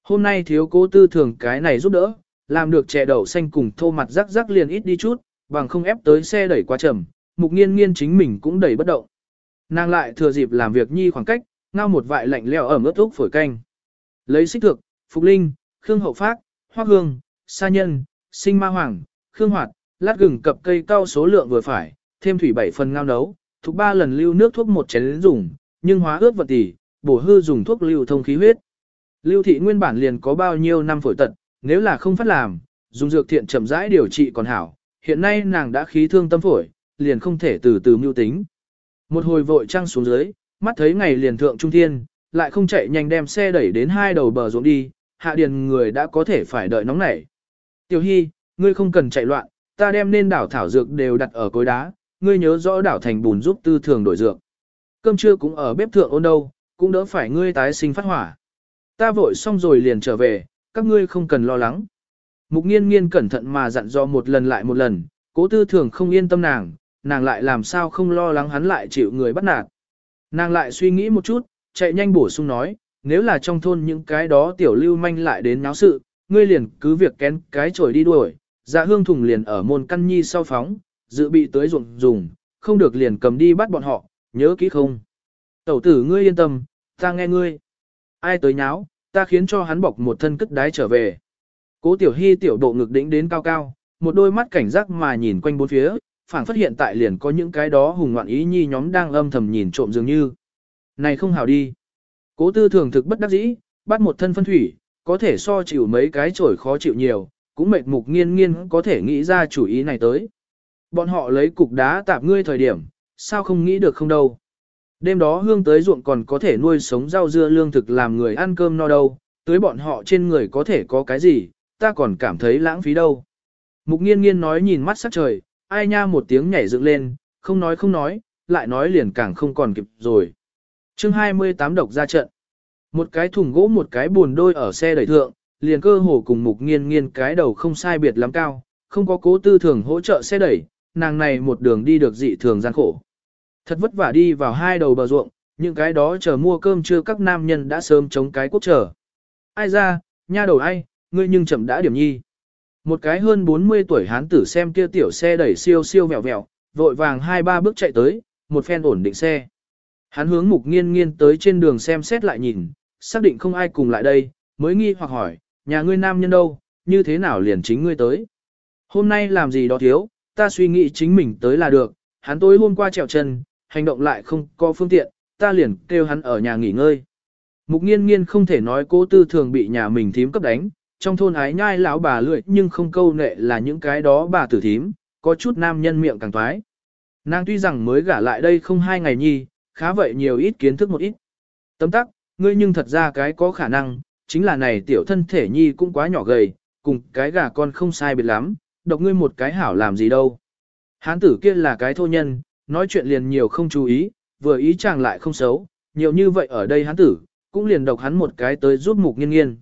Hôm nay thiếu cố tư thường cái này giúp đỡ, làm được chè đậu xanh cùng thô mặt rắc rắc liền ít đi chút, bằng không ép tới xe đẩy quá chậm, mục nghiên nghiên chính mình cũng đẩy bất động. Nàng lại thừa dịp làm việc nhi khoảng cách, ngao một vại lạnh leo ẩm ướt thuốc phổi canh. Lấy xích thực, phục linh, khương hậu phát, hoa hương, sa nhân, sinh ma hoàng, khương hoạt, lát gừng cập cây cao số lượng vừa phải, thêm thủy bảy phần ngao nấu, thuộc ba lần lưu nước thuốc một chén dùng, nhưng hóa ướt vật tỷ, bổ hư dùng thuốc lưu thông khí huyết. Lưu thị nguyên bản liền có bao nhiêu năm phổi tật, nếu là không phát làm, dùng dược thiện chậm rãi điều trị còn hảo, hiện nay nàng đã khí thương tâm phổi, liền không thể từ từ mưu tính. Một hồi vội trăng xuống dưới, mắt thấy ngày liền thượng trung thiên, lại không chạy nhanh đem xe đẩy đến hai đầu bờ ruộng đi, hạ điền người đã có thể phải đợi nóng nảy. Tiểu Hy, ngươi không cần chạy loạn, ta đem nên đảo thảo dược đều đặt ở cối đá, ngươi nhớ rõ đảo thành bùn giúp tư thường đổi dược. Cơm trưa cũng ở bếp thượng ôn đâu, cũng đỡ phải ngươi tái sinh phát hỏa. Ta vội xong rồi liền trở về, các ngươi không cần lo lắng. Mục nghiên nghiên cẩn thận mà dặn dò một lần lại một lần, cố tư thường không yên tâm nàng, nàng lại làm sao không lo lắng hắn lại chịu người bắt nạt. Nàng lại suy nghĩ một chút, chạy nhanh bổ sung nói, nếu là trong thôn những cái đó tiểu lưu manh lại đến náo sự, ngươi liền cứ việc kén cái chổi đi đuổi, dạ hương thùng liền ở môn căn nhi sau phóng, dự bị tới ruộng dùng, không được liền cầm đi bắt bọn họ, nhớ kỹ không. Tẩu tử ngươi yên tâm, ta nghe ngươi. Ai tới nháo, ta khiến cho hắn bọc một thân cất đái trở về. Cố tiểu hy tiểu độ ngực đỉnh đến cao cao, một đôi mắt cảnh giác mà nhìn quanh bốn phía, phảng phát hiện tại liền có những cái đó hùng ngoạn ý nhi nhóm đang âm thầm nhìn trộm dường như. Này không hào đi. Cố tư thường thực bất đắc dĩ, bắt một thân phân thủy, có thể so chịu mấy cái chổi khó chịu nhiều, cũng mệt mục nghiên nghiên có thể nghĩ ra chủ ý này tới. Bọn họ lấy cục đá tạp ngươi thời điểm, sao không nghĩ được không đâu. Đêm đó hương tới ruộng còn có thể nuôi sống rau dưa lương thực làm người ăn cơm no đâu, tới bọn họ trên người có thể có cái gì, ta còn cảm thấy lãng phí đâu. Mục nghiên nghiên nói nhìn mắt sắc trời, ai nha một tiếng nhảy dựng lên, không nói không nói, lại nói liền càng không còn kịp rồi. chương 28 độc ra trận. Một cái thùng gỗ một cái buồn đôi ở xe đẩy thượng, liền cơ hồ cùng mục nghiên nghiên cái đầu không sai biệt lắm cao, không có cố tư thường hỗ trợ xe đẩy, nàng này một đường đi được dị thường gian khổ. Thật vất vả đi vào hai đầu bờ ruộng, những cái đó chờ mua cơm chưa các nam nhân đã sớm chống cái quốc chờ. Ai ra, nha đầu ai, ngươi nhưng chậm đã điểm nhi. Một cái hơn 40 tuổi hán tử xem kia tiểu xe đẩy siêu siêu vẹo vẹo, vội vàng hai ba bước chạy tới, một phen ổn định xe. Hắn hướng mục nghiên nghiên tới trên đường xem xét lại nhìn, xác định không ai cùng lại đây, mới nghi hoặc hỏi, nhà ngươi nam nhân đâu, như thế nào liền chính ngươi tới. Hôm nay làm gì đó thiếu, ta suy nghĩ chính mình tới là được, hắn tối hôm qua trèo chân, hành động lại không có phương tiện, ta liền kêu hắn ở nhà nghỉ ngơi. Mục nghiên nghiên không thể nói cố tư thường bị nhà mình thím cấp đánh, trong thôn ái nhai lão bà lưỡi nhưng không câu nệ là những cái đó bà tử thím, có chút nam nhân miệng càng toái. Nàng tuy rằng mới gả lại đây không hai ngày nhi, khá vậy nhiều ít kiến thức một ít. Tấm tắc, ngươi nhưng thật ra cái có khả năng, chính là này tiểu thân thể nhi cũng quá nhỏ gầy, cùng cái gà con không sai biệt lắm, độc ngươi một cái hảo làm gì đâu. Hán tử kia là cái thô nhân, nói chuyện liền nhiều không chú ý, vừa ý chàng lại không xấu, nhiều như vậy ở đây hán tử, cũng liền độc hắn một cái tới giúp mục nghiên nghiên.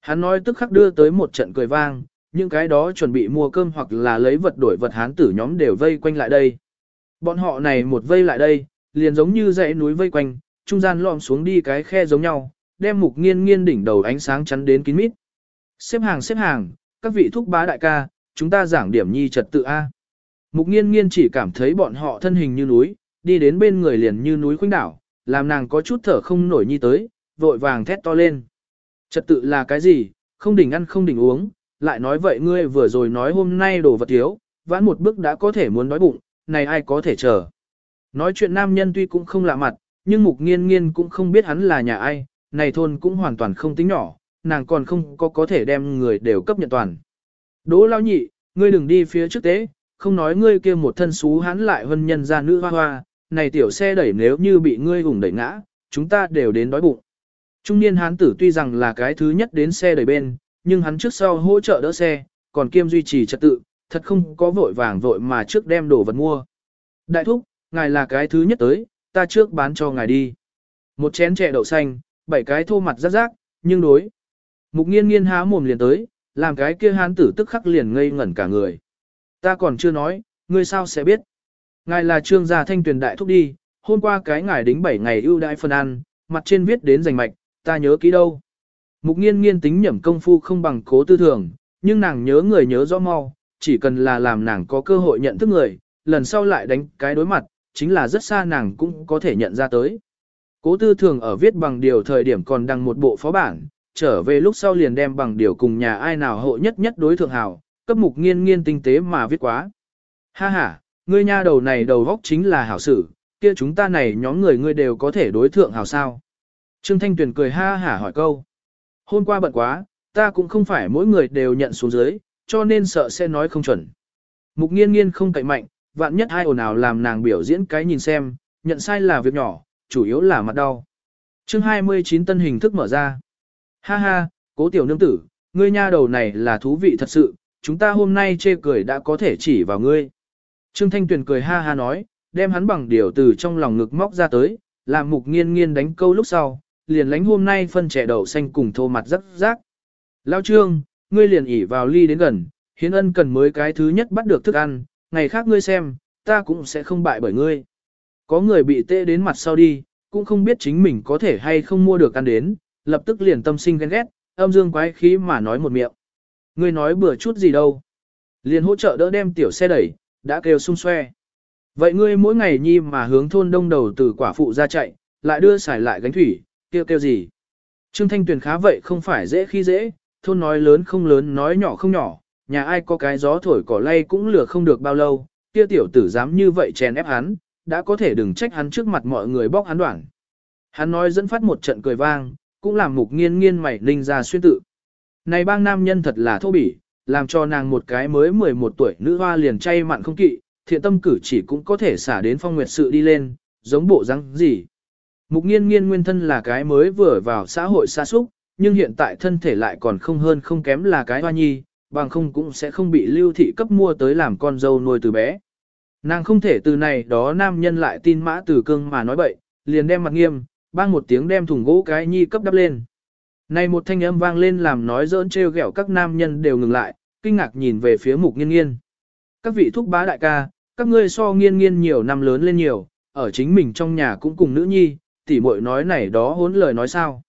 Hắn nói tức khắc đưa tới một trận cười vang, những cái đó chuẩn bị mua cơm hoặc là lấy vật đổi vật hán tử nhóm đều vây quanh lại đây. Bọn họ này một vây lại đây, liền giống như dãy núi vây quanh, trung gian lom xuống đi cái khe giống nhau, đem mục nghiên nghiên đỉnh đầu ánh sáng chắn đến kín mít. Xếp hàng xếp hàng, các vị thúc bá đại ca, chúng ta giảng điểm nhi trật tự A. Mục nghiên nghiên chỉ cảm thấy bọn họ thân hình như núi, đi đến bên người liền như núi khuynh đảo, làm nàng có chút thở không nổi nhi tới, vội vàng thét to lên. Trật tự là cái gì, không đỉnh ăn không đỉnh uống, lại nói vậy ngươi vừa rồi nói hôm nay đồ vật thiếu, vãn một bước đã có thể muốn đói bụng, này ai có thể chờ. Nói chuyện nam nhân tuy cũng không lạ mặt, nhưng mục nghiên nghiên cũng không biết hắn là nhà ai, này thôn cũng hoàn toàn không tính nhỏ, nàng còn không có có thể đem người đều cấp nhận toàn. Đỗ lao nhị, ngươi đừng đi phía trước tế, không nói ngươi kia một thân xú hắn lại hân nhân ra nữ hoa hoa, này tiểu xe đẩy nếu như bị ngươi hùng đẩy ngã, chúng ta đều đến đói bụng. Trung niên hán tử tuy rằng là cái thứ nhất đến xe đẩy bên, nhưng hắn trước sau hỗ trợ đỡ xe, còn kiêm duy trì trật tự, thật không có vội vàng vội mà trước đem đồ vật mua. Đại thúc, ngài là cái thứ nhất tới, ta trước bán cho ngài đi. Một chén chè đậu xanh, bảy cái thô mặt rác rác, nhưng đối. Mục nghiên nghiên há mồm liền tới, làm cái kia hán tử tức khắc liền ngây ngẩn cả người. Ta còn chưa nói, ngươi sao sẽ biết. Ngài là trương gia thanh tuyển đại thúc đi, hôm qua cái ngài đính 7 ngày ưu đãi phân ăn, mặt trên viết đến rành mạch, ta nhớ kỹ đâu. Mục nghiên nghiên tính nhẩm công phu không bằng cố tư thường, nhưng nàng nhớ người nhớ rõ mau, chỉ cần là làm nàng có cơ hội nhận thức người, lần sau lại đánh cái đối mặt, chính là rất xa nàng cũng có thể nhận ra tới. Cố tư thường ở viết bằng điều thời điểm còn đăng một bộ phó bản, trở về lúc sau liền đem bằng điều cùng nhà ai nào hộ nhất nhất đối thượng hảo, cấp mục nghiên nghiên tinh tế mà viết quá. Ha ha, ngươi nha đầu này đầu góc chính là hảo sử, kia chúng ta này nhóm người ngươi đều có thể đối thượng hảo sao. Trương Thanh Tuyền cười ha hả hỏi câu. Hôm qua bận quá, ta cũng không phải mỗi người đều nhận xuống dưới, cho nên sợ sẽ nói không chuẩn. Mục nghiên nghiên không cậy mạnh, vạn nhất ai ồn ào làm nàng biểu diễn cái nhìn xem, nhận sai là việc nhỏ, chủ yếu là mặt đau. chương 29 tân hình thức mở ra. Ha ha, cố tiểu nương tử, ngươi nha đầu này là thú vị thật sự, chúng ta hôm nay chê cười đã có thể chỉ vào ngươi. Trương Thanh Tuyền cười ha ha nói, đem hắn bằng điều từ trong lòng ngực móc ra tới, làm mục nghiên nghiên đánh câu lúc sau, liền lánh hôm nay phân trẻ đậu xanh cùng thô mặt rắc rác. Lao trương, ngươi liền ỉ vào ly đến gần, hiến ân cần mới cái thứ nhất bắt được thức ăn, ngày khác ngươi xem, ta cũng sẽ không bại bởi ngươi. Có người bị tê đến mặt sau đi, cũng không biết chính mình có thể hay không mua được ăn đến, lập tức liền tâm sinh ghen ghét, âm dương quái khí mà nói một miệng. Ngươi nói bừa chút gì đâu. Liền hỗ trợ đỡ đem tiểu xe đẩy, đã kêu sung xoe. Vậy ngươi mỗi ngày nhi mà hướng thôn đông đầu từ quả phụ ra chạy, lại đưa xài lại gánh thủy, kêu kêu gì? Trương Thanh Tuyền khá vậy không phải dễ khi dễ, thôn nói lớn không lớn nói nhỏ không nhỏ, nhà ai có cái gió thổi cỏ lay cũng lừa không được bao lâu, kia tiểu tử dám như vậy chèn ép hắn, đã có thể đừng trách hắn trước mặt mọi người bóc hắn đoạn. Hắn nói dẫn phát một trận cười vang, cũng làm mục nghiên nghiên mày ninh ra xuyên tự. Này bang nam nhân thật là thô bỉ, làm cho nàng một cái mới 11 tuổi nữ hoa liền chay mặn không kỵ, thiện tâm cử chỉ cũng có thể xả đến phong nguyệt sự đi lên, giống bộ răng gì. Mục nghiên nghiên nguyên thân là cái mới vừa vào xã hội xa xúc, nhưng hiện tại thân thể lại còn không hơn không kém là cái hoa nhi, bằng không cũng sẽ không bị lưu thị cấp mua tới làm con dâu nuôi từ bé. Nàng không thể từ này đó nam nhân lại tin mã từ cương mà nói bậy, liền đem mặt nghiêm, bang một tiếng đem thùng gỗ cái nhi cấp đắp lên. Này một thanh âm vang lên làm nói giỡn trêu ghẹo các nam nhân đều ngừng lại, kinh ngạc nhìn về phía mục nghiên nghiên. Các vị thúc bá đại ca, các ngươi so nghiên nghiên nhiều năm lớn lên nhiều, ở chính mình trong nhà cũng cùng nữ nhi, tỉ muội nói này đó hốn lời nói sao.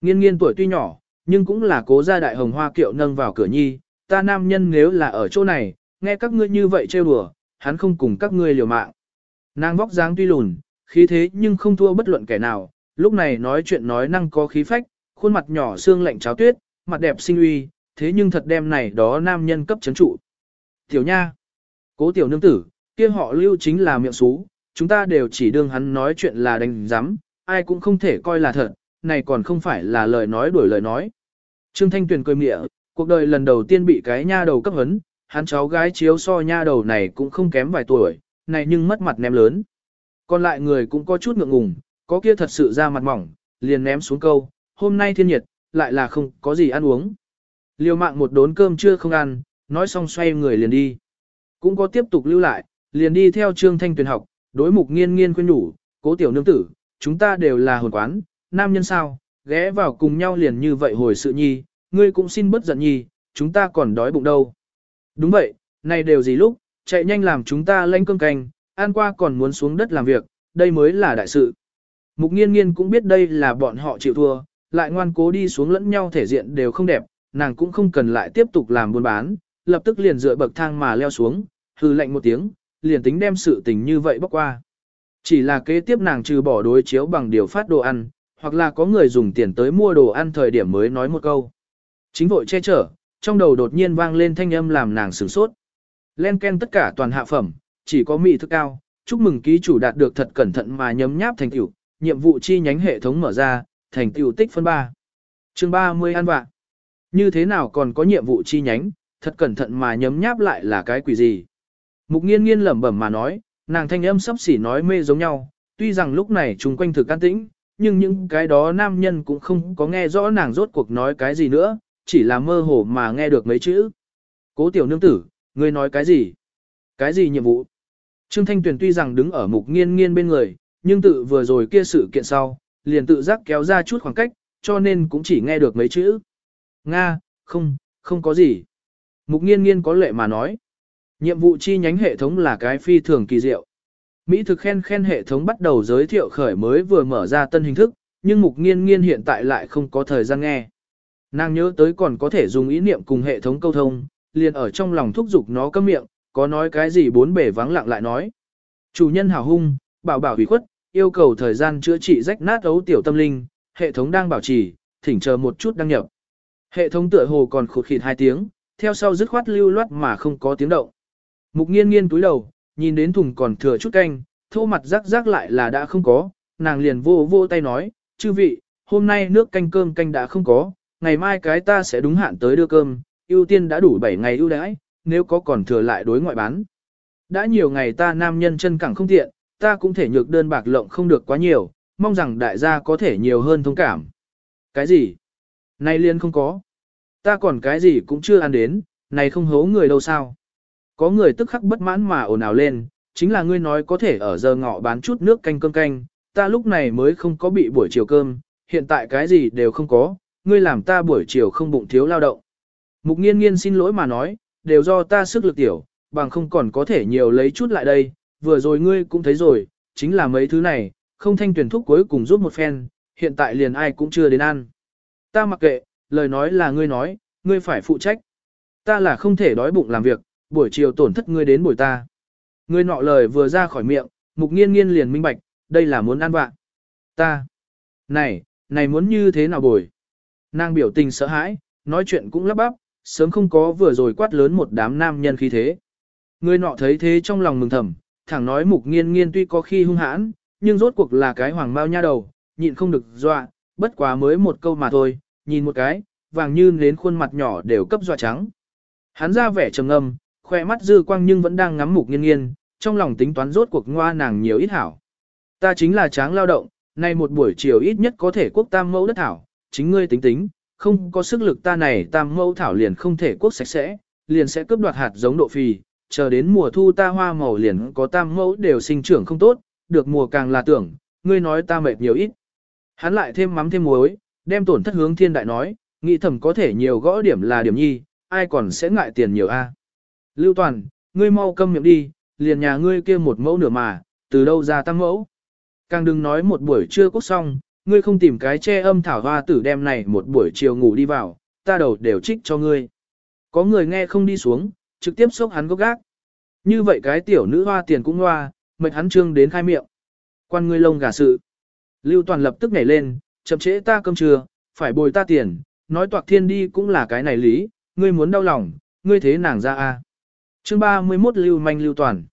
Nghiên nghiên tuổi tuy nhỏ, nhưng cũng là cố gia đại hồng hoa kiệu nâng vào cửa nhi, ta nam nhân nếu là ở chỗ này, nghe các ngươi như vậy trêu đùa, hắn không cùng các ngươi liều mạng. Nàng vóc dáng tuy lùn, khí thế nhưng không thua bất luận kẻ nào, lúc này nói chuyện nói năng có khí phách, khuôn mặt nhỏ xương lạnh cháo tuyết, mặt đẹp xinh uy, thế nhưng thật đem này đó nam nhân cấp chấn trụ. Tiểu nha, cố tiểu nương tử, kia họ lưu chính là miệng xú, chúng ta đều chỉ đương hắn nói chuyện là đánh giám, ai cũng không thể coi là thật, này còn không phải là lời nói đuổi lời nói. Trương Thanh Tuyền cười mịa, cuộc đời lần đầu tiên bị cái nha đầu cấp hấn, hắn cháu gái chiếu so nha đầu này cũng không kém vài tuổi, này nhưng mất mặt ném lớn. Còn lại người cũng có chút ngượng ngùng, có kia thật sự ra mặt mỏng, liền ném xuống câu, hôm nay thiên nhiệt, lại là không có gì ăn uống. Liều mạng một đốn cơm chưa không ăn, nói xong xoay người liền đi. Cũng có tiếp tục lưu lại, liền đi theo Trương Thanh Tuyền học, đối mục nghiên nghiên khuyên nhủ, cố tiểu nương tử, chúng ta đều là hồn quán, nam nhân sao, ghé vào cùng nhau liền như vậy hồi sự nhi, ngươi cũng xin bất giận nhi, chúng ta còn đói bụng đâu. Đúng vậy, này đều gì lúc, chạy nhanh làm chúng ta lên cơm canh, An qua còn muốn xuống đất làm việc, đây mới là đại sự. Mục nghiên nghiên cũng biết đây là bọn họ chịu thua, lại ngoan cố đi xuống lẫn nhau thể diện đều không đẹp, nàng cũng không cần lại tiếp tục làm buôn bán, lập tức liền dựa bậc thang mà leo xuống, hư lạnh một tiếng, liền tính đem sự tình như vậy bóc qua. Chỉ là kế tiếp nàng trừ bỏ đối chiếu bằng điều phát đồ ăn, hoặc là có người dùng tiền tới mua đồ ăn thời điểm mới nói một câu. Chính vội che chở, trong đầu đột nhiên vang lên thanh âm làm nàng sửng sốt. Len ken tất cả toàn hạ phẩm, chỉ có mỹ thức cao, chúc mừng ký chủ đạt được thật cẩn thận mà nhấm nháp thành tựu, nhiệm vụ chi nhánh hệ thống mở ra, thành tựu tích phân 3. Chương 30 an vạ. Như thế nào còn có nhiệm vụ chi nhánh, thật cẩn thận mà nhấm nháp lại là cái quỷ gì? Mục nghiên nghiên lẩm bẩm mà nói, nàng thanh âm sắp xỉ nói mê giống nhau, tuy rằng lúc này chúng quanh thực an tĩnh, nhưng những cái đó nam nhân cũng không có nghe rõ nàng rốt cuộc nói cái gì nữa, chỉ là mơ hồ mà nghe được mấy chữ. Cố tiểu nương tử, ngươi nói cái gì? Cái gì nhiệm vụ? Trương Thanh Tuyền tuy rằng đứng ở mục nghiên nghiên bên người, nhưng tự vừa rồi kia sự kiện sau, liền tự giác kéo ra chút khoảng cách, cho nên cũng chỉ nghe được mấy chữ. Nga, không, không có gì. Mục nghiên nghiên có lệ mà nói. Nhiệm vụ chi nhánh hệ thống là cái phi thường kỳ diệu. Mỹ thực khen khen hệ thống bắt đầu giới thiệu khởi mới vừa mở ra tân hình thức, nhưng mục nghiên nghiên hiện tại lại không có thời gian nghe. Nàng nhớ tới còn có thể dùng ý niệm cùng hệ thống câu thông, liền ở trong lòng thúc giục nó cấm miệng, có nói cái gì bốn bể vắng lặng lại nói. Chủ nhân hào hung, bảo bảo hủy khuất, yêu cầu thời gian chữa trị rách nát ấu tiểu tâm linh, hệ thống đang bảo trì, thỉnh chờ một chút đăng nhập. Hệ thống tựa hồ còn khụt khịt hai tiếng, theo sau dứt khoát lưu loát mà không có tiếng động. Mục nghiên nghiên túi đầu, nhìn đến thùng còn thừa chút canh, thô mặt rắc rắc lại là đã không có, nàng liền vô vô tay nói, chư vị, hôm nay nước canh cơm canh đã không có, ngày mai cái ta sẽ đúng hạn tới đưa cơm, ưu tiên đã đủ 7 ngày ưu đãi, nếu có còn thừa lại đối ngoại bán. Đã nhiều ngày ta nam nhân chân cẳng không tiện, ta cũng thể nhược đơn bạc lộng không được quá nhiều, mong rằng đại gia có thể nhiều hơn thông cảm. Cái gì? Nay liên không có. Ta còn cái gì cũng chưa ăn đến, này không hố người đâu sao. Có người tức khắc bất mãn mà ồn ào lên, chính là ngươi nói có thể ở giờ ngọ bán chút nước canh cơm canh, ta lúc này mới không có bị buổi chiều cơm, hiện tại cái gì đều không có, ngươi làm ta buổi chiều không bụng thiếu lao động. Mục nghiên nghiên xin lỗi mà nói, đều do ta sức lực tiểu, bằng không còn có thể nhiều lấy chút lại đây, vừa rồi ngươi cũng thấy rồi, chính là mấy thứ này, không thanh tuyển thuốc cuối cùng giúp một phen, hiện tại liền ai cũng chưa đến ăn. Ta mặc kệ, lời nói là ngươi nói, ngươi phải phụ trách. Ta là không thể đói bụng làm việc, buổi chiều tổn thất ngươi đến buổi ta. Ngươi nọ lời vừa ra khỏi miệng, mục nghiên nghiên liền minh bạch, đây là muốn ăn vạ. Ta, này, này muốn như thế nào bồi? Nàng biểu tình sợ hãi, nói chuyện cũng lắp bắp, sớm không có vừa rồi quát lớn một đám nam nhân khí thế. Người nọ thấy thế trong lòng mừng thầm, thẳng nói mục nghiên nghiên tuy có khi hung hãn, nhưng rốt cuộc là cái hoàng mau nha đầu, nhịn không được dọa, bất quá mới một câu mà thôi, nhìn một cái, vàng như nến khuôn mặt nhỏ đều cấp dọa trắng. Hắn ra vẻ trầm ngâm, khoe mắt dư quang nhưng vẫn đang ngắm mục nghiên nghiên, trong lòng tính toán rốt cuộc ngoa nàng nhiều ít hảo. Ta chính là tráng lao động, nay một buổi chiều ít nhất có thể quốc tam mẫu đất thảo, chính ngươi tính tính, không có sức lực ta này tam mẫu thảo liền không thể quốc sạch sẽ, liền sẽ cướp đoạt hạt giống độ phì, chờ đến mùa thu ta hoa màu liền có tam mẫu đều sinh trưởng không tốt, được mùa càng là tưởng, ngươi nói ta mệt nhiều ít. Hắn lại thêm mắm thêm muối, đem tổn thất hướng thiên đại nói, nghĩ thầm có thể nhiều gõ điểm là điểm nhi, ai còn sẽ ngại tiền nhiều a? Lưu Toàn, ngươi mau câm miệng đi, liền nhà ngươi kia một mẫu nửa mà, từ đâu ra tam mẫu. Càng đừng nói một buổi trưa cốt xong, ngươi không tìm cái che âm thảo hoa tử đem này một buổi chiều ngủ đi vào, ta đầu đều trích cho ngươi. Có người nghe không đi xuống, trực tiếp xốc hắn gốc gác. Như vậy cái tiểu nữ hoa tiền cũng hoa, mệt hắn trương đến khai miệng. Quan ngươi lông gà sự. Lưu Toàn lập tức nhảy lên, chậm trễ ta cơm trưa, phải bồi ta tiền, nói toạc thiên đi cũng là cái này lý, ngươi muốn đau lòng, ngươi thế nàng ra a. Chương 31 Lưu Manh Lưu Toàn.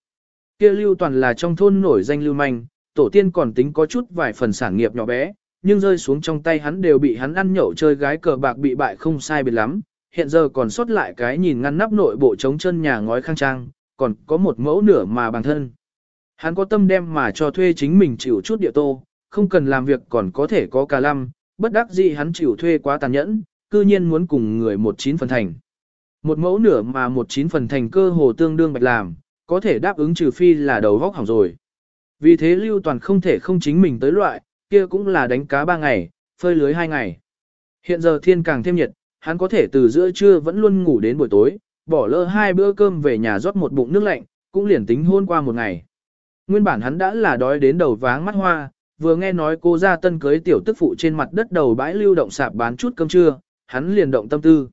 Kia Lưu Toàn là trong thôn nổi danh Lưu Manh, tổ tiên còn tính có chút vài phần sản nghiệp nhỏ bé, nhưng rơi xuống trong tay hắn đều bị hắn ăn nhậu chơi gái cờ bạc bị bại không sai biệt lắm, hiện giờ còn sót lại cái nhìn ngăn nắp nội bộ chống chân nhà ngói khang trang, còn có một mẫu nửa mà bằng thân. Hắn có tâm đem mà cho thuê chính mình chịu chút địa tô, không cần làm việc còn có thể có cả lăm, bất đắc dĩ hắn chịu thuê quá tàn nhẫn, cư nhiên muốn cùng người một chín phần thành. Một mẫu nửa mà một chín phần thành cơ hồ tương đương bạch làm, có thể đáp ứng trừ phi là đầu vóc hỏng rồi. Vì thế Lưu Toàn không thể không chính mình tới loại, kia cũng là đánh cá ba ngày, phơi lưới hai ngày. Hiện giờ thiên càng thêm nhiệt, hắn có thể từ giữa trưa vẫn luôn ngủ đến buổi tối, bỏ lỡ hai bữa cơm về nhà rót một bụng nước lạnh, cũng liền tính hôn qua một ngày. Nguyên bản hắn đã là đói đến đầu váng mắt hoa, vừa nghe nói cô ra tân cưới tiểu tức phụ trên mặt đất đầu bãi lưu động sạp bán chút cơm trưa, hắn liền động tâm tư.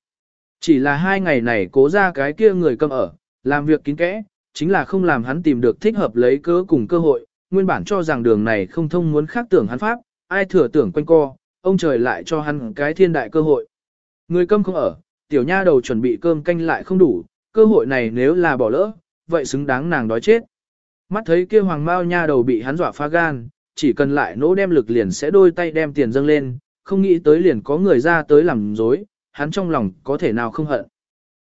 Chỉ là hai ngày này cố ra cái kia người cầm ở, làm việc kín kẽ, chính là không làm hắn tìm được thích hợp lấy cớ cùng cơ hội, nguyên bản cho rằng đường này không thông muốn khác tưởng hắn pháp, ai thừa tưởng quanh co, ông trời lại cho hắn cái thiên đại cơ hội. Người câm không ở, tiểu nha đầu chuẩn bị cơm canh lại không đủ, cơ hội này nếu là bỏ lỡ, vậy xứng đáng nàng đói chết. Mắt thấy kia hoàng mao nha đầu bị hắn dọa phá gan, chỉ cần lại nỗ đem lực liền sẽ đôi tay đem tiền dâng lên, không nghĩ tới liền có người ra tới làm dối, hắn trong lòng có thể nào không hận.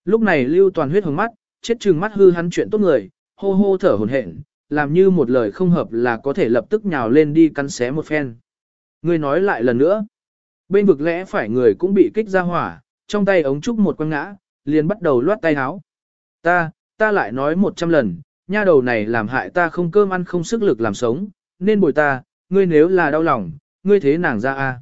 Lúc này lưu toàn huyết hồng mắt, chết chừng mắt hư hắn chuyện tốt người, hô hô thở hồn hển, làm như một lời không hợp là có thể lập tức nhào lên đi cắn xé một phen. Người nói lại lần nữa, bên vực lẽ phải người cũng bị kích ra hỏa, trong tay ống trúc một quăng ngã, liền bắt đầu loát tay háo. Ta, ta lại nói một trăm lần, nha đầu này làm hại ta không cơm ăn không sức lực làm sống, nên bồi ta, ngươi nếu là đau lòng, ngươi thế nàng ra a.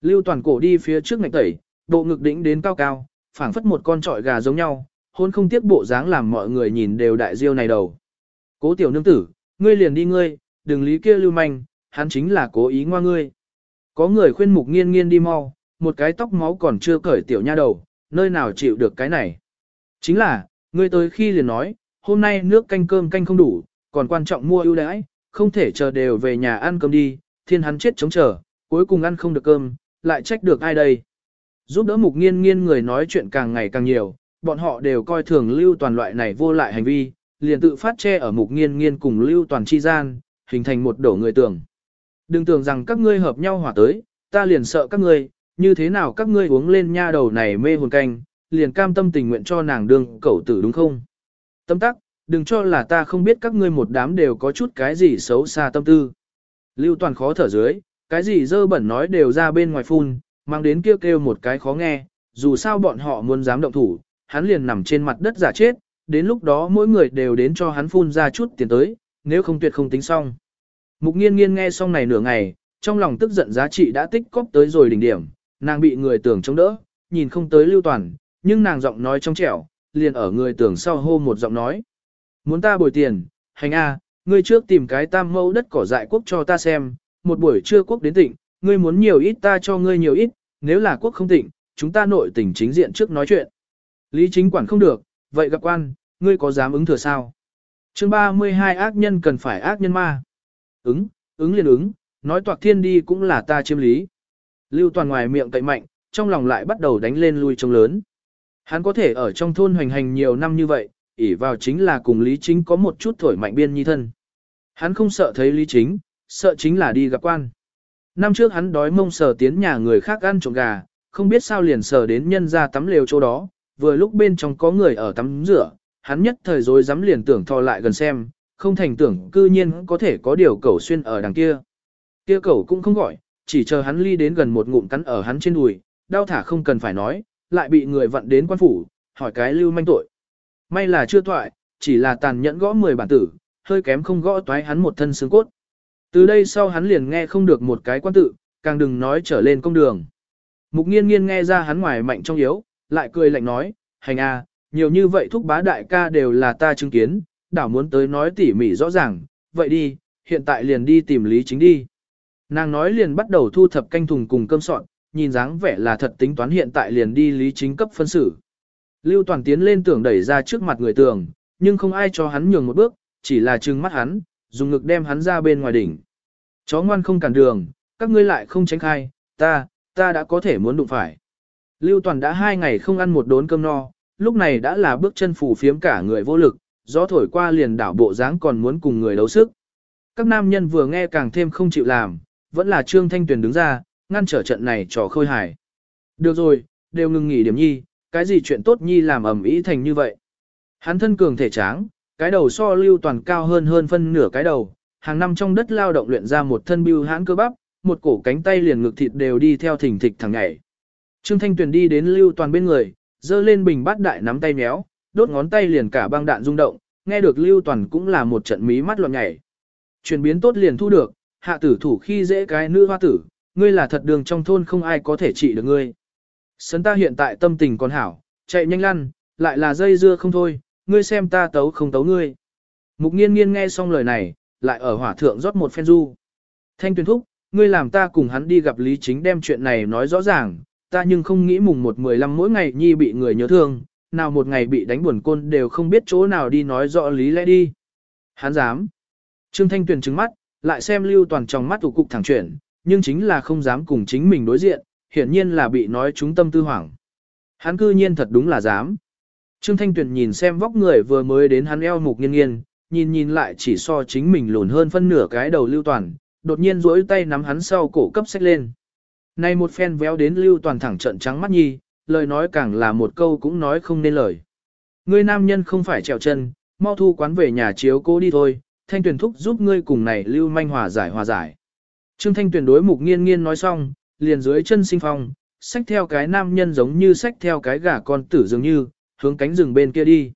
Lưu toàn cổ đi phía trước ngạch tẩy, bộ ngực đỉnh đến cao cao, phảng phất một con trọi gà giống nhau, hôn không tiếc bộ dáng làm mọi người nhìn đều đại diêu này đầu. Cố tiểu nương tử, ngươi liền đi ngươi, đừng lý kia lưu manh, hắn chính là cố ý ngoa ngươi. Có người khuyên mục nghiên nghiên đi mau, một cái tóc máu còn chưa cởi tiểu nha đầu, nơi nào chịu được cái này. Chính là, ngươi tới khi liền nói, hôm nay nước canh cơm canh không đủ, còn quan trọng mua ưu đãi, không thể chờ đều về nhà ăn cơm đi, thiên hắn chết chống chờ, cuối cùng ăn không được cơm, lại trách được ai đây. Giúp đỡ mục nghiên nghiên người nói chuyện càng ngày càng nhiều, bọn họ đều coi thường lưu toàn loại này vô lại hành vi, liền tự phát che ở mục nghiên nghiên cùng lưu toàn chi gian, hình thành một đổ người tưởng. Đừng tưởng rằng các ngươi hợp nhau hỏa tới, ta liền sợ các ngươi, như thế nào các ngươi uống lên nha đầu này mê hồn canh, liền cam tâm tình nguyện cho nàng đương cẩu tử đúng không? Tâm tắc, đừng cho là ta không biết các ngươi một đám đều có chút cái gì xấu xa tâm tư. Lưu toàn khó thở dưới, cái gì dơ bẩn nói đều ra bên ngoài phun, mang đến kêu kêu một cái khó nghe, dù sao bọn họ muốn dám động thủ, hắn liền nằm trên mặt đất giả chết, đến lúc đó mỗi người đều đến cho hắn phun ra chút tiền tới, nếu không tuyệt không tính xong. Mục nghiên nghiên nghe xong này nửa ngày, trong lòng tức giận giá trị đã tích cóp tới rồi đỉnh điểm, nàng bị người tưởng chống đỡ, nhìn không tới lưu toàn, nhưng nàng giọng nói trong trẻo, liền ở người tưởng sau hô một giọng nói. Muốn ta bồi tiền, hành a, ngươi trước tìm cái tam mẫu đất cỏ dại quốc cho ta xem, một buổi trưa quốc đến tỉnh, ngươi muốn nhiều ít ta cho ngươi nhiều ít, nếu là quốc không tỉnh, chúng ta nội tỉnh chính diện trước nói chuyện. Lý chính quản không được, vậy gặp quan, ngươi có dám ứng thừa sao? chương 32 ác nhân cần phải ác nhân ma. Ứng, ứng liền ứng, nói toạc thiên đi cũng là ta chiêm lý. Lưu toàn ngoài miệng cậy mạnh, trong lòng lại bắt đầu đánh lên lui trông lớn. Hắn có thể ở trong thôn hoành hành nhiều năm như vậy, ỷ vào chính là cùng Lý Chính có một chút thổi mạnh biên nhi thân. Hắn không sợ thấy Lý Chính, sợ chính là đi gặp quan. Năm trước hắn đói mông sờ tiến nhà người khác ăn trộm gà, không biết sao liền sờ đến nhân ra tắm lều chỗ đó, vừa lúc bên trong có người ở tắm rửa, hắn nhất thời dối dám liền tưởng thò lại gần xem, không thành tưởng cư nhiên có thể có điều cẩu xuyên ở đằng kia. Kia cẩu cũng không gọi, chỉ chờ hắn ly đến gần một ngụm cắn ở hắn trên đùi, đau thả không cần phải nói, lại bị người vặn đến quan phủ, hỏi cái lưu manh tội. May là chưa thoại, chỉ là tàn nhẫn gõ 10 bản tử, hơi kém không gõ toái hắn một thân xương cốt. Từ đây sau hắn liền nghe không được một cái quan tự, càng đừng nói trở lên công đường. Mục nghiên nghiên nghe ra hắn ngoài mạnh trong yếu, lại cười lạnh nói, hành a, nhiều như vậy thúc bá đại ca đều là ta chứng kiến, đảo muốn tới nói tỉ mỉ rõ ràng, vậy đi, hiện tại liền đi tìm lý chính đi. Nàng nói liền bắt đầu thu thập canh thùng cùng cơm sọn, nhìn dáng vẻ là thật tính toán hiện tại liền đi lý chính cấp phân xử. Lưu Toàn tiến lên tưởng đẩy ra trước mặt người tường, nhưng không ai cho hắn nhường một bước, chỉ là trừng mắt hắn, dùng ngực đem hắn ra bên ngoài đỉnh. Chó ngoan không cản đường, các ngươi lại không tránh khai, ta, ta đã có thể muốn đụng phải. Lưu Toàn đã hai ngày không ăn một đốn cơm no, lúc này đã là bước chân phủ phiếm cả người vô lực, gió thổi qua liền đảo bộ dáng còn muốn cùng người đấu sức. Các nam nhân vừa nghe càng thêm không chịu làm, vẫn là Trương Thanh Tuyền đứng ra, ngăn trở trận này trò khôi hài. Được rồi, đều ngừng nghỉ điểm nhi, cái gì chuyện tốt nhi làm ẩm ý thành như vậy. Hắn thân cường thể tráng, cái đầu so lưu toàn cao hơn hơn phân nửa cái đầu, hàng năm trong đất lao động luyện ra một thân bưu hãn cơ bắp, một cổ cánh tay liền ngực thịt đều đi theo thỉnh thịch thẳng nhảy. Trương Thanh Tuyền đi đến lưu toàn bên người, dơ lên bình bát đại nắm tay méo, đốt ngón tay liền cả băng đạn rung động, nghe được lưu toàn cũng là một trận mí mắt loạn nhảy. Chuyển biến tốt liền thu được, hạ tử thủ khi dễ cái nữ hoa tử, ngươi là thật đường trong thôn không ai có thể trị được ngươi. Sấn ta hiện tại tâm tình còn hảo, chạy nhanh lăn, lại là dây dưa không thôi, ngươi xem ta tấu không tấu ngươi. Mục nghiên nghiên nghe xong lời này, lại ở hỏa thượng rót một phen du. Thanh tuyên thúc, ngươi làm ta cùng hắn đi gặp Lý Chính đem chuyện này nói rõ ràng, ta nhưng không nghĩ mùng một mười lăm mỗi ngày nhi bị người nhớ thương, nào một ngày bị đánh buồn côn đều không biết chỗ nào đi nói rõ lý lẽ đi. Hắn dám. Trương Thanh Tuyền trứng mắt, lại xem lưu toàn trong mắt tụ cục thẳng chuyển, nhưng chính là không dám cùng chính mình đối diện, hiển nhiên là bị nói trúng tâm tư hoảng. Hắn cư nhiên thật đúng là dám. Trương Thanh Tuyền nhìn xem vóc người vừa mới đến hắn eo mục nghiên nghiên, nhìn nhìn lại chỉ so chính mình lùn hơn phân nửa cái đầu lưu toàn, đột nhiên duỗi tay nắm hắn sau cổ cấp sách lên. Này một phen véo đến lưu toàn thẳng trận trắng mắt nhi, lời nói càng là một câu cũng nói không nên lời. Ngươi nam nhân không phải trèo chân, mau thu quán về nhà chiếu cô đi thôi, Thanh Tuyền thúc giúp ngươi cùng này lưu manh hòa giải hòa giải. Trương Thanh Tuyền đối mục nghiên nghiên nói xong, liền dưới chân sinh phong, xách theo cái nam nhân giống như xách theo cái gà con tử dường như, hướng cánh rừng bên kia đi.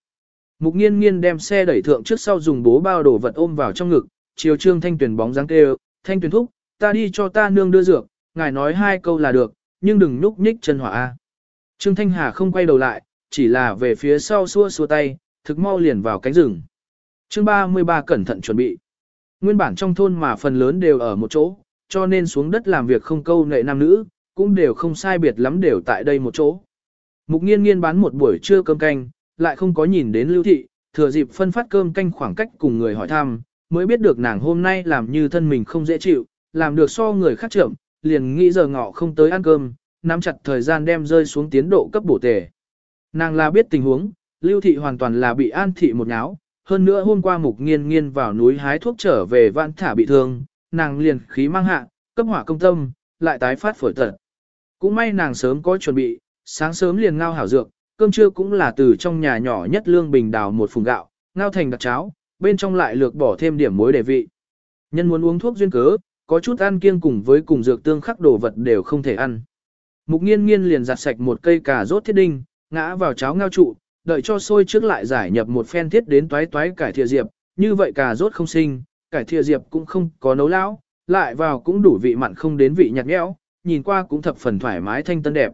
Mục nghiên nghiên đem xe đẩy thượng trước sau dùng bố bao đồ vật ôm vào trong ngực, chiều trương thanh tuyển bóng dáng kêu, thanh tuyển thúc, ta đi cho ta nương đưa dược, ngài nói hai câu là được, nhưng đừng núp nhích chân hỏa A. Trương Thanh Hà không quay đầu lại, chỉ là về phía sau xua xua tay, thực mau liền vào cánh rừng. chương 33 cẩn thận chuẩn bị. Nguyên bản trong thôn mà phần lớn đều ở một chỗ, cho nên xuống đất làm việc không câu nệ nam nữ, cũng đều không sai biệt lắm đều tại đây một chỗ. Mục nghiên nghiên bán một buổi trưa cơm canh, lại không có nhìn đến lưu thị, thừa dịp phân phát cơm canh khoảng cách cùng người hỏi thăm, mới biết được nàng hôm nay làm như thân mình không dễ chịu, làm được so người khác trưởng liền nghĩ giờ ngọ không tới ăn cơm, nắm chặt thời gian đem rơi xuống tiến độ cấp bổ tề. Nàng là biết tình huống, lưu thị hoàn toàn là bị an thị một nháo, hơn nữa hôm qua mục nghiên nghiên vào núi hái thuốc trở về vạn thả bị thương, nàng liền khí mang hạ, cấp hỏa công tâm, lại tái phát phổi tật. Cũng may nàng sớm có chuẩn bị, sáng sớm liền ngao hảo dược, cơm trưa cũng là từ trong nhà nhỏ nhất lương bình đào một phùng gạo, ngao thành đặc cháo, bên trong lại lược bỏ thêm điểm muối để vị. Nhân muốn uống thuốc duyên cớ, có chút ăn kiêng cùng với cùng dược tương khắc đồ vật đều không thể ăn. Mục nghiên nghiên liền giặt sạch một cây cà rốt thiết đinh, ngã vào cháo ngao trụ, đợi cho sôi trước lại giải nhập một phen thiết đến toái toái cải thìa diệp, như vậy cà rốt không sinh, cải thìa diệp cũng không có nấu lão, lại vào cũng đủ vị mặn không đến vị nhạt nhẽo, nhìn qua cũng thập phần thoải mái thanh tân đẹp.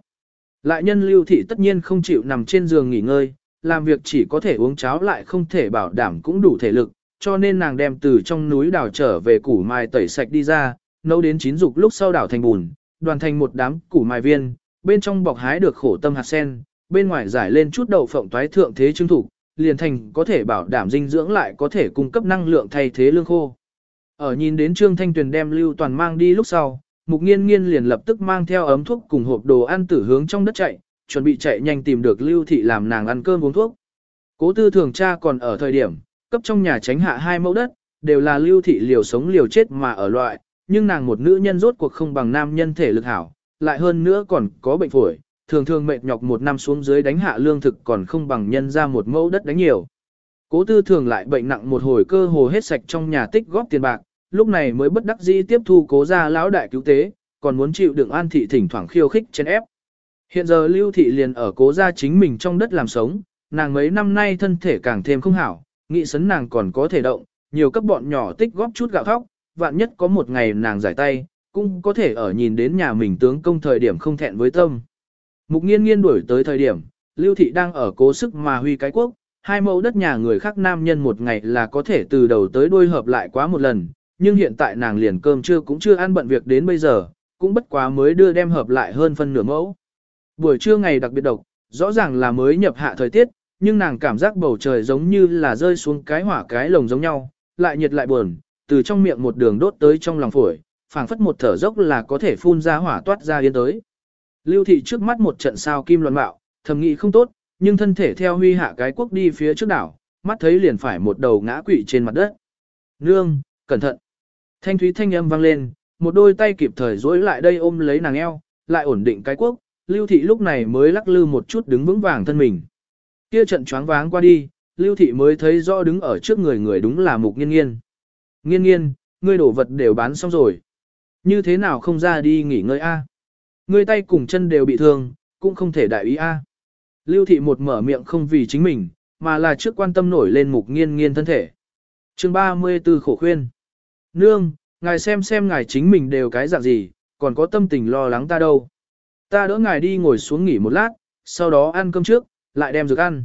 Lại nhân lưu thị tất nhiên không chịu nằm trên giường nghỉ ngơi, làm việc chỉ có thể uống cháo lại không thể bảo đảm cũng đủ thể lực, cho nên nàng đem từ trong núi đào trở về củ mai tẩy sạch đi ra, nấu đến chín dục lúc sau đảo thành bùn, đoàn thành một đám củ mai viên, bên trong bọc hái được khổ tâm hạt sen, bên ngoài giải lên chút đậu phộng toái thượng thế trưng thủ, liền thành có thể bảo đảm dinh dưỡng lại có thể cung cấp năng lượng thay thế lương khô. Ở nhìn đến Trương Thanh Tuyền đem Lưu Toàn mang đi lúc sau, Mục Nghiên Nghiên liền lập tức mang theo ấm thuốc cùng hộp đồ ăn tử hướng trong đất chạy, chuẩn bị chạy nhanh tìm được Lưu thị làm nàng ăn cơm uống thuốc. Cố Tư Thường cha còn ở thời điểm, cấp trong nhà tránh hạ hai mẫu đất, đều là Lưu thị liều sống liều chết mà ở loại, nhưng nàng một nữ nhân rốt cuộc không bằng nam nhân thể lực hảo, lại hơn nữa còn có bệnh phổi, thường thường mệt nhọc một năm xuống dưới đánh hạ lương thực còn không bằng nhân ra một mẫu đất đánh nhiều. Cố tư thường lại bệnh nặng một hồi cơ hồ hết sạch trong nhà tích góp tiền bạc, lúc này mới bất đắc dĩ tiếp thu cố gia lão đại cứu tế, còn muốn chịu đựng an thị thỉnh thoảng khiêu khích trên ép. Hiện giờ lưu thị liền ở cố gia chính mình trong đất làm sống, nàng mấy năm nay thân thể càng thêm không hảo, nghĩ sấn nàng còn có thể động, nhiều cấp bọn nhỏ tích góp chút gạo thóc, vạn nhất có một ngày nàng giải tay, cũng có thể ở nhìn đến nhà mình tướng công thời điểm không thẹn với tâm. Mục nghiên nghiên đuổi tới thời điểm, Lưu Thị đang ở cố sức mà huy cái quốc, hai mẫu đất nhà người khác nam nhân một ngày là có thể từ đầu tới đuôi hợp lại quá một lần, nhưng hiện tại nàng liền cơm trưa cũng chưa ăn bận việc đến bây giờ, cũng bất quá mới đưa đem hợp lại hơn phân nửa mẫu. Buổi trưa ngày đặc biệt độc, rõ ràng là mới nhập hạ thời tiết, nhưng nàng cảm giác bầu trời giống như là rơi xuống cái hỏa cái lồng giống nhau, lại nhiệt lại buồn, từ trong miệng một đường đốt tới trong lòng phổi, phảng phất một thở dốc là có thể phun ra hỏa toát ra yên tới. Lưu thị trước mắt một trận sao kim loạn bạo, thầm nghĩ không tốt, nhưng thân thể theo huy hạ cái quốc đi phía trước đảo, mắt thấy liền phải một đầu ngã quỵ trên mặt đất. Nương, cẩn thận. Thanh thúy thanh âm vang lên, một đôi tay kịp thời duỗi lại đây ôm lấy nàng eo, lại ổn định cái quốc, lưu thị lúc này mới lắc lư một chút đứng vững vàng thân mình. Kia trận choáng váng qua đi, lưu thị mới thấy rõ đứng ở trước người người đúng là mục nghiên nghiên. Nghiên nghiên, ngươi đổ vật đều bán xong rồi. Như thế nào không ra đi nghỉ ngơi a? Ngươi tay cùng chân đều bị thương, cũng không thể đại ý a. Lưu thị một mở miệng không vì chính mình, mà là trước quan tâm nổi lên mục nghiên nghiên thân thể. chương 34 khổ khuyên. Nương, ngài xem xem ngài chính mình đều cái dạng gì, còn có tâm tình lo lắng ta đâu. Ta đỡ ngài đi ngồi xuống nghỉ một lát, sau đó ăn cơm trước, lại đem dược ăn.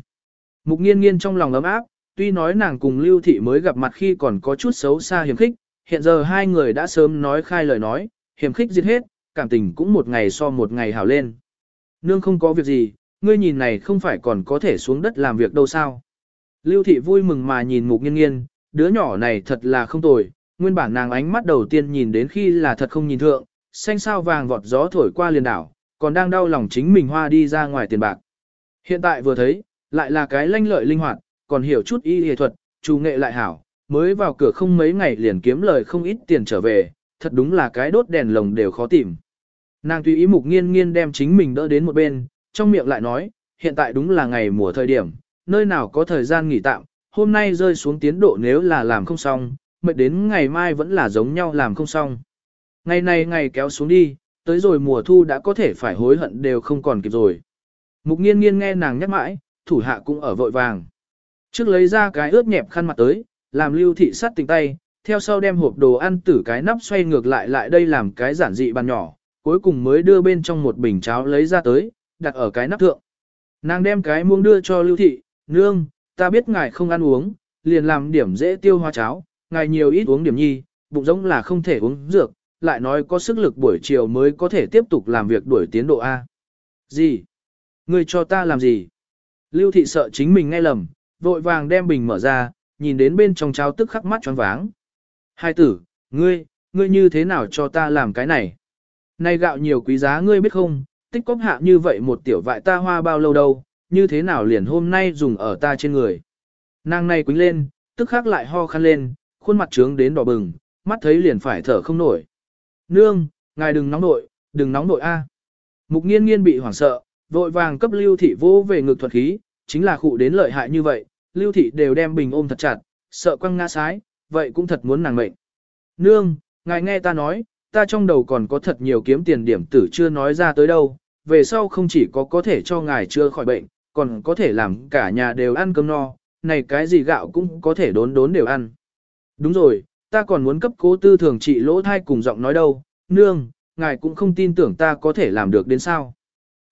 Mục nghiên nghiên trong lòng ấm áp, tuy nói nàng cùng Lưu Thị mới gặp mặt khi còn có chút xấu xa hiểm khích, hiện giờ hai người đã sớm nói khai lời nói, hiểm khích giết hết, cảm tình cũng một ngày so một ngày hảo lên. Nương không có việc gì, ngươi nhìn này không phải còn có thể xuống đất làm việc đâu sao. Lưu Thị vui mừng mà nhìn mục nghiên nghiên, đứa nhỏ này thật là không tồi, nguyên bản nàng ánh mắt đầu tiên nhìn đến khi là thật không nhìn thượng, xanh sao vàng vọt gió thổi qua liền đảo, còn đang đau lòng chính mình hoa đi ra ngoài tiền bạc. Hiện tại vừa thấy, lại là cái lanh lợi linh hoạt, còn hiểu chút y y thuật, chủ nghệ lại hảo, mới vào cửa không mấy ngày liền kiếm lời không ít tiền trở về, thật đúng là cái đốt đèn lồng đều khó tìm. Nàng tùy ý mục nghiên nghiên đem chính mình đỡ đến một bên, trong miệng lại nói, hiện tại đúng là ngày mùa thời điểm, nơi nào có thời gian nghỉ tạm, hôm nay rơi xuống tiến độ nếu là làm không xong, mệt đến ngày mai vẫn là giống nhau làm không xong. Ngày này ngày kéo xuống đi, tới rồi mùa thu đã có thể phải hối hận đều không còn kịp rồi. Mục nghiên nghiên nghe nàng nhắc mãi, thủ hạ cũng ở vội vàng. Trước lấy ra cái ướt nhẹp khăn mặt tới, làm lưu thị sắt tình tay, theo sau đem hộp đồ ăn tử cái nắp xoay ngược lại lại đây làm cái giản dị bàn nhỏ, cuối cùng mới đưa bên trong một bình cháo lấy ra tới, đặt ở cái nắp thượng. Nàng đem cái muông đưa cho lưu thị, nương, ta biết ngài không ăn uống, liền làm điểm dễ tiêu hóa cháo, ngài nhiều ít uống điểm nhi, bụng giống là không thể uống dược, lại nói có sức lực buổi chiều mới có thể tiếp tục làm việc đuổi tiến độ A. Gì? Ngươi cho ta làm gì? Lưu thị sợ chính mình nghe lầm, vội vàng đem bình mở ra, nhìn đến bên trong cháo tức khắc mắt choáng váng. Hai tử, ngươi, ngươi như thế nào cho ta làm cái này? Này gạo nhiều quý giá ngươi biết không, tích cóp hạ như vậy một tiểu vại ta hoa bao lâu đâu, như thế nào liền hôm nay dùng ở ta trên người. Nàng này quính lên, tức khắc lại ho khăn lên, khuôn mặt trướng đến đỏ bừng, mắt thấy liền phải thở không nổi. Nương, ngài đừng nóng nội, đừng nóng nội a. Mục nghiên nghiên bị hoảng sợ, vội vàng cấp lưu thị vô về ngực thuật khí, chính là khụ đến lợi hại như vậy, lưu thị đều đem bình ôm thật chặt, sợ quăng ngã sái, vậy cũng thật muốn nàng mệnh. Nương, ngài nghe ta nói, ta trong đầu còn có thật nhiều kiếm tiền điểm tử chưa nói ra tới đâu, về sau không chỉ có có thể cho ngài chưa khỏi bệnh, còn có thể làm cả nhà đều ăn cơm no, này cái gì gạo cũng có thể đốn đốn đều ăn. Đúng rồi, ta còn muốn cấp cố tư thường trị lỗ thai cùng giọng nói đâu, nương, ngài cũng không tin tưởng ta có thể làm được đến sao.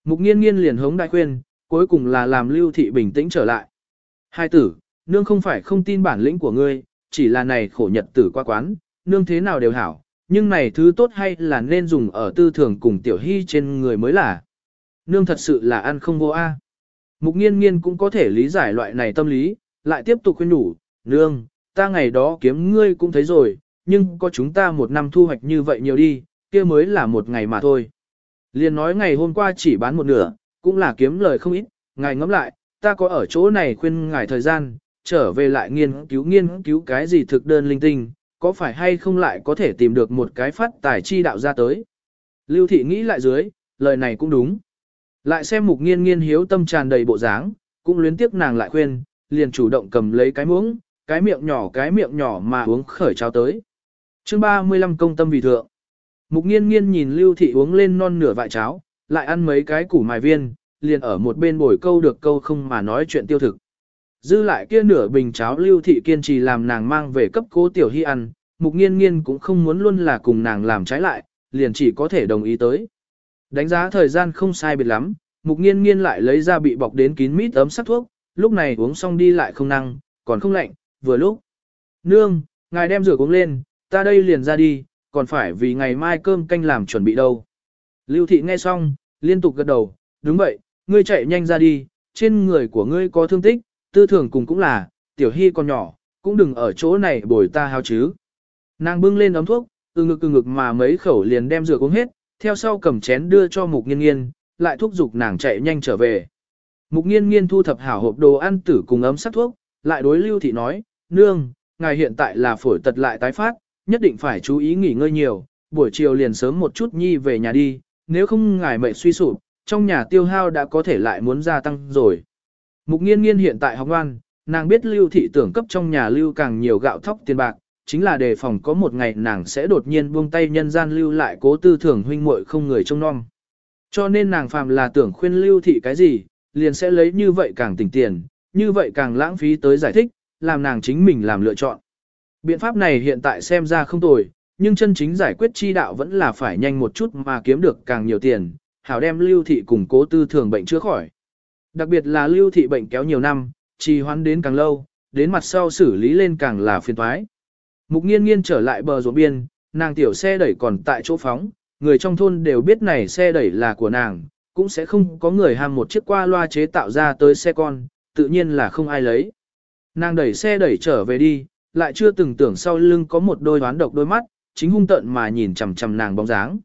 Mục nghiên nghiên liền hống đại khuyên, cuối cùng là làm lưu thị bình tĩnh trở lại. Hai tử, nương không phải không tin bản lĩnh của ngươi, chỉ là này khổ nhật tử qua quán, nương thế nào đều hảo, nhưng này thứ tốt hay là nên dùng ở tư thường cùng tiểu hy trên người mới là. Nương thật sự là ăn không vô a. Mục nghiên nghiên cũng có thể lý giải loại này tâm lý, lại tiếp tục khuyên nhủ, nương, ta ngày đó kiếm ngươi cũng thấy rồi, nhưng có chúng ta một năm thu hoạch như vậy nhiều đi, kia mới là một ngày mà thôi. Liền nói ngày hôm qua chỉ bán một nửa, cũng là kiếm lời không ít, ngài ngẫm lại, ta có ở chỗ này khuyên ngài thời gian, trở về lại nghiên cứu nghiên cứu cái gì thực đơn linh tinh, có phải hay không lại có thể tìm được một cái phát tài chi đạo ra tới. Lưu thị nghĩ lại dưới, lời này cũng đúng. Lại xem mục nghiên nghiên hiếu tâm tràn đầy bộ dáng, cũng luyến tiếc nàng lại khuyên, liền chủ động cầm lấy cái muỗng, cái miệng nhỏ cái miệng nhỏ mà uống khởi trao tới. chương 35 công tâm vì thượng. Mục nghiên nghiên nhìn lưu thị uống lên non nửa vại cháo, lại ăn mấy cái củ mài viên, liền ở một bên bồi câu được câu không mà nói chuyện tiêu thực. Dư lại kia nửa bình cháo lưu thị kiên trì làm nàng mang về cấp cố tiểu hy ăn, mục nghiên nghiên cũng không muốn luôn là cùng nàng làm trái lại, liền chỉ có thể đồng ý tới. Đánh giá thời gian không sai biệt lắm, mục nghiên nghiên lại lấy ra bị bọc đến kín mít ấm sắc thuốc, lúc này uống xong đi lại không năng, còn không lạnh, vừa lúc. Nương, ngài đem rửa uống lên, ta đây liền ra đi, còn phải vì ngày mai cơm canh làm chuẩn bị đâu. Lưu thị nghe xong, liên tục gật đầu, đúng vậy, ngươi chạy nhanh ra đi, trên người của ngươi có thương tích, tư thường cùng cũng là, tiểu hy còn nhỏ, cũng đừng ở chỗ này bồi ta hao chứ. Nàng bưng lên ấm thuốc, từ ngực từ ngực mà mấy khẩu liền đem rửa uống hết, theo sau cầm chén đưa cho mục nghiên nghiên, lại thúc giục nàng chạy nhanh trở về. Mục nghiên nghiên thu thập hảo hộp đồ ăn tử cùng ấm sắc thuốc, lại đối lưu thị nói, nương, ngài hiện tại là phổi tật lại tái phát, nhất định phải chú ý nghỉ ngơi nhiều, buổi chiều liền sớm một chút nhi về nhà đi, nếu không ngài mệt suy sụp, trong nhà tiêu hao đã có thể lại muốn gia tăng rồi. Mục nghiên nghiên hiện tại học ngoan, nàng biết lưu thị tưởng cấp trong nhà lưu càng nhiều gạo thóc tiền bạc, chính là đề phòng có một ngày nàng sẽ đột nhiên buông tay nhân gian lưu lại cố tư thường huynh muội không người trông nom. Cho nên nàng phàm là tưởng khuyên lưu thị cái gì, liền sẽ lấy như vậy càng tỉnh tiền, như vậy càng lãng phí tới giải thích, làm nàng chính mình làm lựa chọn. Biện pháp này hiện tại xem ra không tồi, nhưng chân chính giải quyết chi đạo vẫn là phải nhanh một chút mà kiếm được càng nhiều tiền, hảo đem lưu thị cùng cố tư thường bệnh chữa khỏi. Đặc biệt là lưu thị bệnh kéo nhiều năm, trì hoãn đến càng lâu, đến mặt sau xử lý lên càng là phiền toái. Mục nghiên nghiên trở lại bờ ruộng biên, nàng tiểu xe đẩy còn tại chỗ phóng, người trong thôn đều biết này xe đẩy là của nàng, cũng sẽ không có người ham một chiếc qua loa chế tạo ra tới xe con, tự nhiên là không ai lấy. Nàng đẩy xe đẩy trở về đi, lại chưa từng tưởng sau lưng có một đôi đoán độc đôi mắt, chính hung tận mà nhìn chằm chằm nàng bóng dáng.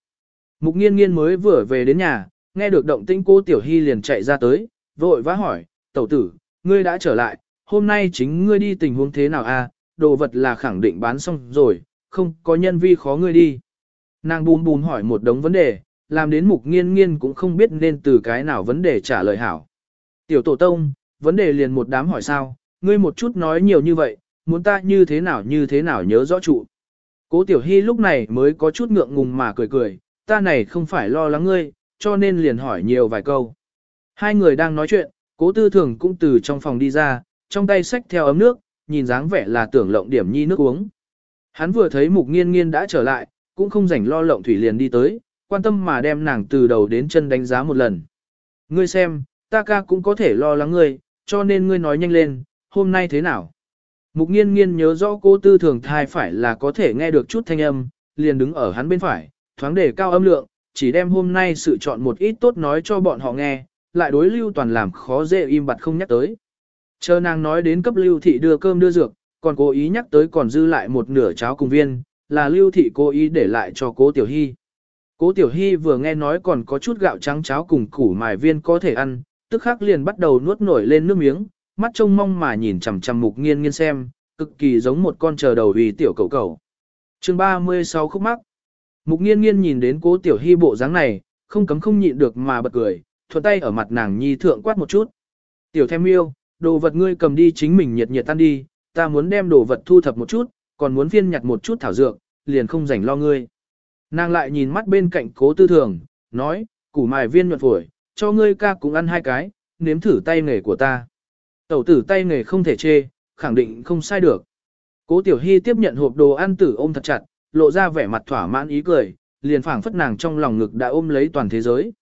Mục nghiên nghiên mới vừa về đến nhà, nghe được động tĩnh cô Tiểu Hy liền chạy ra tới, vội vã hỏi, tẩu tử, ngươi đã trở lại, hôm nay chính ngươi đi tình huống thế nào a? À? đồ vật là khẳng định bán xong rồi, không có nhân vi khó ngươi đi. Nàng bùm bùm hỏi một đống vấn đề, làm đến mục nghiên nghiên cũng không biết nên từ cái nào vấn đề trả lời hảo. Tiểu tổ tông, vấn đề liền một đám hỏi sao, ngươi một chút nói nhiều như vậy, muốn ta như thế nào như thế nào nhớ rõ trụ. Cố tiểu hy lúc này mới có chút ngượng ngùng mà cười cười, ta này không phải lo lắng ngươi, cho nên liền hỏi nhiều vài câu. Hai người đang nói chuyện, cố tư thường cũng từ trong phòng đi ra, trong tay xách theo ấm nước, nhìn dáng vẻ là tưởng lộng điểm nhi nước uống. Hắn vừa thấy mục nghiên nghiên đã trở lại, cũng không rảnh lo lộng thủy liền đi tới, quan tâm mà đem nàng từ đầu đến chân đánh giá một lần. Ngươi xem, ta ca cũng có thể lo lắng ngươi, cho nên ngươi nói nhanh lên, hôm nay thế nào? Mục nghiên nghiên nhớ rõ cô tư thường thai phải là có thể nghe được chút thanh âm, liền đứng ở hắn bên phải, thoáng để cao âm lượng, chỉ đem hôm nay sự chọn một ít tốt nói cho bọn họ nghe, lại đối lưu toàn làm khó dễ im bặt không nhắc tới. Chờ nàng nói đến cấp lưu thị đưa cơm đưa dược, còn cố ý nhắc tới còn dư lại một nửa cháo cùng viên, là lưu thị cố ý để lại cho cố tiểu hy. Cố tiểu hy vừa nghe nói còn có chút gạo trắng cháo cùng củ mài viên có thể ăn, tức khắc liền bắt đầu nuốt nổi lên nước miếng, mắt trông mong mà nhìn chằm chằm mục nghiên nghiên xem, cực kỳ giống một con chờ đầu vì tiểu cầu cầu. chương 36 khúc mắc. Mục nghiên nghiên nhìn đến cố tiểu hy bộ dáng này, không cấm không nhịn được mà bật cười, thuận tay ở mặt nàng nhi thượng quát một chút. Tiểu thêm yêu, đồ vật ngươi cầm đi chính mình nhiệt nhiệt tan đi, ta muốn đem đồ vật thu thập một chút, còn muốn phiên nhặt một chút thảo dược, liền không rảnh lo ngươi. Nàng lại nhìn mắt bên cạnh cố tư thường, nói, củ mài viên nhuận phổi, cho ngươi ca cũng ăn hai cái, nếm thử tay nghề của ta. Tẩu tử tay nghề không thể chê, khẳng định không sai được. Cố tiểu hy tiếp nhận hộp đồ ăn tử ôm thật chặt, lộ ra vẻ mặt thỏa mãn ý cười, liền phảng phất nàng trong lòng ngực đã ôm lấy toàn thế giới.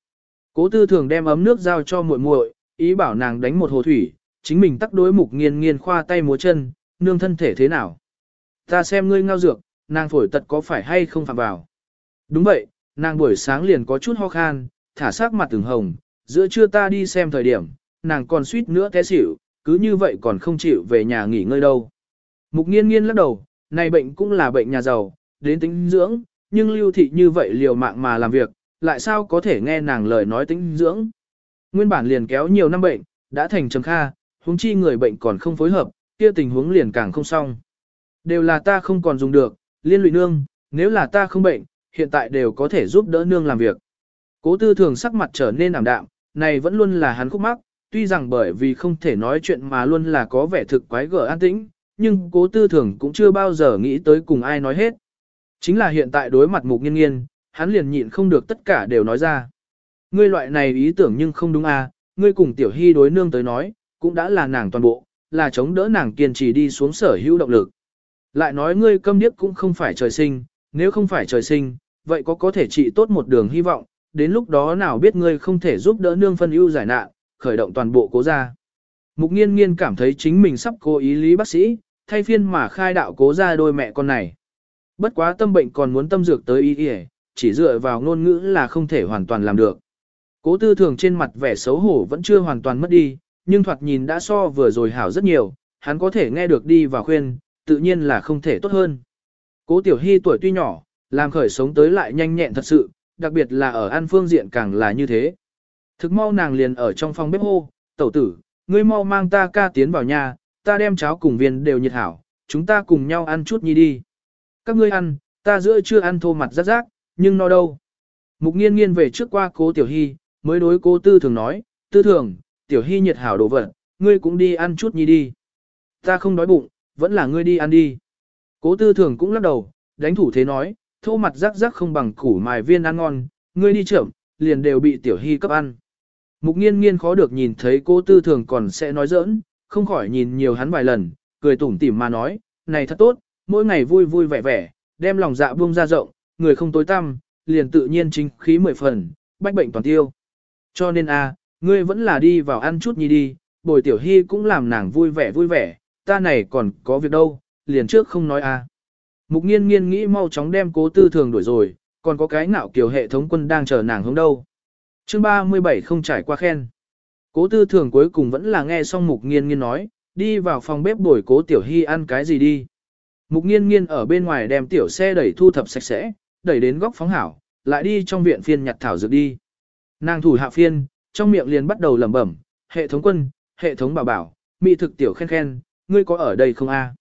Cố tư thường đem ấm nước giao cho muội muội, ý bảo nàng đánh một hồ thủy, chính mình tắc đối mục nghiên nghiên khoa tay múa chân, nương thân thể thế nào. Ta xem ngươi ngao dược, nàng phổi tật có phải hay không phạm vào. Đúng vậy, nàng buổi sáng liền có chút ho khan, thả sắc mặt từng hồng, giữa trưa ta đi xem thời điểm, nàng còn suýt nữa té xỉu, cứ như vậy còn không chịu về nhà nghỉ ngơi đâu. Mục nghiên nghiên lắc đầu, này bệnh cũng là bệnh nhà giàu, đến tính dưỡng, nhưng lưu thị như vậy liều mạng mà làm việc, lại sao có thể nghe nàng lời nói tính dưỡng. Nguyên bản liền kéo nhiều năm bệnh, đã thành trầm kha, huống chi người bệnh còn không phối hợp, kia tình huống liền càng không xong. Đều là ta không còn dùng được, liên lụy nương, nếu là ta không bệnh, hiện tại đều có thể giúp đỡ nương làm việc. Cố tư thường sắc mặt trở nên ảm đạm, này vẫn luôn là hắn khúc mắc, tuy rằng bởi vì không thể nói chuyện mà luôn là có vẻ thực quái gở an tĩnh, nhưng cố tư thường cũng chưa bao giờ nghĩ tới cùng ai nói hết. Chính là hiện tại đối mặt mục nghiên nghiên, hắn liền nhịn không được tất cả đều nói ra. Ngươi loại này ý tưởng nhưng không đúng à, ngươi cùng tiểu hy đối nương tới nói, cũng đã là nàng toàn bộ, là chống đỡ nàng kiên trì đi xuống sở hữu động lực. Lại nói ngươi câm điếc cũng không phải trời sinh, nếu không phải trời sinh, vậy có có thể trị tốt một đường hy vọng, đến lúc đó nào biết ngươi không thể giúp đỡ nương phân ưu giải nạn, khởi động toàn bộ cố gia. Mục nghiên nghiên cảm thấy chính mình sắp cố ý lý bác sĩ, thay phiên mà khai đạo cố gia đôi mẹ con này. Bất quá tâm bệnh còn muốn tâm dược tới y y, chỉ dựa vào ngôn ngữ là không thể hoàn toàn làm được. Cố tư thường trên mặt vẻ xấu hổ vẫn chưa hoàn toàn mất đi, nhưng thoạt nhìn đã so vừa rồi hảo rất nhiều, hắn có thể nghe được đi và khuyên, tự nhiên là không thể tốt hơn. Cố tiểu hy tuổi tuy nhỏ, làm khởi sống tới lại nhanh nhẹn thật sự, đặc biệt là ở an phương diện càng là như thế. Thực mau nàng liền ở trong phòng bếp hô, tẩu tử, ngươi mau mang ta ca tiến vào nhà, ta đem cháo cùng viên đều nhiệt hảo, chúng ta cùng nhau ăn chút nhi đi. Các ngươi ăn, ta giữa chưa ăn thô mặt rát rác, nhưng no đâu. Mục nghiên nghiên về trước qua cố tiểu hy, mới đối cố tư thường nói, tư thường, tiểu hy nhiệt hảo đồ vật, ngươi cũng đi ăn chút nhi đi. Ta không đói bụng, vẫn là ngươi đi ăn đi. Cố tư thường cũng lắc đầu, đánh thủ thế nói, thô mặt rắc rắc không bằng củ mài viên ăn ngon, ngươi đi chậm, liền đều bị tiểu hy cấp ăn. Mục nghiên nghiên khó được nhìn thấy cô tư thường còn sẽ nói giỡn, không khỏi nhìn nhiều hắn vài lần, cười tủm tỉm mà nói, này thật tốt, mỗi ngày vui vui vẻ vẻ, đem lòng dạ buông ra rộng, người không tối tăm, liền tự nhiên chính khí mười phần, bách bệnh toàn tiêu. Cho nên a, ngươi vẫn là đi vào ăn chút nhi đi, bồi tiểu hy cũng làm nàng vui vẻ vui vẻ, ta này còn có việc đâu, liền trước không nói a. Mục nghiên nghiên nghĩ mau chóng đem cố tư thường đuổi rồi, còn có cái ngạo kiều hệ thống quân đang chờ nàng hướng đâu chương 37 không trải qua khen. Cố tư thường cuối cùng vẫn là nghe xong mục nghiên nghiên nói, đi vào phòng bếp bồi cố tiểu hy ăn cái gì đi. Mục nghiên nghiên ở bên ngoài đem tiểu xe đẩy thu thập sạch sẽ, đẩy đến góc phóng hảo, lại đi trong viện phiên nhặt thảo dược đi. Nàng thủ hạ phiên, trong miệng liền bắt đầu lẩm bẩm, hệ thống quân, hệ thống bảo bảo, mỹ thực tiểu khen khen, ngươi có ở đây không a?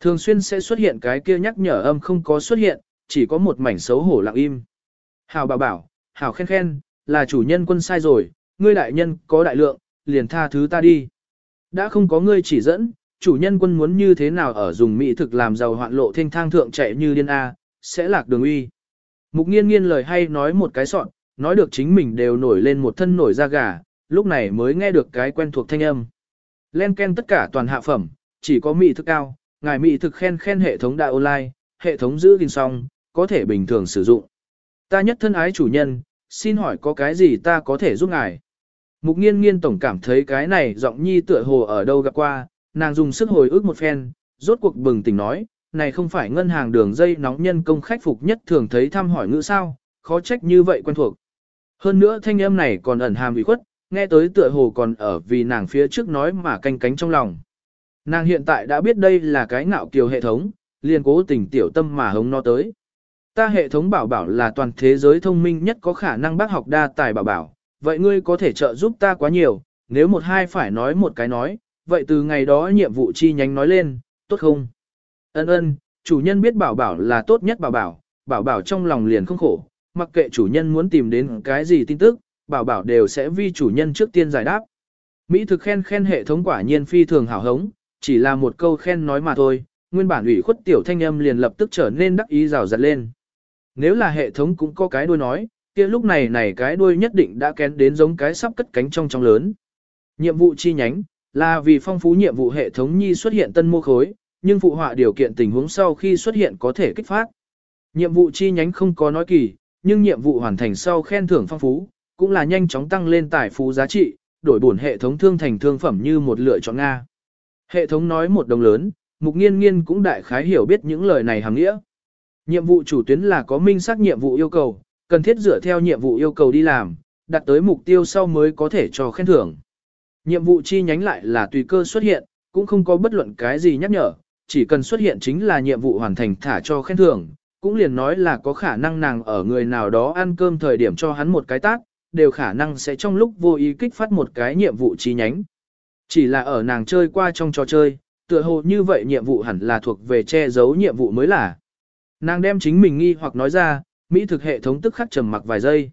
Thường xuyên sẽ xuất hiện cái kia nhắc nhở âm không có xuất hiện, chỉ có một mảnh xấu hổ lặng im. Hảo bảo bảo, hảo khen khen, là chủ nhân quân sai rồi, ngươi đại nhân có đại lượng, liền tha thứ ta đi. Đã không có ngươi chỉ dẫn, chủ nhân quân muốn như thế nào ở dùng mỹ thực làm giàu hoạn lộ thanh thang thượng chạy như điên A, sẽ lạc đường uy. Mục nghiên nghiên lời hay nói một cái soạn, nói được chính mình đều nổi lên một thân nổi da gà, lúc này mới nghe được cái quen thuộc thanh âm. Len ken tất cả toàn hạ phẩm, chỉ có mỹ thực cao, ngài mỹ thực khen khen hệ thống đại online, hệ thống giữ gìn xong, có thể bình thường sử dụng. Ta nhất thân ái chủ nhân, xin hỏi có cái gì ta có thể giúp ngài? Mục nghiên nghiên tổng cảm thấy cái này giọng nhi tựa hồ ở đâu gặp qua, nàng dùng sức hồi ức một phen, rốt cuộc bừng tỉnh nói, này không phải ngân hàng đường dây nóng nhân công khách phục nhất thường thấy thăm hỏi ngữ sao, khó trách như vậy quen thuộc. Hơn nữa thanh âm này còn ẩn hàm ủy khuất, nghe tới tựa hồ còn ở vì nàng phía trước nói mà canh cánh trong lòng. Nàng hiện tại đã biết đây là cái ngạo kiều hệ thống, liền cố tình tiểu tâm mà hống nó tới. Ta hệ thống bảo bảo là toàn thế giới thông minh nhất có khả năng bác học đa tài bảo bảo, vậy ngươi có thể trợ giúp ta quá nhiều, nếu một hai phải nói một cái nói, vậy từ ngày đó nhiệm vụ chi nhánh nói lên, tốt không? Ân ân, chủ nhân biết bảo bảo là tốt nhất bảo bảo, bảo bảo trong lòng liền không khổ, mặc kệ chủ nhân muốn tìm đến cái gì tin tức, bảo bảo đều sẽ vi chủ nhân trước tiên giải đáp. Mỹ thực khen khen hệ thống quả nhiên phi thường hảo hống, chỉ là một câu khen nói mà thôi, nguyên bản ủy khuất tiểu thanh âm liền lập tức trở nên đắc ý rào rạt lên. Nếu là hệ thống cũng có cái đuôi nói, kia lúc này này cái đuôi nhất định đã kén đến giống cái sắp cất cánh trong trong lớn. Nhiệm vụ chi nhánh, là vì phong phú nhiệm vụ hệ thống nhi xuất hiện tân mô khối, nhưng phụ họa điều kiện tình huống sau khi xuất hiện có thể kích phát. Nhiệm vụ chi nhánh không có nói kỳ, nhưng nhiệm vụ hoàn thành sau khen thưởng phong phú, cũng là nhanh chóng tăng lên tài phú giá trị, đổi bổn hệ thống thương thành thương phẩm như một lựa chọn Nga. Hệ thống nói một đồng lớn, mục nghiên nghiên cũng đại khái hiểu biết những lời này hàng nghĩa. Nhiệm vụ chủ tuyến là có minh xác nhiệm vụ yêu cầu, cần thiết dựa theo nhiệm vụ yêu cầu đi làm, đặt tới mục tiêu sau mới có thể cho khen thưởng. Nhiệm vụ chi nhánh lại là tùy cơ xuất hiện, cũng không có bất luận cái gì nhắc nhở, chỉ cần xuất hiện chính là nhiệm vụ hoàn thành thả cho khen thưởng, cũng liền nói là có khả năng nàng ở người nào đó ăn cơm thời điểm cho hắn một cái tác, đều khả năng sẽ trong lúc vô ý kích phát một cái nhiệm vụ chi nhánh. Chỉ là ở nàng chơi qua trong trò chơi, tựa hồ như vậy nhiệm vụ hẳn là thuộc về che giấu nhiệm vụ mới là. Nàng đem chính mình nghi hoặc nói ra, Mỹ thực hệ thống tức khắc trầm mặc vài giây.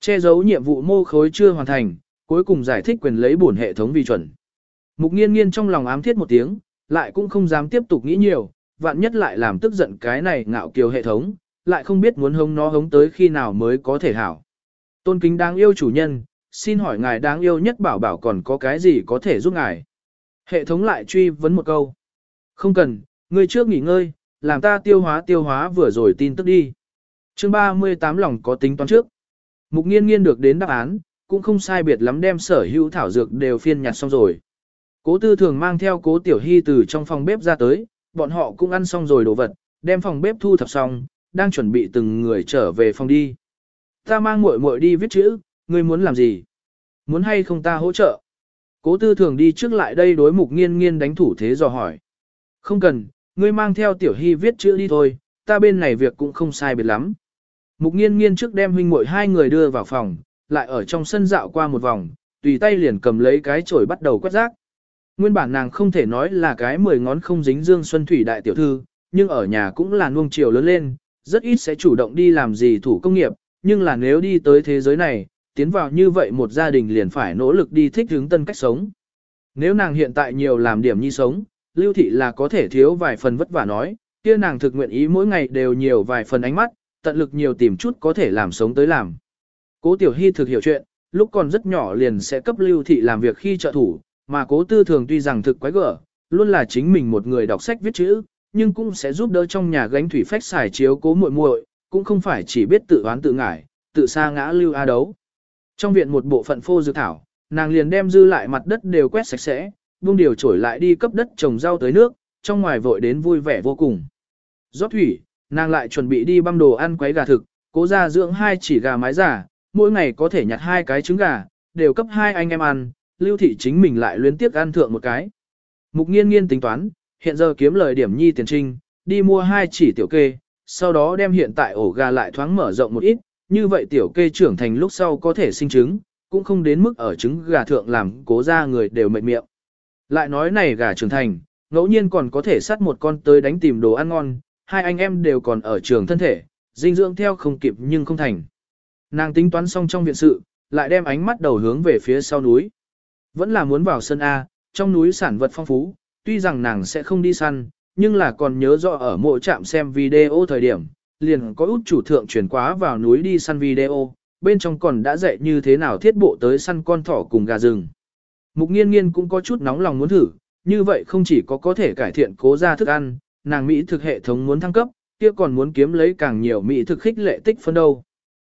Che giấu nhiệm vụ mô khối chưa hoàn thành, cuối cùng giải thích quyền lấy bổn hệ thống vi chuẩn. Mục nghiên nghiên trong lòng ám thiết một tiếng, lại cũng không dám tiếp tục nghĩ nhiều, vạn nhất lại làm tức giận cái này ngạo kiều hệ thống, lại không biết muốn hống nó hống tới khi nào mới có thể hảo. Tôn kính đáng yêu chủ nhân, xin hỏi ngài đáng yêu nhất bảo bảo còn có cái gì có thể giúp ngài. Hệ thống lại truy vấn một câu. Không cần, ngươi trước nghỉ ngơi, làm ta tiêu hóa tiêu hóa vừa rồi tin tức đi. chương 38 lòng có tính toán trước. Mục nghiên nghiên được đến đáp án, cũng không sai biệt lắm đem sở hữu thảo dược đều phiên nhặt xong rồi. Cố tư thường mang theo cố tiểu hy từ trong phòng bếp ra tới, bọn họ cũng ăn xong rồi đồ vật, đem phòng bếp thu thập xong, đang chuẩn bị từng người trở về phòng đi. Ta mang muội muội đi viết chữ, ngươi muốn làm gì? Muốn hay không ta hỗ trợ? Cố tư thường đi trước lại đây đối mục nghiên nghiên đánh thủ thế dò hỏi. Không cần, ngươi mang theo tiểu hy viết chữ đi thôi, ta bên này việc cũng không sai biệt lắm. Mục nghiên nghiên trước đem huynh muội hai người đưa vào phòng, lại ở trong sân dạo qua một vòng, tùy tay liền cầm lấy cái chổi bắt đầu quét rác. Nguyên bản nàng không thể nói là cái mười ngón không dính dương xuân thủy đại tiểu thư, nhưng ở nhà cũng là nuông chiều lớn lên, rất ít sẽ chủ động đi làm gì thủ công nghiệp, nhưng là nếu đi tới thế giới này, tiến vào như vậy một gia đình liền phải nỗ lực đi thích hướng tân cách sống. Nếu nàng hiện tại nhiều làm điểm nhi sống, lưu thị là có thể thiếu vài phần vất vả nói, kia nàng thực nguyện ý mỗi ngày đều nhiều vài phần ánh mắt, tận lực nhiều tìm chút có thể làm sống tới làm. Cố Tiểu Hy thực hiểu chuyện, lúc còn rất nhỏ liền sẽ cấp lưu thị làm việc khi trợ thủ, mà cố tư thường tuy rằng thực quái gở, luôn là chính mình một người đọc sách viết chữ, nhưng cũng sẽ giúp đỡ trong nhà gánh thủy phách xài chiếu cố muội muội, cũng không phải chỉ biết tự oán tự ngải, tự sa ngã lưu a đấu. Trong viện một bộ phận phô dược thảo, nàng liền đem dư lại mặt đất đều quét sạch sẽ, buông điều trổi lại đi cấp đất trồng rau tới nước, trong ngoài vội đến vui vẻ vô cùng. Rót thủy, nàng lại chuẩn bị đi băm đồ ăn quấy gà thực, cố ra dưỡng hai chỉ gà mái giả, mỗi ngày có thể nhặt hai cái trứng gà, đều cấp hai anh em ăn, lưu thị chính mình lại luyến tiếc ăn thượng một cái. Mục nghiên nghiên tính toán, hiện giờ kiếm lời điểm nhi tiền trinh, đi mua hai chỉ tiểu kê, sau đó đem hiện tại ổ gà lại thoáng mở rộng một ít, như vậy tiểu kê trưởng thành lúc sau có thể sinh trứng, cũng không đến mức ở trứng gà thượng làm cố ra người đều mệt miệng. Lại nói này gà trưởng thành, ngẫu nhiên còn có thể sát một con tới đánh tìm đồ ăn ngon, hai anh em đều còn ở trường thân thể, dinh dưỡng theo không kịp nhưng không thành. Nàng tính toán xong trong viện sự, lại đem ánh mắt đầu hướng về phía sau núi. Vẫn là muốn vào sân A, trong núi sản vật phong phú, tuy rằng nàng sẽ không đi săn, nhưng là còn nhớ rõ ở mộ trạm xem video thời điểm, liền có út chủ thượng chuyển quá vào núi đi săn video, bên trong còn đã dạy như thế nào thiết bộ tới săn con thỏ cùng gà rừng. Mục nghiên nghiên cũng có chút nóng lòng muốn thử, như vậy không chỉ có có thể cải thiện cố gia thức ăn, nàng Mỹ thực hệ thống muốn thăng cấp, kia còn muốn kiếm lấy càng nhiều Mỹ thực khích lệ tích phân đâu.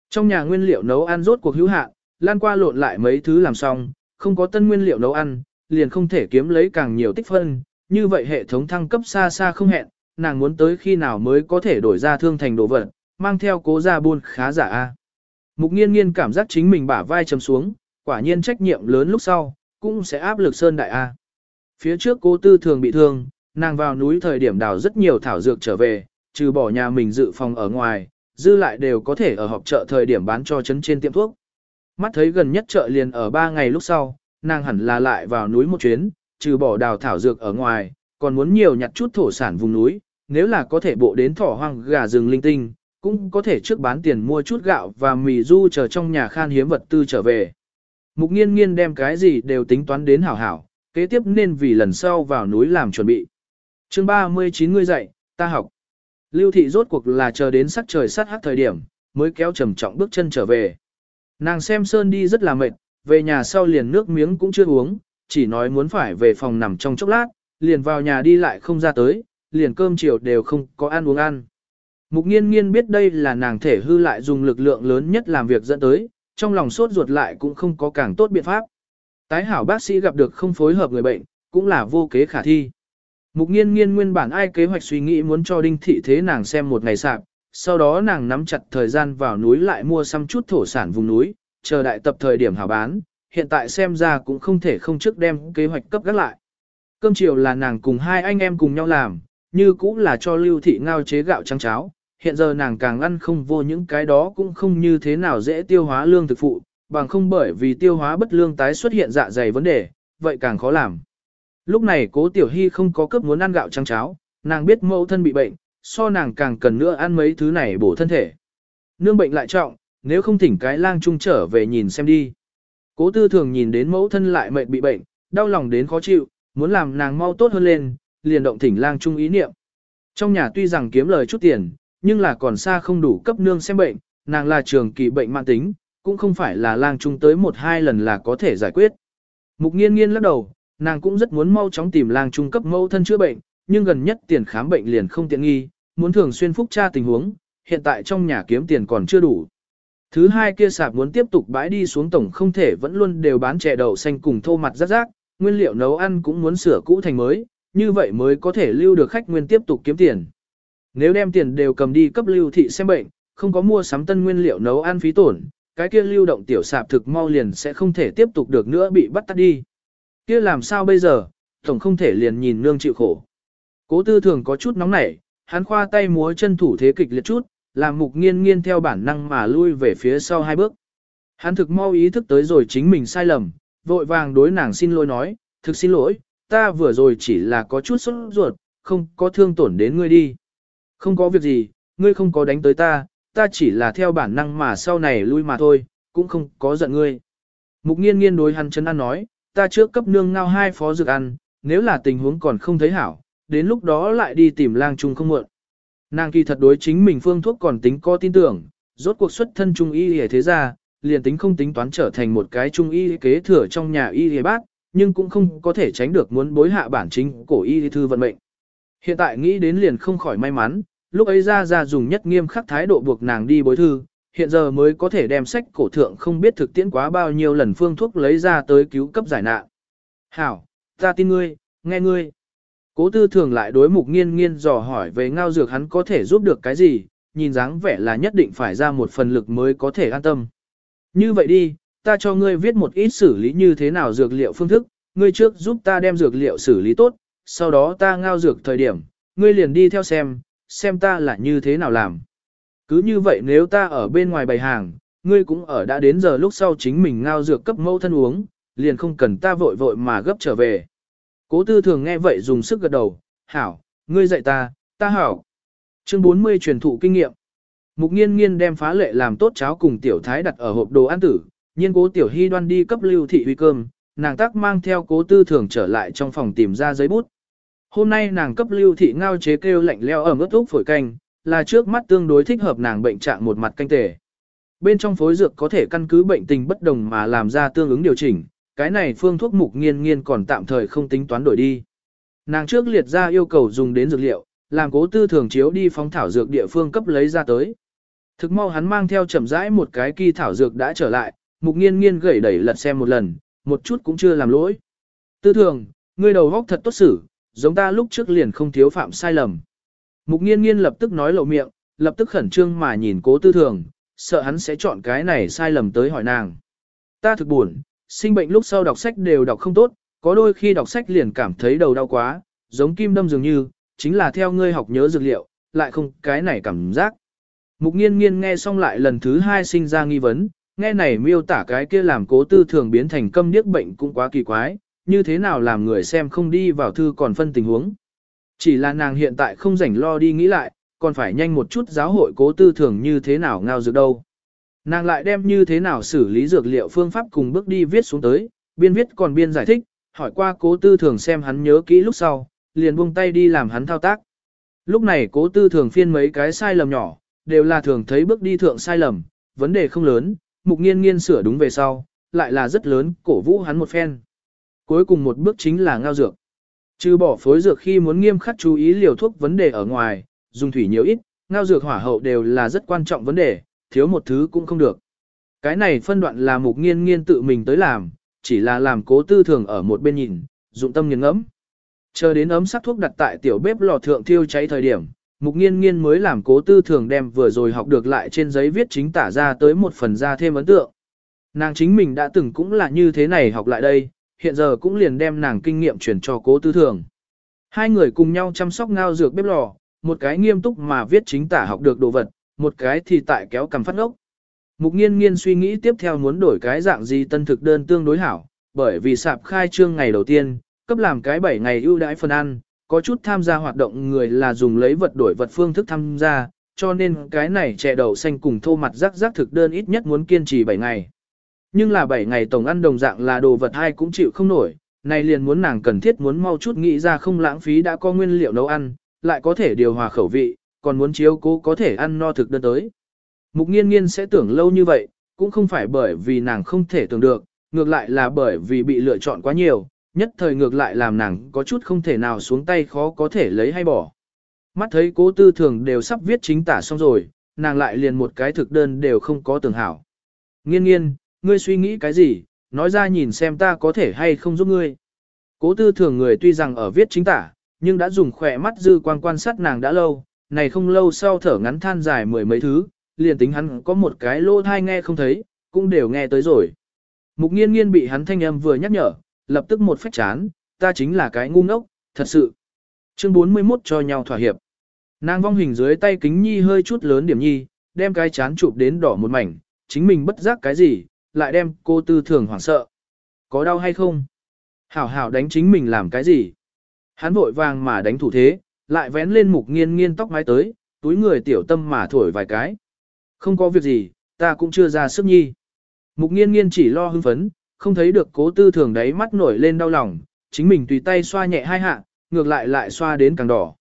Trong nhà nguyên liệu nấu ăn rốt cuộc hữu hạn, lan qua lộn lại mấy thứ làm xong, không có tân nguyên liệu nấu ăn, liền không thể kiếm lấy càng nhiều tích phân, như vậy hệ thống thăng cấp xa xa không hẹn, nàng muốn tới khi nào mới có thể đổi ra thương thành đồ vật, mang theo cố gia buôn khá giả a. Mục nghiên nghiên cảm giác chính mình bả vai chầm xuống, quả nhiên trách nhiệm lớn lúc sau, cũng sẽ áp lực sơn đại A. Phía trước cố tư thường bị thương, nàng vào núi thời điểm đào rất nhiều thảo dược trở về, trừ bỏ nhà mình dự phòng ở ngoài, dư lại đều có thể ở họp chợ thời điểm bán cho chấn trên tiệm thuốc. Mắt thấy gần nhất chợ liền ở 3 ngày lúc sau, nàng hẳn là lại vào núi một chuyến, trừ bỏ đào thảo dược ở ngoài, còn muốn nhiều nhặt chút thổ sản vùng núi, nếu là có thể bộ đến thỏ hoang gà rừng linh tinh, cũng có thể trước bán tiền mua chút gạo và mì du chờ trong nhà khan hiếm vật tư trở về. Mục nghiên nghiên đem cái gì đều tính toán đến hảo hảo, kế tiếp nên vì lần sau vào núi làm chuẩn bị. chương 39 ngươi dậy, ta học. Lưu thị rốt cuộc là chờ đến sắc trời sát hắc thời điểm, mới kéo trầm trọng bước chân trở về. Nàng xem Sơn đi rất là mệt, về nhà sau liền nước miếng cũng chưa uống, chỉ nói muốn phải về phòng nằm trong chốc lát, liền vào nhà đi lại không ra tới, liền cơm chiều đều không có ăn uống ăn. Mục nghiên nghiên biết đây là nàng thể hư lại dùng lực lượng lớn nhất làm việc dẫn tới, trong lòng sốt ruột lại cũng không có càng tốt biện pháp. Tái hảo bác sĩ gặp được không phối hợp người bệnh, cũng là vô kế khả thi. Mục nghiên nghiên nguyên bản ai kế hoạch suy nghĩ muốn cho đinh thị thế nàng xem một ngày sạp, sau đó nàng nắm chặt thời gian vào núi lại mua xăm chút thổ sản vùng núi, chờ đại tập thời điểm hảo bán, hiện tại xem ra cũng không thể không trước đem kế hoạch cấp gác lại. Cơm chiều là nàng cùng hai anh em cùng nhau làm, như cũng là cho lưu thị ngao chế gạo trắng cháo, hiện giờ nàng càng ăn không vô những cái đó cũng không như thế nào dễ tiêu hóa lương thực phụ, bằng không bởi vì tiêu hóa bất lương tái xuất hiện dạ dày vấn đề, vậy càng khó làm. Lúc này cố tiểu hy không có cấp muốn ăn gạo trắng cháo, nàng biết mẫu thân bị bệnh, so nàng càng cần nữa ăn mấy thứ này bổ thân thể. Nương bệnh lại trọng, nếu không thỉnh cái lang trung trở về nhìn xem đi. Cố tư thường nhìn đến mẫu thân lại mệnh bị bệnh, đau lòng đến khó chịu, muốn làm nàng mau tốt hơn lên, liền động thỉnh lang trung ý niệm. Trong nhà tuy rằng kiếm lời chút tiền, nhưng là còn xa không đủ cấp nương xem bệnh, nàng là trường kỳ bệnh mạng tính, cũng không phải là lang trung tới một hai lần là có thể giải quyết. Mục nghiên nghiên lắc đầu, nàng cũng rất muốn mau chóng tìm lang trung cấp mẫu thân chữa bệnh, nhưng gần nhất tiền khám bệnh liền không tiện nghi, muốn thường xuyên phúc tra tình huống, hiện tại trong nhà kiếm tiền còn chưa đủ. Thứ hai kia sạp muốn tiếp tục bãi đi xuống tổng không thể vẫn luôn đều bán chè đậu xanh cùng thô mặt rác rác, nguyên liệu nấu ăn cũng muốn sửa cũ thành mới, như vậy mới có thể lưu được khách nguyên tiếp tục kiếm tiền. Nếu đem tiền đều cầm đi cấp lưu thị xem bệnh, không có mua sắm tân nguyên liệu nấu ăn phí tổn, cái kia lưu động tiểu sạp thực mau liền sẽ không thể tiếp tục được nữa bị bắt tắt đi. Kia làm sao bây giờ, tổng không thể liền nhìn nương chịu khổ. Cố tư thường có chút nóng nảy, hắn khoa tay múa chân thủ thế kịch liệt chút, làm mục nghiên nghiên theo bản năng mà lui về phía sau hai bước. Hắn thực mau ý thức tới rồi chính mình sai lầm, vội vàng đối nàng xin lỗi nói, thực xin lỗi, ta vừa rồi chỉ là có chút sốt ruột, không có thương tổn đến ngươi đi. Không có việc gì, ngươi không có đánh tới ta, ta chỉ là theo bản năng mà sau này lui mà thôi, cũng không có giận ngươi. Mục nghiên nghiên đối hắn chân ăn nói, ta trước cấp nương ngao hai phó dược ăn, nếu là tình huống còn không thấy hảo, đến lúc đó lại đi tìm lang trung không muộn. Nàng kỳ thật đối chính mình phương thuốc còn tính có tin tưởng, rốt cuộc xuất thân trung y hề thế ra, liền tính không tính toán trở thành một cái trung y kế thừa trong nhà y hề bác, nhưng cũng không có thể tránh được muốn bối hạ bản chính cổ y thư vận mệnh. Hiện tại nghĩ đến liền không khỏi may mắn, lúc ấy ra ra dùng nhất nghiêm khắc thái độ buộc nàng đi bối thư, hiện giờ mới có thể đem sách cổ thượng không biết thực tiễn quá bao nhiêu lần phương thuốc lấy ra tới cứu cấp giải nạn. Hảo, ta tin ngươi, nghe ngươi. Cố tư thường lại đối mục nghiên nghiên dò hỏi về ngao dược hắn có thể giúp được cái gì, nhìn dáng vẻ là nhất định phải ra một phần lực mới có thể an tâm. Như vậy đi, ta cho ngươi viết một ít xử lý như thế nào dược liệu phương thức, ngươi trước giúp ta đem dược liệu xử lý tốt, sau đó ta ngao dược thời điểm, ngươi liền đi theo xem, xem ta là như thế nào làm. Cứ như vậy nếu ta ở bên ngoài bày hàng, ngươi cũng ở đã đến giờ lúc sau chính mình ngao dược cấp mẫu thân uống, liền không cần ta vội vội mà gấp trở về. Cố tư thường nghe vậy dùng sức gật đầu, hảo, ngươi dạy ta, ta hảo. Chương 40 truyền thụ kinh nghiệm. Mục nghiên nghiên đem phá lệ làm tốt cháo cùng tiểu thái đặt ở hộp đồ ăn tử, nhiên cố tiểu hy đoan đi cấp lưu thị huy cơm, nàng tắc mang theo cố tư thường trở lại trong phòng tìm ra giấy bút. Hôm nay nàng cấp lưu thị ngao chế kêu lạnh leo ở ướt úc phổi canh, là trước mắt tương đối thích hợp nàng bệnh trạng một mặt canh tể. Bên trong phối dược có thể căn cứ bệnh tình bất đồng mà làm ra tương ứng điều chỉnh, cái này phương thuốc mục nghiên nghiên còn tạm thời không tính toán đổi đi. Nàng trước liệt ra yêu cầu dùng đến dược liệu, làm cố tư thường chiếu đi phóng thảo dược địa phương cấp lấy ra tới. Thực mau hắn mang theo chậm rãi một cái kỳ thảo dược đã trở lại, mục nghiên nghiên gẩy đẩy lật xem một lần, một chút cũng chưa làm lỗi. Tư thường, ngươi đầu góc thật tốt xử, giống ta lúc trước liền không thiếu phạm sai lầm. Mục nghiên nghiên lập tức nói lộ miệng, lập tức khẩn trương mà nhìn cố tư thường, sợ hắn sẽ chọn cái này sai lầm tới hỏi nàng. Ta thực buồn, sinh bệnh lúc sau đọc sách đều đọc không tốt, có đôi khi đọc sách liền cảm thấy đầu đau quá, giống kim đâm dường như, chính là theo ngươi học nhớ dược liệu, lại không cái này cảm giác. Mục nghiên nghiên nghe xong lại lần thứ hai sinh ra nghi vấn, nghe này miêu tả cái kia làm cố tư thường biến thành câm điếc bệnh cũng quá kỳ quái, như thế nào làm người xem không đi vào thư còn phân tình huống. Chỉ là nàng hiện tại không rảnh lo đi nghĩ lại, còn phải nhanh một chút giáo hội cố tư thường như thế nào ngao dược đâu. Nàng lại đem như thế nào xử lý dược liệu phương pháp cùng bước đi viết xuống tới, biên viết còn biên giải thích, hỏi qua cố tư thường xem hắn nhớ kỹ lúc sau, liền buông tay đi làm hắn thao tác. Lúc này cố tư thường phiên mấy cái sai lầm nhỏ, đều là thường thấy bước đi thượng sai lầm, vấn đề không lớn, mục nghiên nghiên sửa đúng về sau, lại là rất lớn, cổ vũ hắn một phen. Cuối cùng một bước chính là ngao dược. Trừ bỏ phối dược khi muốn nghiêm khắc chú ý liều thuốc vấn đề ở ngoài, dùng thủy nhiều ít, ngao dược hỏa hậu đều là rất quan trọng vấn đề, thiếu một thứ cũng không được. Cái này phân đoạn là mục nghiên nghiên tự mình tới làm, chỉ là làm cố tư thường ở một bên nhìn, dụng tâm nghiền ngẫm. Chờ đến ấm sắc thuốc đặt tại tiểu bếp lò thượng thiêu cháy thời điểm, mục nghiên nghiên mới làm cố tư thường đem vừa rồi học được lại trên giấy viết chính tả ra tới một phần ra thêm ấn tượng. Nàng chính mình đã từng cũng là như thế này học lại đây, hiện giờ cũng liền đem nàng kinh nghiệm chuyển cho cố tư thường. Hai người cùng nhau chăm sóc ngao dược bếp lò, một cái nghiêm túc mà viết chính tả học được đồ vật, một cái thì tại kéo cầm phát ngốc. Mục nghiên nghiên suy nghĩ tiếp theo muốn đổi cái dạng gì tân thực đơn tương đối hảo, bởi vì sạp khai trương ngày đầu tiên, cấp làm cái 7 ngày ưu đãi phần ăn, có chút tham gia hoạt động người là dùng lấy vật đổi vật phương thức tham gia, cho nên cái này chè đậu xanh cùng thô mặt rắc rắc thực đơn ít nhất muốn kiên trì 7 ngày. Nhưng là 7 ngày tổng ăn đồng dạng là đồ vật hay cũng chịu không nổi, này liền muốn nàng cần thiết muốn mau chút nghĩ ra không lãng phí đã có nguyên liệu nấu ăn, lại có thể điều hòa khẩu vị, còn muốn chiếu cố có thể ăn no thực đơn tới. Mục nghiên nghiên sẽ tưởng lâu như vậy, cũng không phải bởi vì nàng không thể tưởng được, ngược lại là bởi vì bị lựa chọn quá nhiều, nhất thời ngược lại làm nàng có chút không thể nào xuống tay khó có thể lấy hay bỏ. Mắt thấy cố tư thường đều sắp viết chính tả xong rồi, nàng lại liền một cái thực đơn đều không có tưởng hảo. Nghiên nghiên, ngươi suy nghĩ cái gì, nói ra nhìn xem ta có thể hay không giúp ngươi. Cố tư thường người tuy rằng ở viết chính tả, nhưng đã dùng khỏe mắt dư quan quan sát nàng đã lâu, này không lâu sau thở ngắn than dài mười mấy thứ, liền tính hắn có một cái lô thai nghe không thấy, cũng đều nghe tới rồi. Mục nghiên nghiên bị hắn thanh âm vừa nhắc nhở, lập tức một phách chán, ta chính là cái ngu ngốc, thật sự. Chương 41 cho nhau thỏa hiệp. Nàng vong hình dưới tay kính nhi hơi chút lớn điểm nhi, đem cái chán chụp đến đỏ một mảnh, chính mình bất giác cái gì, lại đem cô tư thường hoảng sợ. Có đau hay không? Hảo hảo đánh chính mình làm cái gì? Hắn vội vàng mà đánh thủ thế, lại vén lên mục nghiên nghiên tóc mái tới, túi người tiểu tâm mà thổi vài cái. Không có việc gì, ta cũng chưa ra sức nhi. Mục nghiên nghiên chỉ lo hưng phấn, không thấy được cố tư thường đấy mắt nổi lên đau lòng, chính mình tùy tay xoa nhẹ hai hạ, ngược lại lại xoa đến càng đỏ.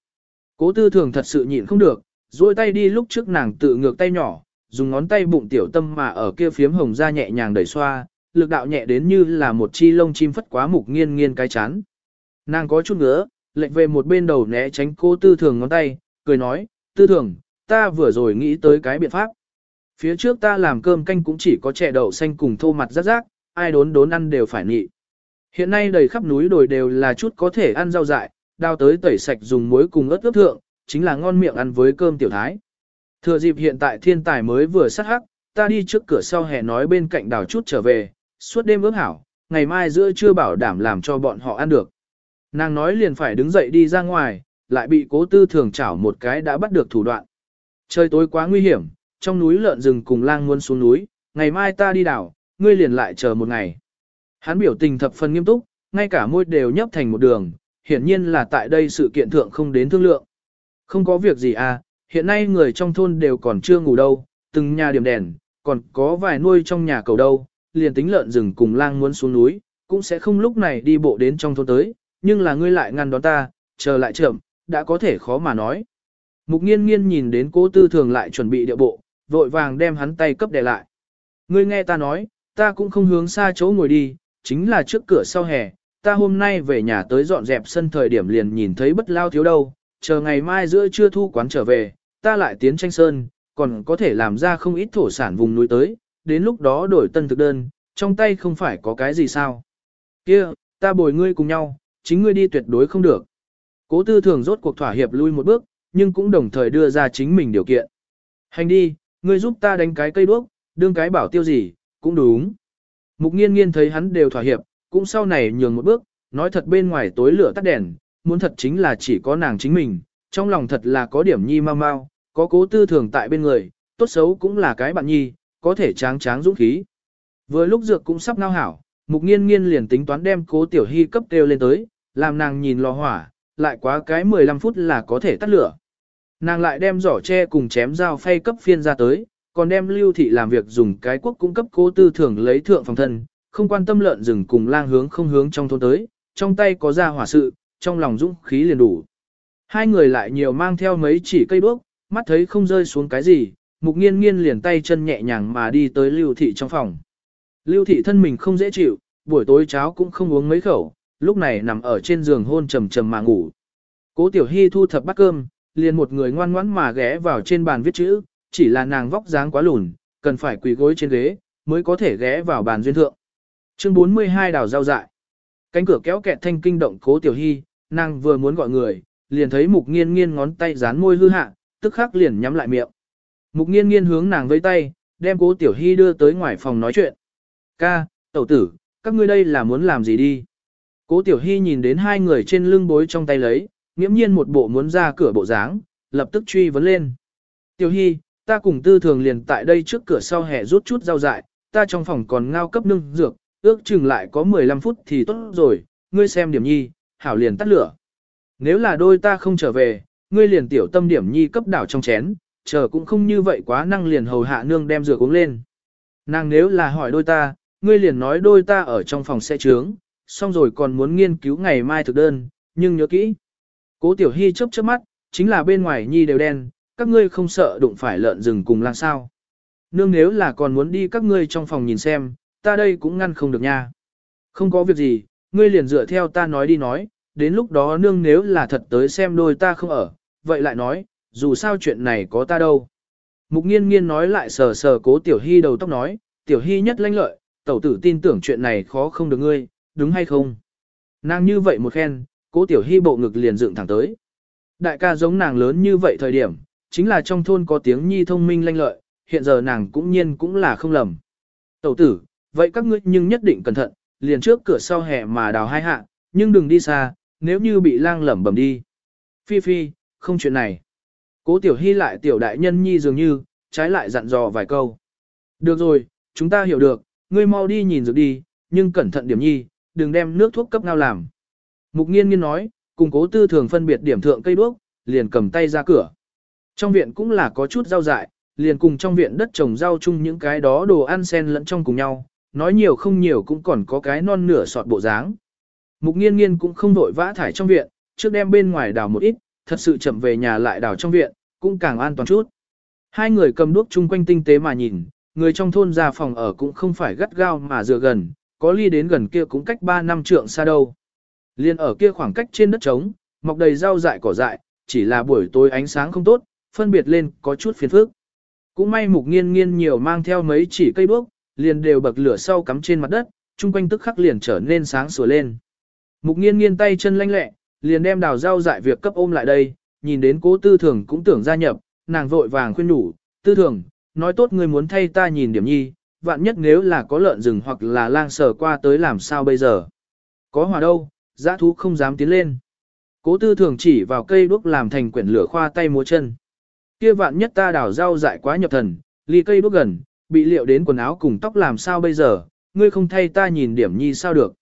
Cố tư thường thật sự nhịn không được, duỗi tay đi lúc trước nàng tự ngược tay nhỏ, dùng ngón tay bụng tiểu tâm mà ở kia phiếm hồng ra nhẹ nhàng đẩy xoa, lực đạo nhẹ đến như là một chi lông chim phất quá mục nghiên nghiên cái chán. Nàng có chút ngứa, lệnh về một bên đầu né tránh cô tư thường ngón tay, cười nói, tư thường, ta vừa rồi nghĩ tới cái biện pháp. Phía trước ta làm cơm canh cũng chỉ có chè đậu xanh cùng thô mặt rác rác, ai đốn đốn ăn đều phải nhị Hiện nay đầy khắp núi đồi đều là chút có thể ăn rau dại, đao tới tẩy sạch dùng muối cùng ớt ướp thượng, chính là ngon miệng ăn với cơm tiểu thái. Thừa dịp hiện tại thiên tài mới vừa sát hắc, ta đi trước cửa sau hè nói bên cạnh đào chút trở về, suốt đêm ước hảo, ngày mai giữa trưa bảo đảm làm cho bọn họ ăn được. Nàng nói liền phải đứng dậy đi ra ngoài, lại bị cố tư thường chảo một cái đã bắt được thủ đoạn. Trời tối quá nguy hiểm, trong núi lợn rừng cùng lang muốn xuống núi, ngày mai ta đi đảo, ngươi liền lại chờ một ngày. Hắn biểu tình thập phần nghiêm túc, ngay cả môi đều nhấp thành một đường, hiển nhiên là tại đây sự kiện thượng không đến thương lượng. Không có việc gì à, hiện nay người trong thôn đều còn chưa ngủ đâu, từng nhà điểm đèn, còn có vài nuôi trong nhà cầu đâu, liền tính lợn rừng cùng lang muốn xuống núi, cũng sẽ không lúc này đi bộ đến trong thôn tới, nhưng là ngươi lại ngăn đón ta, chờ lại chậm, đã có thể khó mà nói. Mục nghiên nghiên nhìn đến cố tư thường lại chuẩn bị địa bộ, vội vàng đem hắn tay cấp đè lại. Ngươi nghe ta nói, ta cũng không hướng xa chỗ ngồi đi, chính là trước cửa sau hè, ta hôm nay về nhà tới dọn dẹp sân thời điểm liền nhìn thấy bất lao thiếu đâu, chờ ngày mai giữa trưa thu quán trở về, ta lại tiến tranh sơn, còn có thể làm ra không ít thổ sản vùng núi tới, đến lúc đó đổi tân thực đơn, trong tay không phải có cái gì sao. Kia, ta bồi ngươi cùng nhau, chính ngươi đi tuyệt đối không được. Cố tư thường rốt cuộc thỏa hiệp lui một bước, nhưng cũng đồng thời đưa ra chính mình điều kiện. Hành đi, ngươi giúp ta đánh cái cây đuốc, đương cái bảo tiêu gì, cũng đúng. Mục nghiên nghiên thấy hắn đều thỏa hiệp, cũng sau này nhường một bước, nói thật bên ngoài tối lửa tắt đèn, muốn thật chính là chỉ có nàng chính mình, trong lòng thật là có điểm nhi mau mau, có cố tư thường tại bên người, tốt xấu cũng là cái bạn nhi, có thể tráng tráng dũng khí. Vừa lúc dược cũng sắp ngao hảo, mục nghiên nghiên liền tính toán đem cố tiểu hy cấp kêu lên tới, làm nàng nhìn lò hỏa, lại quá cái 15 phút là có thể tắt lửa. Nàng lại đem giỏ tre cùng chém dao phay cấp phiên ra tới, còn đem lưu thị làm việc dùng cái quốc cung cấp cố tư thường lấy thượng phòng thân, không quan tâm lợn rừng cùng lang hướng không hướng trong thôn tới, trong tay có ra hỏa sự, trong lòng dũng khí liền đủ. Hai người lại nhiều mang theo mấy chỉ cây đuốc, mắt thấy không rơi xuống cái gì, mục nghiên nghiên liền tay chân nhẹ nhàng mà đi tới lưu thị trong phòng. Lưu thị thân mình không dễ chịu, buổi tối cháo cũng không uống mấy khẩu, lúc này nằm ở trên giường hôn trầm trầm mà ngủ. Cố tiểu hy thu thập bát cơm, liền một người ngoan ngoãn mà ghé vào trên bàn viết chữ, chỉ là nàng vóc dáng quá lùn, cần phải quỳ gối trên ghế, mới có thể ghé vào bàn duyên thượng. Chương 42 đào rau dại. Cánh cửa kéo kẹt thanh kinh động cố tiểu hy, nàng vừa muốn gọi người, liền thấy mục nghiên nghiên ngón tay dán môi hư hạ, tức khắc liền nhắm lại miệng. Mục nghiên nghiên hướng nàng với tay, đem cố tiểu hy đưa tới ngoài phòng nói chuyện. Ca, tẩu tử, các ngươi đây là muốn làm gì đi? Cố tiểu hy nhìn đến hai người trên lưng bối trong tay lấy, nghiễm nhiên một bộ muốn ra cửa bộ dáng, lập tức truy vấn lên. Tiểu hy, ta cùng tư thường liền tại đây trước cửa sau hè rút chút rau dại, ta trong phòng còn ngao cấp nương dược, ước chừng lại có 15 phút thì tốt rồi, ngươi xem điểm nhi, hảo liền tắt lửa. Nếu là đôi ta không trở về, ngươi liền tiểu tâm điểm nhi cấp đảo trong chén, chờ cũng không như vậy quá năng liền hầu hạ nương đem rửa uống lên. Nàng nếu là hỏi đôi ta, ngươi liền nói đôi ta ở trong phòng xe trướng, xong rồi còn muốn nghiên cứu ngày mai thực đơn, nhưng nhớ kỹ. Cố tiểu hy chớp chớp mắt, chính là bên ngoài nhi đều đen, các ngươi không sợ đụng phải lợn rừng cùng lang sao. Nương nếu là còn muốn đi các ngươi trong phòng nhìn xem, ta đây cũng ngăn không được nha. Không có việc gì, ngươi liền dựa theo ta nói đi nói, đến lúc đó nương nếu là thật tới xem đôi ta không ở, vậy lại nói, dù sao chuyện này có ta đâu. Mục nghiên nghiên nói lại sờ sờ cố tiểu hy đầu tóc nói, tiểu hy nhất lanh lợi, tẩu tử tin tưởng chuyện này khó không được ngươi, đúng hay không? Nàng như vậy một khen, cố tiểu hy bộ ngực liền dựng thẳng tới. Đại ca giống nàng lớn như vậy thời điểm, chính là trong thôn có tiếng nhi thông minh lanh lợi, hiện giờ nàng cũng nhiên cũng là không lầm. Tẩu tử, vậy các ngươi nhưng nhất định cẩn thận, liền trước cửa sau hè mà đào hai hạ, nhưng đừng đi xa, nếu như bị lang lẩm bẩm đi. Phi phi, không chuyện này. Cố tiểu hy lại tiểu đại nhân nhi dường như, trái lại dặn dò vài câu. Được rồi, chúng ta hiểu được, ngươi mau đi nhìn dược đi, nhưng cẩn thận điểm nhi, đừng đem nước thuốc cấp ngao làm. Mục nghiên nghiên nói, cùng cố tư thường phân biệt điểm thượng cây đuốc, liền cầm tay ra cửa. Trong viện cũng là có chút rau dại, liền cùng trong viện đất trồng rau chung những cái đó đồ ăn xen lẫn trong cùng nhau, nói nhiều không nhiều cũng còn có cái non nửa sọt bộ dáng. Mục nghiên nghiên cũng không vội vã thải trong viện, trước đem bên ngoài đào một ít, thật sự chậm về nhà lại đào trong viện, cũng càng an toàn chút. Hai người cầm đuốc chung quanh tinh tế mà nhìn, người trong thôn ra phòng ở cũng không phải gắt gao mà dựa gần, có ly đến gần kia cũng cách 3 năm trượng xa đâu. Liên ở kia khoảng cách trên đất trống, mọc đầy rau dại cỏ dại, chỉ là buổi tối ánh sáng không tốt, phân biệt lên có chút phiền phức. Cũng may mục nghiên nghiên nhiều mang theo mấy chỉ cây đuốc, liền đều bậc lửa sau cắm trên mặt đất, chung quanh tức khắc liền trở nên sáng sủa lên. Mục nghiên nghiên tay chân lanh lẹ, liền đem đào rau dại việc cấp ôm lại đây, nhìn đến cố tư thường cũng tưởng gia nhập, nàng vội vàng khuyên nhủ, tư thường, nói tốt người muốn thay ta nhìn điểm nhi, vạn nhất nếu là có lợn rừng hoặc là lang sờ qua tới làm sao bây giờ. Có hòa đâu, giã thú không dám tiến lên. Cố tư thường chỉ vào cây đuốc làm thành quyển lửa khoa tay múa chân. Kia vạn nhất ta đào rau dại quá nhập thần, ly cây đuốc gần, bị liệu đến quần áo cùng tóc làm sao bây giờ, ngươi không thay ta nhìn điểm nhi sao được.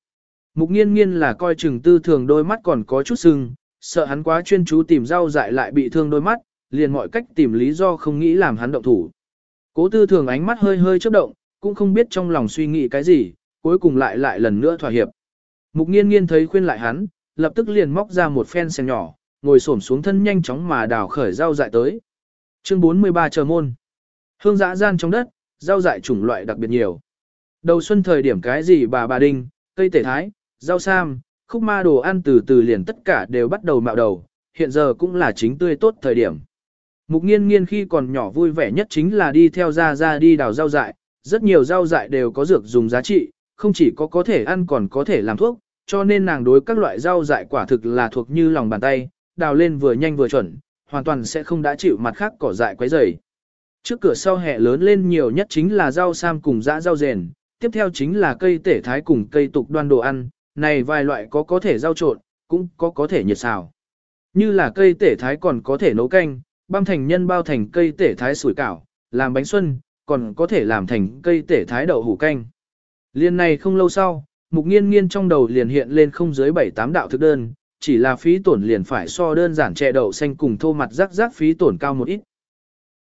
Mục nghiên nghiên là coi chừng tư thường đôi mắt còn có chút sưng, sợ hắn quá chuyên chú tìm rau dại lại bị thương đôi mắt, liền mọi cách tìm lý do không nghĩ làm hắn động thủ. Cố tư thường ánh mắt hơi hơi chớp động, cũng không biết trong lòng suy nghĩ cái gì, cuối cùng lại lại lần nữa thỏa hiệp. Mục nghiên nghiên thấy khuyên lại hắn, lập tức liền móc ra một phen xem nhỏ, ngồi xổm xuống thân nhanh chóng mà đào khởi rau dại tới. Chương 43 chờ môn. Hương dã gian trong đất, rau dại chủng loại đặc biệt nhiều. Đầu xuân thời điểm cái gì bà bà đinh, cây tể thái, rau sam, khúc ma đồ ăn từ từ liền tất cả đều bắt đầu mạo đầu, hiện giờ cũng là chính tươi tốt thời điểm. Mục nghiên nghiên khi còn nhỏ vui vẻ nhất chính là đi theo ra ra đi đào rau dại, rất nhiều rau dại đều có dược dùng giá trị, không chỉ có có thể ăn còn có thể làm thuốc, cho nên nàng đối các loại rau dại quả thực là thuộc như lòng bàn tay, đào lên vừa nhanh vừa chuẩn, hoàn toàn sẽ không đã chịu mặt khác cỏ dại quấy rầy. Trước cửa sau hẹ lớn lên nhiều nhất chính là rau sam cùng dã rau rền, tiếp theo chính là cây tể thái cùng cây tục đoan đồ ăn, này vài loại có có thể rau trộn, cũng có có thể nhiệt xào. Như là cây tể thái còn có thể nấu canh, băm thành nhân bao thành cây tể thái sủi cảo, làm bánh xuân, còn có thể làm thành cây tể thái đậu hủ canh. Liên này không lâu sau, mục nghiên nghiên trong đầu liền hiện lên không dưới 7-8 đạo thực đơn, chỉ là phí tổn liền phải so đơn giản chè đậu xanh cùng thô mặt rắc rắc phí tổn cao một ít.